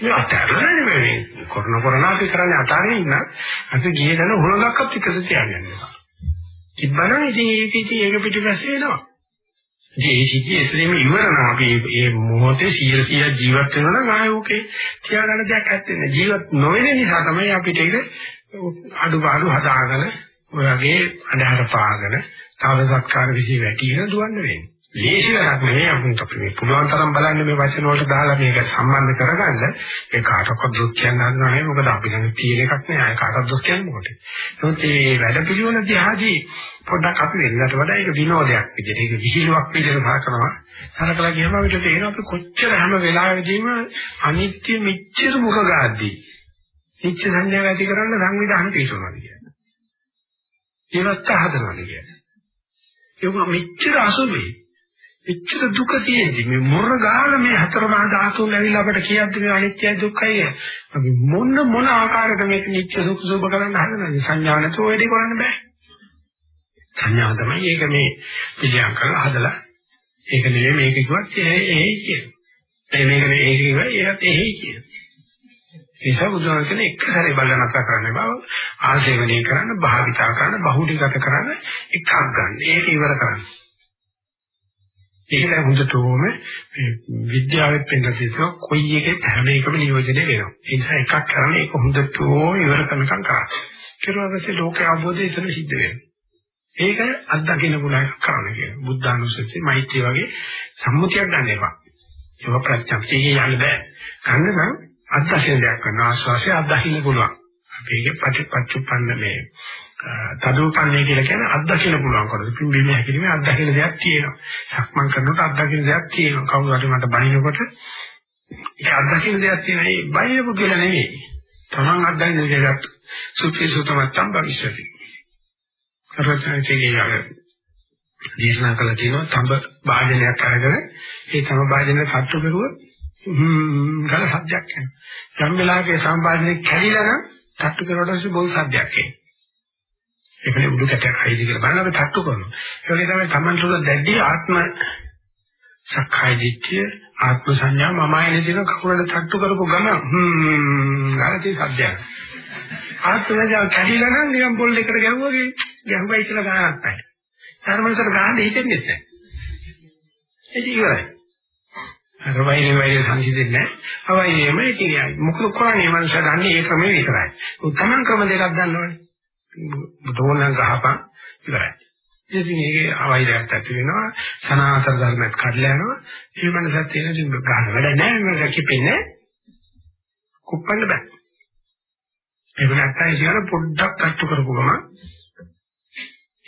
මේ අතරනේ නෙමෙයි කරන කරන අපි කරන්නේ අතාරින්න ඉන්න අපි ගියේ දන හොලඟක්වත් එකද තියාගන්න එපා. ඉබ්බනම් ඉතින් ඒක ඉතින් ඒක පිටිපස්සේ එනවා. ඉතින් ඒ සිද්ධිය එතනම ඉවරනවා අපි මේ මොහොතේ 100 ජීවත් වෙනවා නම් ආයේ ඕකේ තියාගන්න දෙයක් නැත්තේ නේ. ජීවත් නොවන නිසා තමයි අපිට ඒක අඩුපාඩු හදාගෙන ඔය වගේ අඳහර පාගෙන සාද සත්කාර විශ්ි වැටිගෙන දුවන්න වෙන්නේ. ලේසි වැඩක් නෙවෙයි. අපුන්ට අපි මේ පුළුවන් තරම් බලන්න මේ වචන වලට දාලා මේක සම්බන්ධ කරගන්න. ඒ කාටවත් දුක් කියන්න හදනව නෙවෙයි. මොකද අපි ළඟ තියෙන එකක් නෑ අය කාටවත් දුක් කියන්නේ මොකටද? නමුත් මේ වැඩ පිළිවෙල දිහාදී පොඩ්ඩක් අපි වෙනකට වඩා ඒක විනෝදයක් විදිහට ඒක විහිළුවක් විදිහට සලකනවා සලකලා ගියම අපිට තේරෙනවා අපි කොච්චර හැම වෙලාවෙදීම අනිත්‍ය මෙච්චර මුඛ ගාද්දී නිත්‍ය සංඥා ඇති කරන්න සංවිධානය පිටුනවාද කියන්නේ ඒවත් හදනවාද කියන්නේ ඒක මෙච්චර අසුබේ. මෙච්චර දුක තියෙදි මේ මොර ගාලා මේ හතර මහා ධාතුන් ඇවිල්ලා අපට කියද්දි මේ අනිත්‍යයි දුක්ඛයි. අපි මොන මොන ආකාරයකට මේක නිත්‍ය සුඛ සුභ කරන්න හදනද සංඥා නැතුව වැඩි කරන්න බෑ. සංඥා තමයි ඒක මේ පිළියම් කරලා හදලා ඒක නෙවෙයි මේක කිව්වත් ඒ ඒ කියන. ඒ මේක නෙවෙයි ඒක කිව්වා ඒකත් එහෙයි කියන. නිසා බුදුහාම කියන එක සැරේ බලන නැස කරන්න බව ආශේවනය කරන්න භාවිතා කරන්න බහුලීගත කරන්න එකක් ගන්න. ඒක ඉවර කරන්න. ඒකයි හොඳටම මේ විද්‍යාවෙත් පෙන්නන කොයි එකේ හැම එකම නියෝජනය වෙනවා. ඒ නිසා එකක් කරන්නේ ඒක හොඳටම ඉවර කරනකම් කරා. ඊට ලෝක අවබෝධය එතන සිද්ධ වෙනවා. ඒක අත්දකින්න පුළුවන් එකක් කරන්න කියන. බුද්ධානුස්සතිය, මෛත්‍රිය වගේ සම්මුතියක් ගන්න එපා. ඒක ප්‍රත්‍යක්ෂයෙන් යන්න බෑ. ගන්න නම් අත්දකින්න දෙයක් කරන ආශ්වාසය අත්දකින්න පුළුවන්. අපේ පටිච්චුප්පන්න මේ තදෝපන්නේ කියලා කියන්නේ අත්දකින්න පුළුවන් කොට. පිම්බීම හැකිරීමේ අත්දකින්න දෙයක් තියෙනවා. සක්මන් කරනකොට අත්දකින්න දෙයක් තියෙනවා. කවුරු හරි මට බනිනකොට ඒ අත්දකින්න දෙයක් තියෙනවා. ඒ බයියපු කියලා නෙවෙයි. තමන් අත්දකින්න දෙයක් සුත්‍රි සුතමත්තම් භවිෂති. කරචනචේ යාර දේශනා කළ තියෙනවා තඹ වාදනයක් අරගෙන ඒ තඹ වාදනය සතුටු කරුවොත් හ්ම් ගල සද්දයක් එනවා. යම් වෙලාවක සම්පාදනයේ කැඩිලා නම් තට්ටු කරනකොට පස්සේ බොල් සද්දයක් එනවා. ඒකනේ උඩු කැටයක් හයිද කියලා බලනකොට තට්ටු කරනවා. ඒ වගේ තමයි Taman තුල දැඩි ආත්ම සක්කාය දිට්ඨිය ආත්ම සංඥා මමයි නේද කකුලට තට්ටු කරපු ගම හ්ම් ගාලේ සද්දයක්. ආත්ම සංඥා කැඩිලා නම් නිකන් බොල් දෙකට ගැහුවාගේ ගැහුවයි කියලා ගන්නත් නැහැ. ධර්මසර ගන්න හිතෙන්නේ නැහැ. ඒක ඉවරයි. අර වයින් වයින් සංසිඳෙන්නේ නැහැ. අවයින්ම ඒක කියන්නේ. මොකද කරන්නේ මනස දන්නේ ඒ ක්‍රමේ විතරයි. උත්තමන් ක්‍රම දෙකක් දන්නවනේ. බුදුන් ගහපන් ඉවරයි. ඉතින් ඒකේ අවෛරයක් ඇති වෙනවා සනාතන ධර්මයක් කඩලා යනවා ඒ මනසත් තියෙන ඉතින් ගන්න වැඩ නැහැ මේක කිපෙන්නේ කුප්පන්න බෑ ඒක නැත්තම් ඉතින් පොඩ්ඩක් අච්චු කරපු ගමන්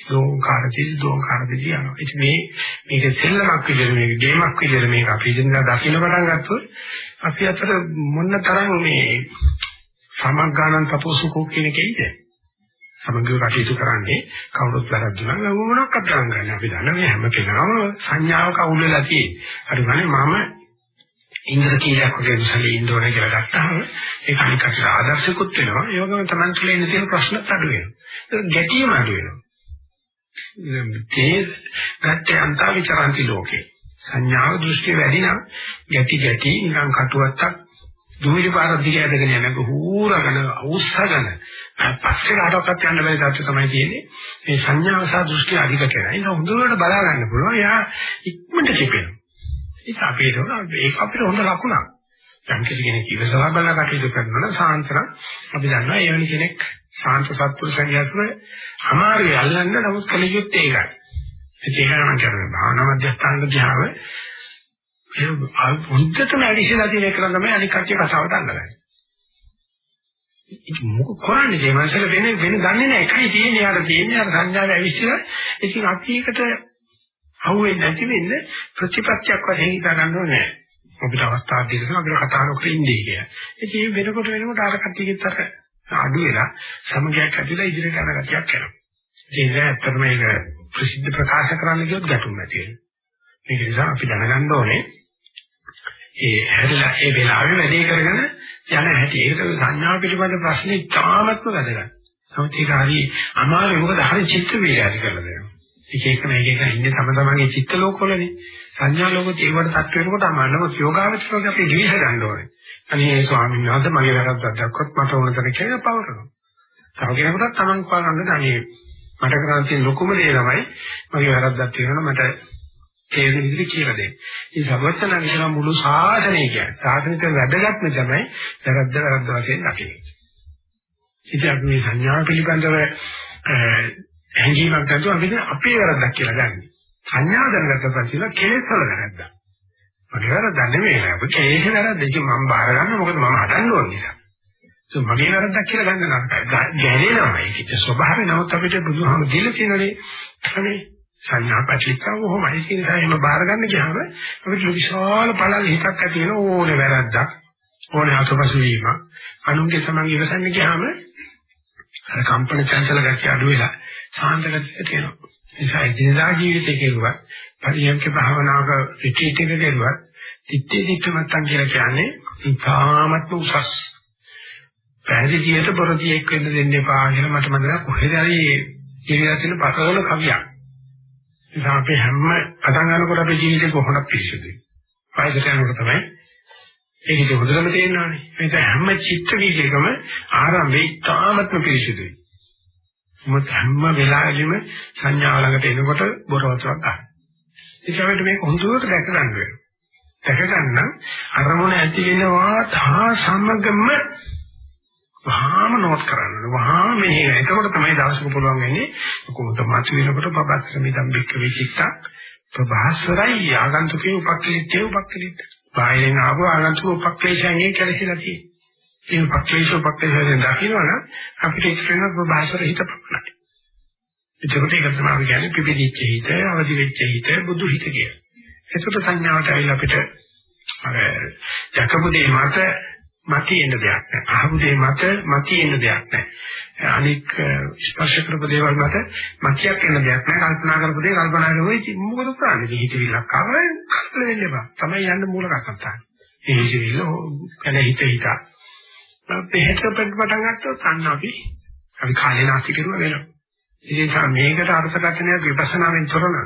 දෝංකාරදී දෝංකාරදී යනවා. ඉතින් මේ මේක සෙල්ලමක් විදිහට මේක ගේමක් විදිහට මේක අපි ඉතින් දකින්න පටන් ගත්තොත් අපි අතර මොන තරම් මේ සමග්ගානන් තපෝසුකෝ කියන එකේද සමගිව කටයුතු කරන්නේ කවුරුත් වැරද්දුනා නම් මොනවක් කරන්නේ අපි දන්න මේ හැම කෙනාම සංඥාවක අවුල් වෙලා තියෙන්නේ. හරි ගන්නේ මම ඉන්ද්‍ර කීයක් වගේ විසලී ඉන්දෝනේ කියලා ගත්තාම ඒක අනිකට ආදර්ශකුත් වෙනවා. ඒ වගේම Taman තුළ ඉන්න තියෙන ප්‍රශ්නත් අඩු වෙනවා. ඒක ගැටීම අඩු වෙනවා. තේ ගත්තේ අන්තා විචාරන්ති ලෝකේ සංඥාව දෘෂ්ටි වැඩි නම් ගැටි ගැටි නිකන් කටුවත්තක් දුමිලි පාරක් දිග ඇදගෙන යනක හූරගෙන අවුස්සගෙන පස්සේ කාටවත් යන්න බැරි තත්ත්වය තමයි තියෙන්නේ මේ සංඥාව සහ දෘෂ්ටි අධික කරන. ඒක හොඳට බලා ගන්න පුළුවන්. එයා ඉක්මනට කිපෙනවා. ඒක අපේ ඒක අපිට හොඳ ලකුණක්. යම් කිසි කෙනෙක් ඉවසලා බලලා කටයුතු කරනවා නම් සාන්තර අපි දන්නවා ඒ වෙන කෙනෙක් සාන්ත සත්පුරුෂයන් යසුර අමාරුයි අල්ලන්න නමුත් කලියුත් ඒකයි. ඒක නම් කරන්නේ භාවනා මධ්‍යස්ථානක දිහාව ඒ හොඳටම ඇවිස්සලා තියෙන එක තමයි අනික් කච්චේ කතාවට අල්ලගන්නේ. ඉතින් මොකක් කරන්නේ? මේ මනසල වෙන වෙන දන්නේ නැහැ. එකයි තියෙන්නේ. යාර තියෙන්නේ. අර සංඥාව ඇවිස්සලා. ඉතින් අපි ඒකට අහුවෙන්නේ නැති වෙන්න ප්‍රතිපත්තියක් වශයෙන් හිතා ගන්න ඕනේ. අපිට අවස්ථාවක් දෙන්න අපිට කතා නොකර ඉන්නේ කියලා. ඉතින් වෙනකොට වෙනකොට අර කට්ටියකිට අර අඩු වෙලා සමගයක් ඇතිලා ඉදිරියට යන ගතියක් කරනවා. ඒක ඇත්තටම ඒක ප්‍රසිද්ධ ප්‍රකාශ කරන්න කියොත් ගැටුම් නැති වෙනවා. ඒක නිසා අපි දැනගන්න ඕනේ ඒ හැදලා ඒ වෙලාවෙ වැඩේ කරගෙන යන හැටි. ඒක සංඥා පිළිබඳ ප්‍රශ්නේ තාමත්ම වැදගත්. නමුත් ඒක හරි අමාරුයි මොකද හරි චිත්ත වේලාදි කරලා දෙනවා. එක එක මේක එක ඉන්නේ තම තමන්ගේ චිත්ත ලෝකවලනේ. සංඥා ලෝකෙත් ඒවට තත් වෙනකොට අමාරුම යෝගාවචරෝගේ අපි ජීවිත ගන්න ඕනේ. අනේ ස්වාමීන් වහන්සේ මගේ වැරද්දක් දැක්කොත් මට ඕන තරම් කියලා පවරනවා. තව කෙනෙකුට තමන් පාගන්න අනේ මට කරන්න තියෙන ලොකුම දේ තමයි මගේ වැරද්දක් තියෙනවා මට තේරෙන විදිහට කියලා දෙන්න. මේ සර්වඥා කියන මුළු ශාසනය කියන්නේ ශාසනික වැදගත්ම තමයි වැරද්ද වැරද්ද වශයෙන් දකින්නේ. ඉතින් අපි මේ සංඥා පිළිබඳව හැඟීමක් ගන්නවා අපි අපේ වැරද්දක් කියලා ගන්න. සංඥා දැනගත්ත පස්සේ කෙලෙස් වල වැරද්දක්. මගේ වැරද්ද නෙමෙයි නේද? ඔබ කෙලෙස් වැරද්ද. ඒක මම බාර ගන්න මොකද මම හදන්න ඕන නිසා. ඒක මගේ වැරද්දක් කියලා ගන්න නරකයි. ගැලේනවා. ඒකේ ස්වභාවය නමුත් අපිට බුදුහාම දීලා තියෙනනේ. අනේ සංඥා පැතිච්චව කොහොමයි කියන නිසා එහෙම බාර ගන්න ගියාම අපිට විශාල පළල් හිතක් ඇති වෙන ඕනේ වැරද්දක් ඕනේ අතපසු වීම අනුන්ගේ සමන් ඉවසන්න ගියාම අර කම්පන චංචල ගැටි අඩු වෙලා සාන්ත ගතිය තියෙනවා නිසා ඉදිරියදා ජීවිතේ කෙරුවත් පරියන්ක භාවනාවක රිට්‍රීට් එක කෙරුවත් තිත්තේ දික්කමත්තන් කියලා කියන්නේ ඉතාමත්ම උසස් පැහැදිලියට පොරදියෙක් වෙන්න දෙන්න එපා කියලා මට මතක කොහෙද හරි ඉරියව් තියෙන පතවල කවියක් නිසා අපි හැම පටන් ගන්නකොට අපේ ජීවිතේ කොහොමද පිරිසිදුයි. වයසට යනකොට තමයි ඒක හොඳටම තේරෙනවානේ. මේක හැම චිත්ත වීජයකම ආරම්භයේ ඉතාමත්ම පිරිසිදුයි. මොකද හැම වෙලාවෙම සංඥාව ළඟට එනකොට බොරවතුවක් ගන්න. ඒක අපිට මේක හොඳට දැක ගන්න වෙනවා. දැක ගන්න අරමුණ ඇති වෙනවා තා සමගම වහාම නෝට් කරන්න. වහාම මෙහෙ. එතකොට තමයි දවසක පුළුවන් වෙන්නේ කොහොමද මාතු වෙනකොට පබත්තර මිදම් බික්ක විචිත්තක් ප්‍රභාස්වරයි ආගන්තුකේ උපක්ලිටේ උපක්ලිට. බාහිරින් ආව ආගන්තුක උපක්ලේශයන්ගෙන් කැලසිලා තියෙන්නේ. මේ උපක්ලේශ උපක්ලේශයෙන් දකින්නවනම් අපිට ඉස්සෙල්ල ප්‍රභාස්වර හිත පපුණයි. එතකොට ඒක තමයි අපි කියන්නේ පිපිදිච්ච හිත, අවදි වෙච්ච හිත, බුදු හිත කියලා. ඒකට සංඥාවට ඇවිල්ලා අපිට අර යකපු දේ මත මතියෙන්න දෙයක් නැහැ. අහපු දේ මත මතියෙන්න දෙයක් නැහැ. අනික ස්පර්ශ කරපු දේවල් මත මතියක් එන්න දෙයක් නැහැ. කල්පනා කරපු දේ කල්පනා කරුවොයි මොකද කරන්නේ? හිතවිල්ලක් ආවම කල්පන වෙන්න එපා. තමයි යන්න මූල කතාව. ඒ හිතවිල්ල කන හිත හිත. පෙහෙත පටන් ගත්තොත් අන්න අපි අපි කාලේ නාස්ති කරුවා වෙනවා. ඒ නිසා මේකට අර්ථකථනයක් විපස්සනාවෙන් තොරන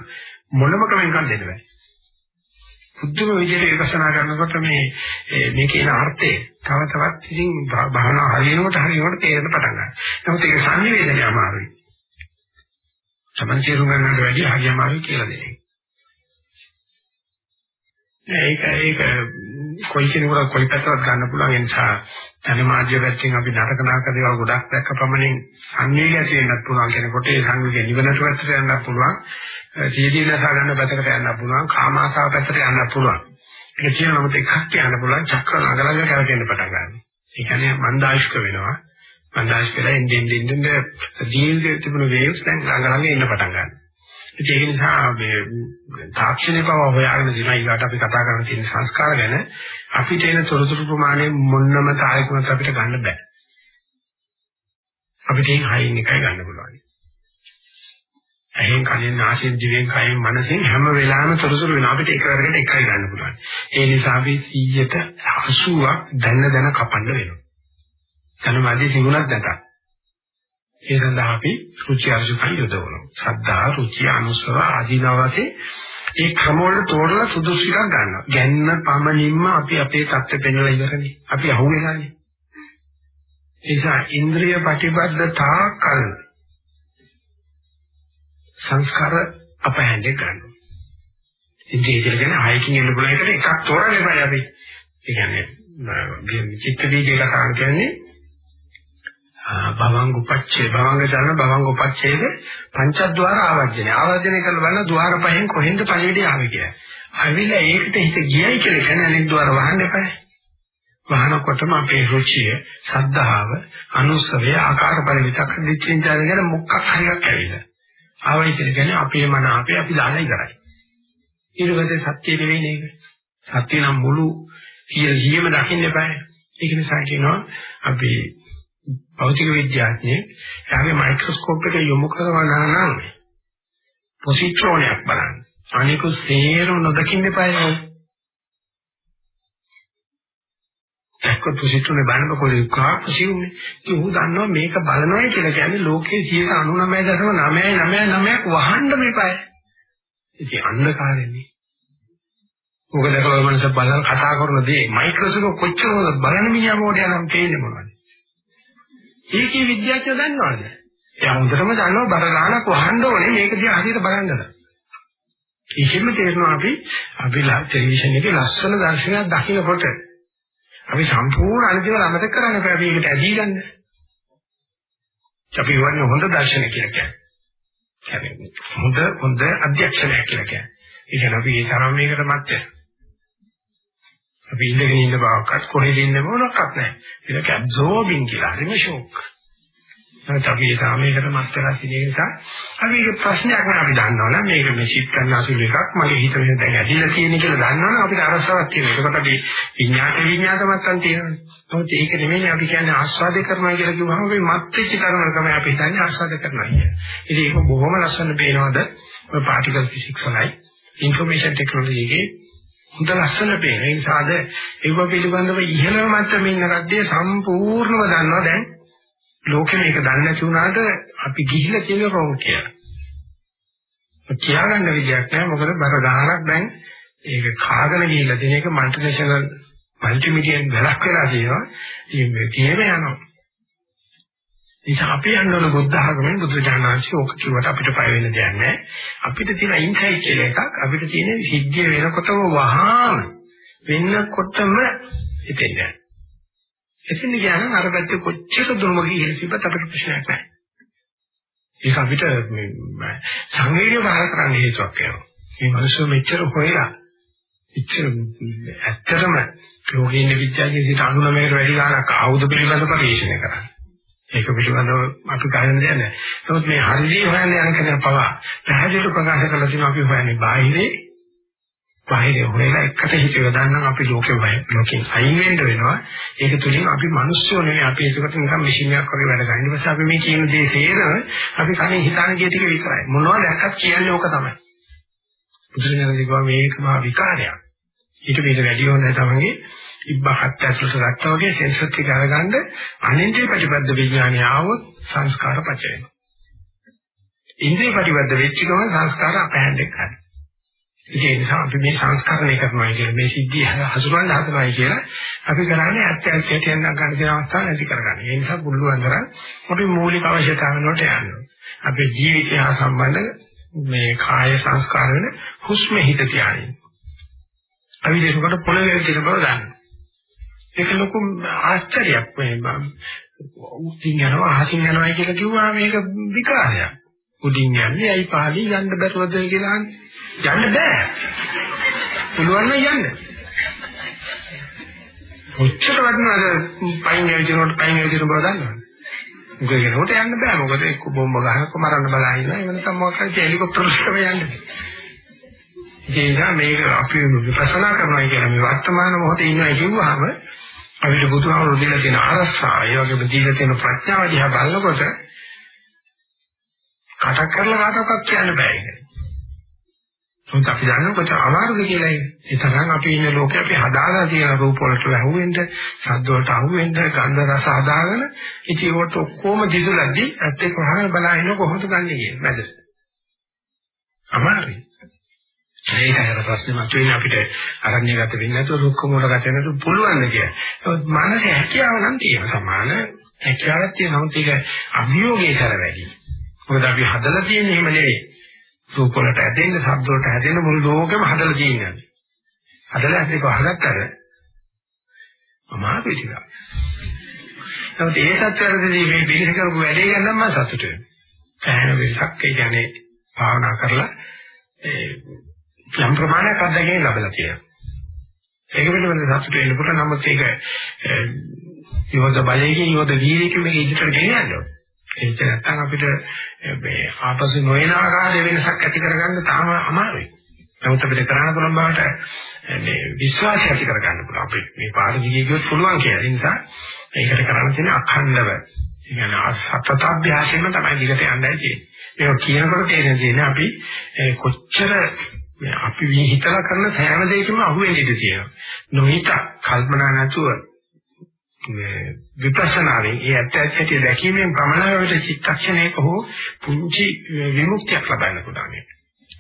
මොනම කමෙන්කම් දෙන්න බෑ. බුද්ධම විදිහට විපස්සනා කරනකොට මේ මේ කියන අර්ථය තව තවත් ඉතින් භාවනා හරියනකොට හරියනකොට තේරෙන්න පටන් ගන්නවා. නමුත් ඒක සංනිවේදනය අමාරුයි. සමන්චේරු ගන්නට වැඩි හරිය අමාරුයි කියලා දෙන්නේ. ඒක ඒක කොයි කෙනෙකුට කොයි පැත්තකට ගන්න පුළුවන්. ඒ නිසා ධනමාධ්‍ය පැත්තෙන් අපි නරක නරක දේවල් ගොඩක් දැක්ක පමණින් සංවේගය ඇති වෙන්නත් පුළුවන් කෙනෙකුට ඒ සංවේගය නිවනට පැත්තට යන්නත් පුළුවන්. සීදීනස ගන්න පැත්තකට යන්නත් පුළුවන්. කාමාසාව පැත්තට යන්නත් පුළුවන්. ඒක කියන නමුත් එකක් කියන්න පුළුවන්. චක්‍ර ළඟ ළඟ කරගෙන පටන් ගන්න. ඒ කියන්නේ මන්දායිෂ්ක වෙනවා. මන්දායිෂ්ක වෙලා ඉන්දින් ඉන්දින් දීර්ඝ තිබුණු වේව්ස් දැන් ළඟ ළඟ එන්න පටන් ගන්නවා. ඒ නිසා මේ තාක්ෂණික බව හොයාගෙන දිනා ඊට අපි කතා කරන තියෙන සංස්කාර ගැන අපිට එන තොරතුරු ප්‍රමාණය මොන්නම තායකුණත් අපිට ගන්න බෑ. අපිට ඒ හයින් එකයි ගන්න පුළුවන්. එහෙන් කලින් නාසයෙන් දිවෙන් කයින් මනසෙන් හැම වෙලාවෙම තොරතුරු වෙන අපිට එක කරගෙන එකයි ගන්න පුළුවන්. ඒ නිසා අපි 100ට 80ක් දැන්න දැන කපන්න වෙනවා. ධනවාදී සිගුණක් නැතත්. ඒ සඳහා අපි රුචි අරුචිකම් යොදවනවා. ශ්‍රද්ධා, රුචි, අනුසව ආදීන වශයෙන් ඒ ක්‍රම වල තෝරලා සුදුසුකම් ගන්නවා. ගැන්න පමණින්ම අපි අපේ தත්ත්වෙ පෙන්වලා ඉවරනේ. අපි අහුවෙලානේ. ඒ නිසා ඉන්ද්‍රිය ප්‍රතිබද්ධතා කල් සංස්කාර අපහැඳ ගන්නවා. ඉන්ද්‍රිය කියන්නේ ආයකින් එන්න පුළුවන් එකට එකක් තෝරන්න එපා අපි. ඒ කියන්නේ චිත්ත වීජය කතා කරන්නේ භවංග උපච්ඡේ භවංග ධන භවංග උපච්ඡේද පංචද්වාර ආවර්ජනය. ආවර්ජනය කරන බලන ద్వාර පහෙන් කොහෙන්ද පණිවිඩය ආවේ කියලා. අවිලා ඒකට හිත ගියයි කියලා කියන අනෙක් ద్వාර වහන්න එපා. වහනකොටම අපේ රුචිය, සද්ධාව, අනුසවය, ආකාර පරිවිතක් දිච්චින්චාරය ගැන මොකක් හරියක් ඇවිල්ලා. ආවයි කියලා කියන්නේ අපේ මන අපේ අපි දාලා ඉවරයි. ඊට පස්සේ සත්‍ය නෙවෙයි නේද? සත්‍ය නම් මුළු සියල්ලම දකින්න එපා. ඒක නිසා කියනවා අපි භෞතික විද්‍යාඥයෙක් එයාගේ මයික්‍රොස්කෝප් එක යොමු කරනවා නම් පොසිට්‍රෝනයක් බලන්න. අනික සේරම නොදකින්න එපායි. එක්ක පොසිට්‍රෝනේ බලනකොට කාපසියුනේ. ඒ උ දන්නවා මේක බලනවායි කියලා කියන්නේ ලෝකයේ 99.999ක් වහන්න මේපයි. ඉතින් අන්ධකාරෙන්නේ. මොකද ඒක මනස බලන කතා කරන දේ මයික්‍රොස්කෝප් කොච්චර බලන මිනිහා මොකද යනම් තේින්නේ මොනවද? ඒකේ විද්‍යාඥයෝ දන්නවද? එයා හොඳටම දන්නවා බර ගානක් වහන්න ඕනේ මේක දිහා හරියට බලන්න. ඒකෙම තේරෙනවා අපි අපි ටෙලිවිෂන් එකේ ලස්සන දර්ශනයක් දකිනකොට අපි සම්පූර්ණ අනිදේව අමතක කරන්න බෑ අපි ඒකට ඇදී ගන්න. අපි වන්නේ හොඳ දර්ශනය කියලා කියන්නේ. හොඳ හොඳ අධ්‍යක්ෂණය කියලා කියන්නේ. ඒ කියන්නේ අපි ඒ තරම් මේකට මැත්තේ. අපි ඉඳගෙන ඉන්න බවක්වත් කොහෙද ඉන්න බවක්වත් නැහැ. ඒක ඇබ්සෝබින් කියලා. හරිම ෂොක්. නැත් අපි ඒ සාමයකට මත් වෙලා ඉන්නේ නිසා අපි ඒක ප්‍රශ්නයක් නෑ අපි දන්නවනේ මේක මෙසිට් කරන අසුළු එකක් මගේ හිත වෙන දැන් ඇදිලා තියෙන කියලා දන්නවනේ අපිට අරසාවක් තියෙනවා. ඒකට අපි විඤ්ඤාත විඤ්ඤාතමත් තන් තියෙනවා. නමුත් ඒක නෙමෙයි අපි කියන්නේ ආස්වාද කරනවා කියලා කිව්වම මේ මත්ත්‍ච්ච කරනවා තමයි අපි හිතන්නේ ආස්වාද කරනවා කියන්නේ. ඉතින් ඒක බොහොම ලස්සන පේනවාද ඔය පාටිකල් ෆිසික්ස් වලයි ඉන්ෆර්මේෂන් ටෙක්නොලොජි එකේ හොඳ ලස්සන පේන. ඒ නිසාද ඒව පිළිබඳව ඉහළම මට්ටමේ ඉන්න කද්දිය සම්පූර්ණව දන්නවා දැන් ලෝකෙ මේක දන්නේ නැති වුණාට අපි ගිහිල්ලා තියෙන රෝග කියලා. කියාගන්න විදියක් නැහැ මොකද බර ගහනක් දැන් ඒක කාගෙන ගිහිල්ලා තියෙන එක මල්ටිනේෂනල් මල්ටිමීඩියන් වැඩක් වෙලා තියෙනවා. ඉතින් මේ කේම යනවා. ඉතින් අපි යන්න බුද්ධ ආගමෙන් බුදුජානනාංශي ඕක කිව්වට අපිට පය වෙන්න දෙයක් නැහැ. අපිට තියෙන ඉන්සයිට් කියලා එකක් අපිට තියෙන සිද්ධිය වෙනකොටම වහාම වෙන්නකොටම හිතෙන්න. එතන ගියානම් අර පැත්තේ කොච්චර දුරම ගිහින් තිබ්බත් අපිට ප්‍රශ්නයක් නැහැ. ඒක අපිට මේ සංවේගය බාර කරන්න හේතුවක් වෙනවා. මේ මිනිස්සු මෙච්චර හොයලා ඉච්චර ඇත්තටම ලෝකේ ඉන්න විද්‍යාවේ සිට 99කට වැඩි ගාණක් ආයුධ පිළිබඳව පරීක්ෂණ කරන්නේ. ඒක පිළිබඳව අපි ගන්න දෙයක් නැහැ. නමුත් මේ හරිදී හොයන්න යන කෙනා පවා පැහැදිලිව ප්‍රකාශ කළ තියෙනවා අපි හොයන්නේ බාහිරේ බාහිරේ හොයලා එකට හිත යොදන්නම් අපි ලෝකෙ ලෝකෙන් අයින් වෙන්න වෙනවා. ඒක තුලින් අපි මිනිස්සු නෙවෙයි අපි ඒකට නිකන් මැෂින් එකක් වගේ වැඩ කරන්නේ. ඊට පස්සේ අපි මේ කියන දේ තේරෙන අපි කලින් හිතාන දේ ටික විතරයි. මොනවද දැක්කත් කියන්නේ ඕක තමයි. බුදුරජාණන් කිව්වා මේක මහා විකාරයක්. ඊට මෙන්න වැඩි හොඳයි තමන්ගේ ඉබ්බහත් ඇතුළට ගත්තා වගේ සෙන්සර් ටික අරගන්න අනින්ද්‍රිය ප්‍රතිබද්ධ විඥානය ආවොත් සංස්කාර පච වෙනවා. ඉන්ද්‍රිය ප්‍රතිබද්ධ වෙච්ච ගමන් සංස්කාර අපහැන්දෙක් ගන්න. ඒ නිසා අපි මේ සංස්කරණය කරනවා කියලා මේ සිද්ධිය හසුරවන්න හදනවා කියලා අපි කරන්නේ ඇත්ත ඇත්ත කියන ගන්න තියෙන අවස්ථාව නැති කරගන්න. ඒ නිසා පුළුවන් තරම් අපි මූලික අවශ්‍යතාවන් වලට යන්න. අපේ ජීවිතය හා සම්බන්ධ මේ කාය සංස්කාර වෙන හුස්ම හිත තියාගන්න. අවිදේශකට පොළවේ තියෙන බව දන්නවා. ඒක ලොකු ආශ්චර්යයක් වෙනවා. උඩින් යනවා අහසින් යනවා කියලා කිව්වම මේක විකාරයක්. උඩින් යන්නේ ඇයි පහලින් යන්න බැරුවද කියලා යන්න බෑ. පුළුවන් නම් යන්න. කොච්චර වටිනවද පයින් යවිදිනකොට පයින් යවිදින බව දන්නවද? උගේනකොට යන්න බෑ මොකද එක්ක බෝම්බ ගහනකො මරන්න බලා ඉන්නවා එහෙම නැත්නම් මොකක් හරි හෙලිකොප්ටර් එකම යන්නේ. ඒ නිසා මේක අපි විපස්සනා කරනවා කියන මේ වර්තමාන මොහොතේ ඉන්නවා කියුවාම අපිට බුදුහාමුදුරු දීලා තියෙන අරසා ඒ වගේම දීලා තියෙන ප්‍රඥාව දිහා බලනකොට කටක් කරලා කාටවත් කියන්න බෑ ඒක. මොකද අපි දන්නවා කොච්චර අමාරුද කියලා ඒක. ඒ තරම් අපි ඉන්න ලෝකේ අපි හදාලා තියෙන රූප වලට ලැහුවෙන්න, ශබ්ද වලට අහුවෙන්න, ගන්ධ රස හදාගෙන ඉතින් ඒකට ඔක්කොම දිදුලද්දි ඇත්ත ඒක වහගෙන බලහින්න කොහොමද ගන්නෙ කියන්නේ මැද. අමාරුයි. ඒකයි ප්‍රශ්නේ මතුවෙන්නේ අපිට අරණ්‍යගත වෙන්නේ නැතුව රුක්ක මූලගත වෙන්නේ නැතුව පුළුවන් ද කියලා. ඒත් මානසික හැකියාව නම් තියෙන සමාන හැකියාවක් තියෙන නමුත් ඒක අභියෝගයේ කර වැඩි. මොකද අපි හදලා තියෙන්නේ එහෙම නෙවෙයි. රූප වලට ඇදෙන්න, ශබ්ද වලට හැදෙන්න මුළු ලෝකෙම හදලා තියෙනවා. හදලා ඒක වහගත්තට අමාරුයි ටිකක්. නමුත් ඒ සත්‍යවලදී මේ පිළිස කරපු වැඩේ ගැන නම් මම සතුටු වෙනවා. සෑහෙන වෙලක් ඒ කියන්නේ භාවනා කරලා ඒ යම් ප්‍රමාණයක් අත්දැකීම් ලැබලා තියෙනවා. ඒක පිළිබඳව සතුටු වෙන්න පුළුවන් නමුත් ඒක යෝධ බලයෙන් යෝධ වීර්යයෙන් මේක ඉදිරියට ගෙනියන්න ඕනේ. ඒක නැත්නම් අපිට මේ ආපසු නොයන ආකාරයේ වෙනසක් ඇති කරගන්න තාම අමාරුයි. නමුත් අපිට කරන්න පුළුවන් බවට මේ විශ්වාසය ඇති කරගන්න පුළුවන්. අපි මේ පාර දිගේ ගියොත් පුළුවන් කියලා. ඒ නිසා ඒකට කරන්න තියෙන අඛණ්ඩව කියන්නේ සතත අභ්‍යාසයෙන්ම තමයි දිගට යන්නයි තියෙන්නේ. ඒක කියනකොට තේරෙන දේ අපි කොච්චර අපි හිතලා කරන සෑම දෙයකම අහුවෙන්න ඉඩ තියෙනවා. නොහිත කල්පනා නැතුව මේ විපස්සනාවෙන් ඒ ඇත්ත ඇත්තට දැකීමෙන් පමණකට චිත්තක්ෂණයක හෝ පුංචි විමුක්තියක් ලබන්න පුළුවන්.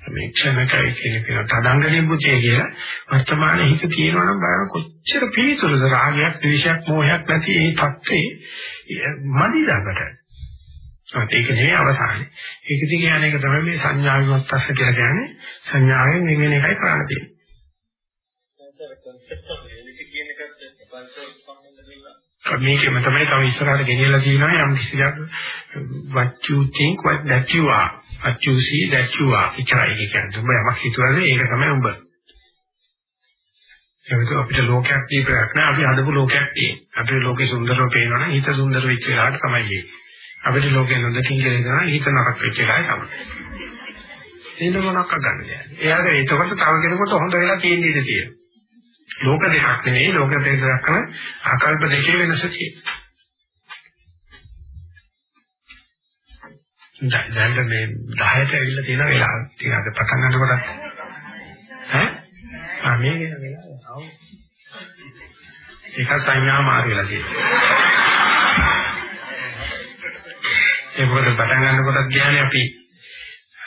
මේ ක්ෂණකයි කියන කෙනා තදංගලින් බුතේ කියලා වර්තමාන හිත තියෙනවා නම් බලන්න කොච්චර පිළිතුරුද රාගයක්, ද්වේෂයක්, මෝහයක් නැති ඒ தත්ත්වේ මදිදාකට. ඒක නෙවෙයි අවසානේ. ඒක දිගේ යන එක තමයි මේ සංඥා විමුක්තස්ස කියලා කියන්නේ. සංඥාවෙන් වෙන එකයි කරන්න තියෙන්නේ. මේකම තමයි තව ඉස්සරහට ගෙනියලා තියෙනවා යම් කිසි දෙයක් what you think what that you are what you see that you are ඉච්චරයි කියන්නේ. උඹ යමක් හිතුවද ඒක තමයි උඹ. ඒක අපිට ලෝකයක් දීපයක් නෑ අපි හදපු ලෝකයක් තියෙන. අපේ ලෝකේ සුන්දරව පේනවනම් හිත සුන්දර වෙච්ච වෙලාවට තමයි ඒක. අපිට ලෝකේ නොදකින් කියලා හිතනවා හිත නරක වෙච්ච එකයි තමයි. එන්න මොනක් ගන්න දෙයක්. එයාට එතකොට තව කෙනෙකුට හොඳ වෙලා තියෙන ඉඩ තියෙනවා. ලෝක දෙකක් නෙවෙයි ලෝක දෙකක් කරන ආකල්ප දෙකේ වෙනස තියෙනවා. දැන් මේ 10ට ඇවිල්ලා තියෙන වෙලාව. ඉතින් අද පටන් ගන්නකොට ඈ ආ මේ වෙලාව. ඒක සංඥා මාරු වෙලා තියෙනවා. ඒ මොකද පටන් ගන්නකොටත් කියන්නේ අපි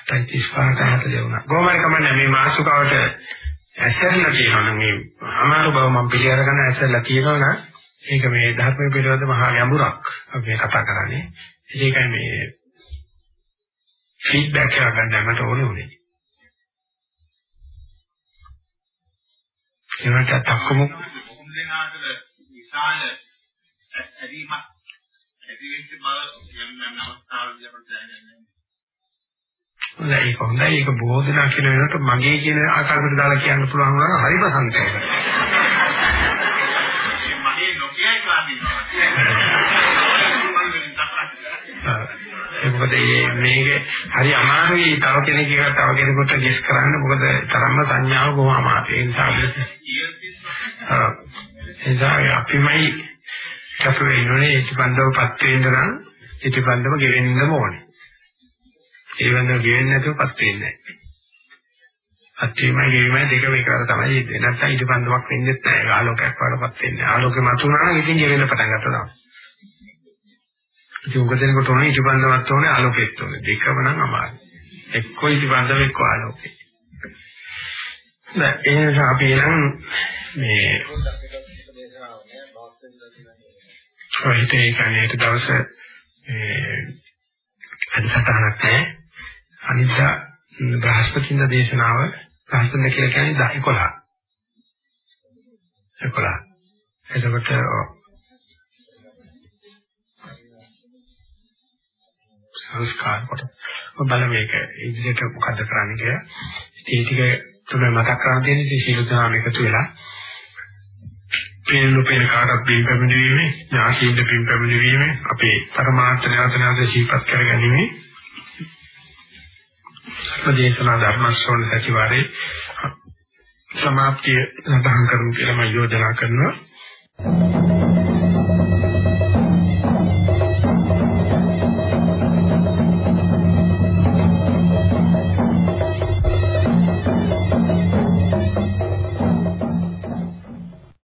35 40 වුණා. කොහොමද කමන්නේ මේ මාසුකාවට ඇසෙරලා කියනවනම් මේ අමාරු බව මම පිළිඅරගෙන ඇසෙරලා කියනවනම් ඒක මේ ධර්මයේ පිළිවෙත මහා ගැඹුරක් අපි මේ කතා කරන්නේ. ඒකයි මේ ෆීඩ්බැක් එක ගන්න මට ඕනේ උනේ. ඒකට තක්කමු කොහොමද දෙනාට විශාල ඇරීමක් ඇති වෙච්ච බව යම් යම් අවස්ථාවලදී අපිට දැනෙන්නේ. හොඳයි ඒක හොඳයි ඒක බෝධනා කියන වෙනකොට මගේ කියන ආකාරයකට දාලා කියන්න පුළුවන් වුණා හරි බසන්තයි. මගේ නොකියයි. ඒ මොකද මේක හරි අමාරුයි තව කෙනෙක් එක්ක තව කෙනෙකුට ගෙස් කරන්න මොකද තරම්ම සංඥාව කොහොම අමාරුයි ඒ නිසා ඒ නිසා අපිමයි කැප වෙන්නේ ඉතිපන්දවපත් වෙන්න නම් ඉතිපන්දම ගෙවෙන්නම ඕනේ. ඒ වෙනද ගෙවෙන්නේ නැතුවපත් වෙන්නේ නැහැ. අත්‍යමයි ගෙවීමයි දෙකම එකවර තමයි ඉන්නේ. නැත්නම් ඉතිපන්දමක් වෙන්නේ නැහැ. ආලෝකයක් වඩපත් වෙන්නේ. ආලෝකෙ මතුනනම් ඉතින් ගෙවෙන්න පටන් ගන්නවා. ඉතින් උග දෙනකොට ඕනේ ඉතිපන්දමක් ඕනේ ආලෝකෙත් ඕනේ. දෙකම නම් අමාරුයි. එක්කෝ ඉතිපන්දම එක්කෝ ආලෝකෙ. නෑ ඒ නිසා අපි නම් මේ හිතේ කණේට දවස ඒ අදසටහනක් නැහැ. අනිද්දා බ්‍රහස්පතින්ද දේශනාව බ්‍රහස්පතින්ද කියලා කියන්නේ 10 11. 11. එතකොට සංස්කාර කොට බලමු මේක ඉදිරියට මොකද කරන්නේ කියලා. ඒ ටික තමයි මතක් කරන් දෙන්නේ සීල දාන එකතු වෙලා. පේන පේන කාටත් බින් පැමිණීමේ ඥාතියින්ද බින් පැමිණීමේ අපේ පරමාර්ථ නැවත නැවත සිහිපත් කරගැනීමේ ප්‍රදේශනා ධර්ම ශ්‍රවණ සතිವಾರේ සමාප්තිය සඳහන් කරමු කියලා මම යෝජනා කරනවා.